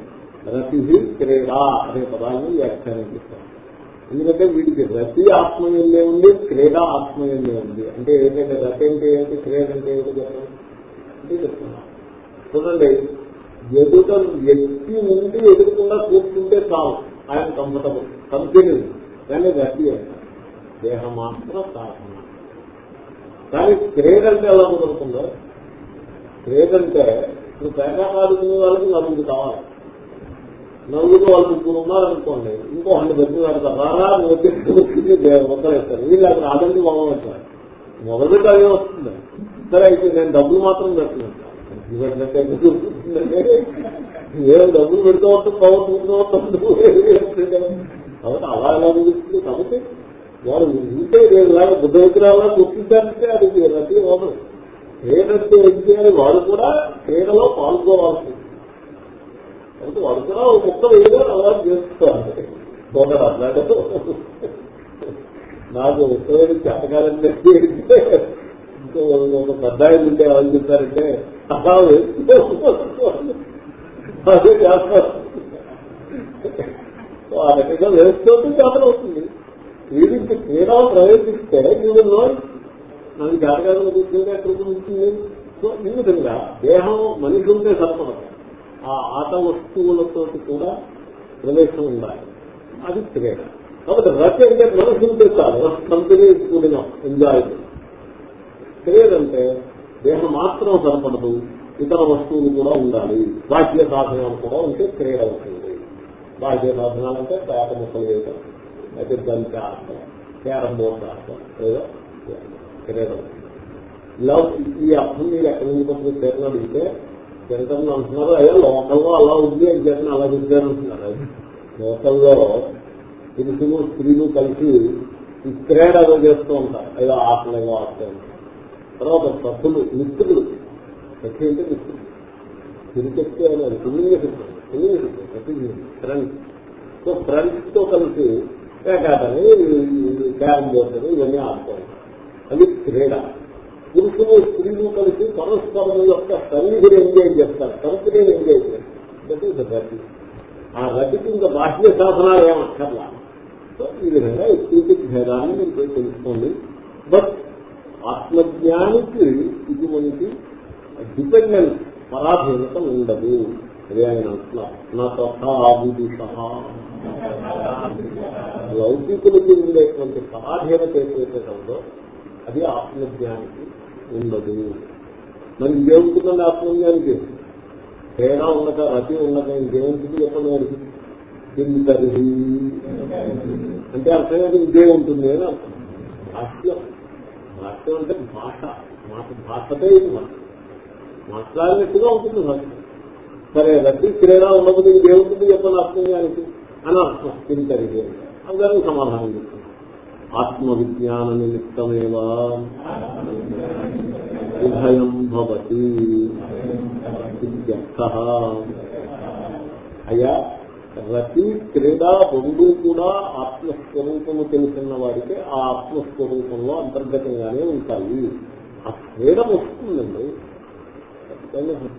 రతి క్రీడా అనే పదాన్ని వ్యాఖ్యానం చేస్తారు ఎందుకంటే వీటికి రతి ఆత్మయంలో ఉంది క్రీడ ఆత్మయంలో ఉంది. అంటే ఏంటంటే రతి అంటే ఏంటి క్రీడ అంటే ఏంటి చెప్పండి? అంటే చెప్తున్నా. చూడండి ఎదుట వ్యక్తి నుండి ఎదురకుండా కూర్చుంటే చాలు. ఆయన కంఫర్టబుల్ కంపెనీ కానీ రతి అంటారు దేహం మాత్రం సాధన. కానీ క్రీడ అంటే ఎలా కుదురుతుందో క్రీడ అంటే ఇప్పుడు పేకాకాలు వాళ్ళకి నలుగురు కావాలి. నలుగురు వాళ్ళు ముగ్గురు ఉన్నారనుకోండి ఇంకో హండ్రెడ్ పెట్టి పెడతారు రారా మొక్కలేస్తారు వీళ్ళు అక్కడ ఆదండి మొగం పెట్టారు మొదటి అదే వస్తుంది. సరే అయితే నేను డబ్బులు మాత్రం పెడుతున్నాను. ఏదో డబ్బులు పెడుతూ ఉంటాం పవర్ పెడుతూ ఉంటాం కాబట్టి అలా ఎలా చూపిస్తుంది కాబట్టి వారు ఉంటే లాగా బుద్ధ విగ్రహాలు గుర్తించాలంటే అది రద్దీ అవ్వదు క్రీడంటే ఏం చేయాలి? వారు కూడా క్రీడలో పాల్గొవాల్సి అంటే వారు కూడా ఒక ముక్క వేయగా అలవాటు చేసుకోవాలి పోతారు అట్లాంటి నాకు ఉత్తమైన చేతకాలంటే ఇంకో ఒక పెద్దాయిలు ఉంటే వాళ్ళు చెప్తారంటే అలా అదే చేస్తారు ఆ రకంగా వేస్తుంటే చేతన అవుతుంది. వీడికి క్రీడా ప్రవేశిస్తే నువ్వు నాకు జాతకాలను కూర్చుంటే ఎక్కడికి ఉంటుంది సో ఈ విధంగా దేహం మనిషి ఉంటే సరిపడదు ఆ ఆట వస్తువులతో కూడా ప్రవేశం ఉండాలి. అది క్రీడ. కాబట్టి రచ అంటే మనసు ఉంటే చాలు. కంపెనీ కూడిన ఎంజాయ్. క్రీడ అంటే దేహం మాత్రం సరిపడదు ఇతర వస్తువులు కూడా ఉండాలి. బాహ్య సాధనాలు కూడా ఉంటే క్రీడ అవుతుంది బాహ్య సాధనాలు అంటే పేట ముక్కలు వేయటం అయితే బంతి ఆడటం క్యారం బోర్డు ఆడటం లేదా క్రీడ అవుతుంది ఇలా ఈ అర్థం మీరు ఎక్కడి నుంచి కొంచెం చేతన అడిగితే జనటంలో అంటున్నారు అయ్యా లోకల్లో అలా ఉంది అని చెప్పిన అలా చెప్పారు అంటున్నారు. లోకల్లో పురుషులు స్త్రీలు కలిసి ఈ క్రీడ ఏదో చేస్తూ ఉంటారు. ఏదో ఆటలేదో ఏదో ఆడుతూ ఉంటారు తర్వాత సభ్యులు మిత్రులు సఖి అంటే మిత్రులు. తిరిచెప్తే అనేది పుణ్య సిద్ధం పుణ్య ఫ్రెండ్స్ సో ఫ్రెండ్స్తో కలిసి ఏకాటని క్యారం బోర్డు ఇవన్నీ ఆడుతూ ఉంటారు. అది క్రీడ. పురుషులు స్త్రీలు కలిసి పరస్పరం యొక్క సన్నిధిని ఎంజాయ్ చేస్తారు. కంపెనీని ఎంజాయ్ చేస్తారు. రతి ఆ రతికి ఇంకా బాహ్య సాధనాలు ఏమక్కర్లా సో ఈ విధంగా స్థితి భేదాన్ని మీరు తెలుసుకోండి. బట్ ఆత్మజ్ఞానికి ఇటువంటి డిపెండెన్స్ పరాధీనత ఉండదు. అదే ఆయన లౌకికులకి ఉండేటువంటి పరాధీనత ఏదైతే ఉందో అది ఆత్మజ్ఞానికి ఉండదు. మరి ఇంకేముంటుందండి ఆత్మజ్ఞానికి? తేడా ఉండక రతి ఉండక ఇంకేముంటుంది చెప్పండి వారికి కిందరి అంటే అర్థం ఏంటి ఇదే ఉంటుంది అని అర్థం. భాష్యం భాష్యం అంటే భాష. మాట భాషతే ఇది మాట మాట్లాడినట్టుగా ఉంటుంది భాష సరే రద్దీ క్రీడా ఉన్నప్పుడు ఇంకేముంటుంది చెప్పండి అర్థం ఆత్మజ్ఞానికి? అని అర్థం. కిందరి అందరికీ సమాధానం చెప్తుంది ఆత్మవిజ్ఞాన నిమిత్తమేవా ఉభయం భవతి అయ్యా రతి క్రీడ రెండు కూడా ఆత్మస్వరూపము తెలిసిన వారికి ఆ ఆత్మస్వరూపంలో అంతర్గతంగానే ఉంటాయి. ఆ క్రీడం వస్తుందండి.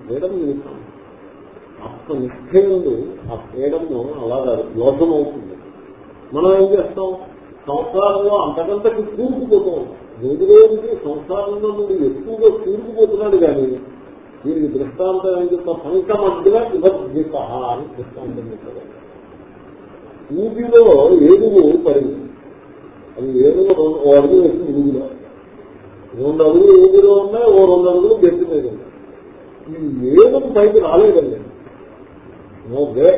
క్రీడం నిమిత్తం ఆత్మనిష్ఠయందు ఆ క్రీడము అలాగా దోషం అవుతుంది మనం ఏం చేస్తాం? సంసారంలో అంతకంతకి కూరుకుపోతూ. ఉంటాం రోజు రోజుకి సంసారంలో నుండి ఎక్కువగా కూరుకుపోతున్నాడు కానీ దీనికి దృష్టాంతం ఏం చెప్తాం? సంకమగ్న విభజిత అని దృష్టాంతం చెప్పారు ఊపిలో ఏనుగు పడింది. అది ఏనుగు ఓ అడుగు వేసింది ఊగిలో రెండు అడుగులు ఊపిలో ఉన్నాయి ఓ రెండు అడుగులు గట్టి మీద ఉన్నాయి. ఈ ఏనుగు పైకి రాలేదండి. నో వే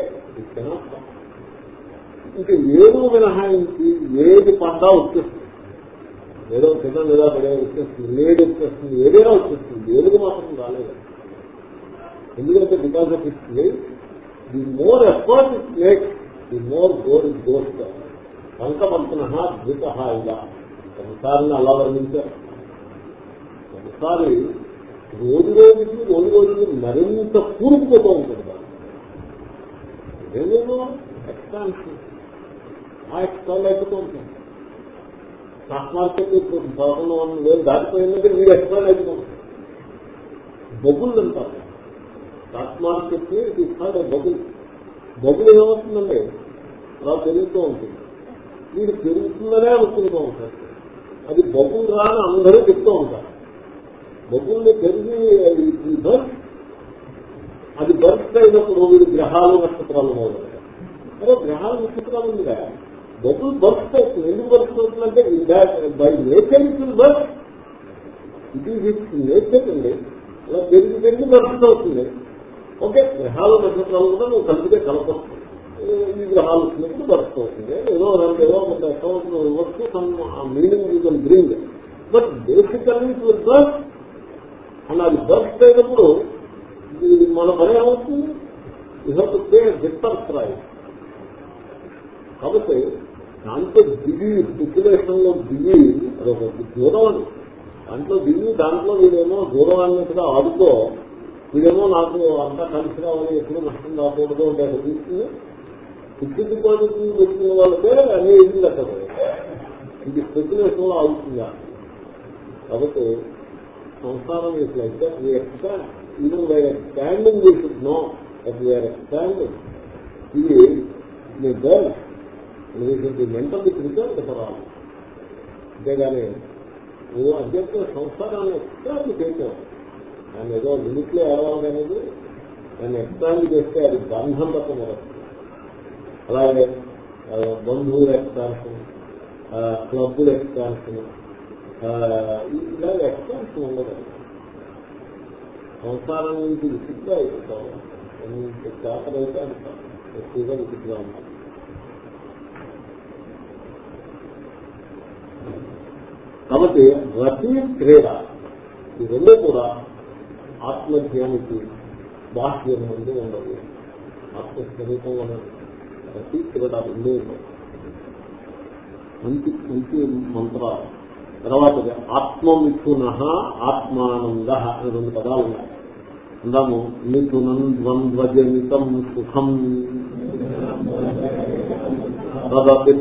ఇంకా ఏదో మినహాయించి ఏది పండా వచ్చేస్తుంది. ఏదో కింద లేదా పడే వచ్చేస్తుంది ఏది వచ్చేస్తుంది ఏదైనా వచ్చేస్తుంది. ఏడుగు మాత్రం రాలేదు. ఎందుకంటే because of it's the more effort it make the more god is ghost పంకమంతన ద్విత ఇలా. సంసారాన్ని అలా వర్ణించారు. ఒకసారి రోజు రోజుకి రోజు రోజుకి మరింత కూరుకుపోతూ ఉంటుంది. దాన్ని. ఏదేదో ఎక్స్పాన్షన్ మా ఎక్స్పాన్ అయిపోతుంది ఉంటుంది స్టాక్ మార్కెట్ ఇప్పుడు దాటిపోయిందంటే మీరు ఎక్స్పాన్ అయిపోతుంది బొగ్గులు అంటారు స్టాక్ మార్కెట్ ఇది బొగ్గులు బొగ్గులు ఏమవుతుందండి అలా పెరుగుతూ ఉంటుంది వీడు పెరుగుతుందనే అనుకుంటూ ఉంటారు అది బొగ్గులు రాని అందరూ చెప్తూ ఉంటారు బొగ్గుల్ని పెరిగి అది బర్త్ అయినప్పుడు వీడు గ్రహాలు నక్షత్రాలు మొదలవుతాయి అదే గ్రహాలు నక్షత్రాలు ఉందిగా దట్ విల్ బర్త్ అవుతుంది ఎందుకు బర్త్ అవుతుందంటే by nature it will birth it is its nature అండి. అలా పెరిగి పెరిగి బర్త్ అవుతుంది. ఓకే గ్రహాలు నక్షత్రాలు కూడా నువ్వు కలిపితే కలపొస్తుంది ఈ గ్రహాలు వచ్చినప్పుడు బర్త్ అవుతుంది. ఏదో రెండు ఏదో ఒక account work some meaning you can bring but basically it will birth and అది బర్త్ అయినప్పుడు మన పని ఏమవుతుంది? యూ హ్యావ్ టు పే గిఫ్టర్ ప్రైజ్ కాబట్టి దాంట్లో దిగి స్పెక్యులేషన్లో దిగి అదొక దూరం అని దాంట్లో దిగి దాంట్లో వీడేమో దూరం అన్నట్టుగా ఆడుతో వీడేమో నాకు అంతా కలిసి రావాలి ఎప్పుడు నష్టం రాకూడదు అంటే అక్కడ తీసుకుని ఫిక్స్డ్ డిపాజిట్ పెట్టుకున్న వాళ్ళకే అనే ఇది అక్కడ ఇది స్పెక్యులేషన్లో ఆగుతుందా? కాబట్టి సంసారం is like that. We expand. Even by expanding, we should know that we are ఇది మీ గర్ల్ మెంటల్ ప్రిపేర్ be అంతేగాని నువ్వు అధ్యక్ష సంస్కారాన్ని ఎక్స్ట్రాండ్ చేయటం దాన్ని ఏదో లిమిట్లో ఏడవాలి అనేది దాన్ని ఎక్స్ట్రాండ్ చేస్తే అది బంధం తప్ప మొదలు అలాగే ఆ, బంధువుల ఎక్స్పాన్షన్ క్లబ్బుల ఎక్స్పాన్షన్ ఇలా ఎక్స్పాన్షన్ ఉండదు. సంసారం నుంచి విసిగ్గా అయిపోతాం ఎంత చేతలైతే అంటాం ఎక్కువగా విసిగ్గా ఉంటాం కాబట్టి రతి క్రీడ ఈ రెండు కూడా ఆత్మజ్ఞానికి బాహ్యం నుండి ఉండదు ఆత్మస్వరూపం ఉన్నది రతి క్రీడ రెండూ ఉండవు. మంచి మంచి మంత్రాలు తర్వాత ఆత్మమిథున ఆత్మానంద అని రెండు పదాలు ఉన్నాయి. అందాము మిథునం ద్వంద్వజనితం సుఖం. తదపి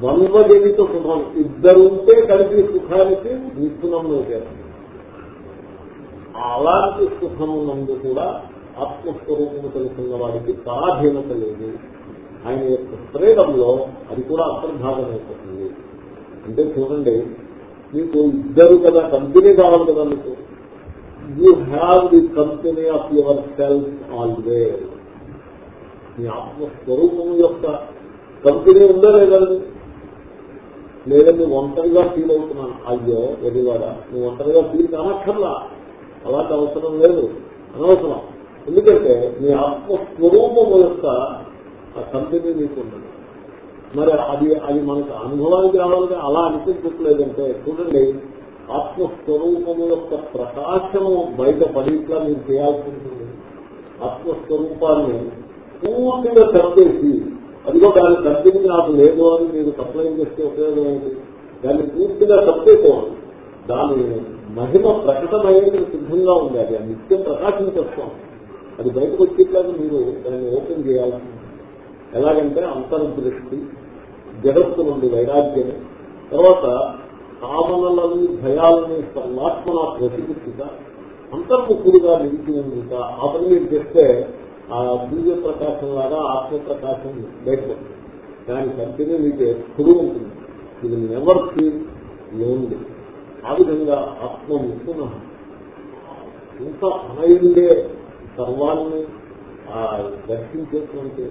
ద్వంద్వజనిత సుఖం. ఇద్దరుంటే కలిపి సుఖానికి మిథునంలో చేస్తారు. అలాంటి సుఖమునందు కూడా ఆత్మస్వరూపము తెలుసున్న వాడికి పరాధీనత లేదు. ఆయన యొక్క ప్రేరంలో అది కూడా అంతర్భాగం అయిపోతుంది అంటే చూడండి మీకు ఇద్దరు కదా కంపెనీ కావాలి కదా మీకు. You have the company of yourself always మీ ఆత్మస్వరూపం యొక్క కంపెనీ ఉందా లేదండి లేదండి ఒంటరిగా ఫీల్ అవుతున్నాను. అయ్యో వెరివాడా నువ్వు ఒంటరిగా ఫీల్ కానక్కర్లా. అలాంటి అవసరం లేదు. అనవసరం. ఎందుకంటే మీ ఆత్మస్వరూపము యొక్క ఆ కంపెనీ మీకు ఉన్నది మరి అది అది మనకు అనుభవానికి రావాలంటే అలా అనిపించట్లేదంటే చూడండి ఆత్మస్వరూపము యొక్క ప్రకాశము బయట పడిట్లా మీరు చేయాల్సి ఉంటుంది ఆత్మస్వరూపాన్ని పూర్తిగా తప్పేసి అదిగో దాని తగ్గింది నాకు లేదు అని మీరు సప్లై చేస్తే ఉపయోగం ఏంటి? దాన్ని పూర్తిగా కప్పేసుకోవాలి దాని మహిమ ప్రకటమయ్యేందుకు సిద్ధంగా ఉంది. అది ఆ నిత్యం ప్రకాశించేస్తాం అది బయటకు వచ్చేట్లాగా మీరు దాన్ని ఓపెన్ చేయాల్సి ఎలాగంటే ఎలాగంటే అంతర్దృష్టి జగత్తు నుండి వైరాగ్యం తర్వాత కామనలని భయాలని పరమాత్మన ప్రతిష్ఠిత అంతర్ముఖుడుగా నిలిచి ఉందిట ఆ పని మీరు చేస్తే ఆ దివ్య ప్రకాశం లాగా ఆత్మ ప్రకాశం బయటపడుతుంది దాని కంపెనీ మీకు ఎప్పుడు ఉంటుంది. ఇది నెవర్ ఫీల్ లోన్లీ. ఆ విధంగా ఆత్మ ముక్కున ఇంత అనయుండే సర్వాన్ని ఆ దర్శించేటువంటి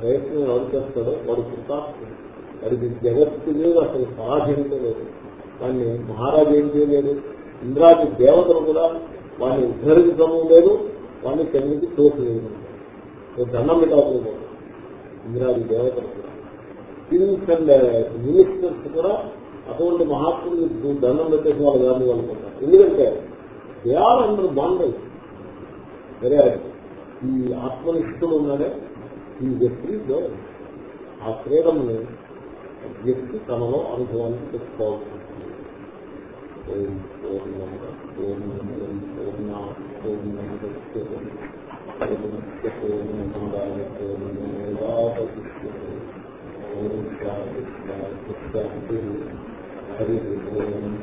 ప్రయత్నం ఎవరు చేస్తాడో వాడు కృతాత్మ వాడికి జగత్తు మీద అసలు సాధించలేదు. దాన్ని మహారాజు ఏం చేయలేదు? ఇంద్రాది దేవతలు కూడా వాడిని ఉద్ధరించడం లేదు వాడిని కిందకి తోచలేదు దండం పెట్టాల్సింది ఇంద్రాది దేవతలు కూడా. కింగ్స్ అండ్ మినిస్టర్స్ కూడా అటువంటి మహాత్ములు దండం పెట్టేసి వాళ్ళు గాంధీ అనుకుంటారు ఎందుకంటే దే ఆర్ అండర్ బాండేజ్ సరే ఈ ఆత్మనిష్ఠుడు ఉన్నాడే. ఈ వ్యక్తి ఆ ఫ్రీడమ్ని వ్యక్తి తనలో అనుభవానికి తెచ్చుకోవాల్సి ఉంటుంది హరి ఓం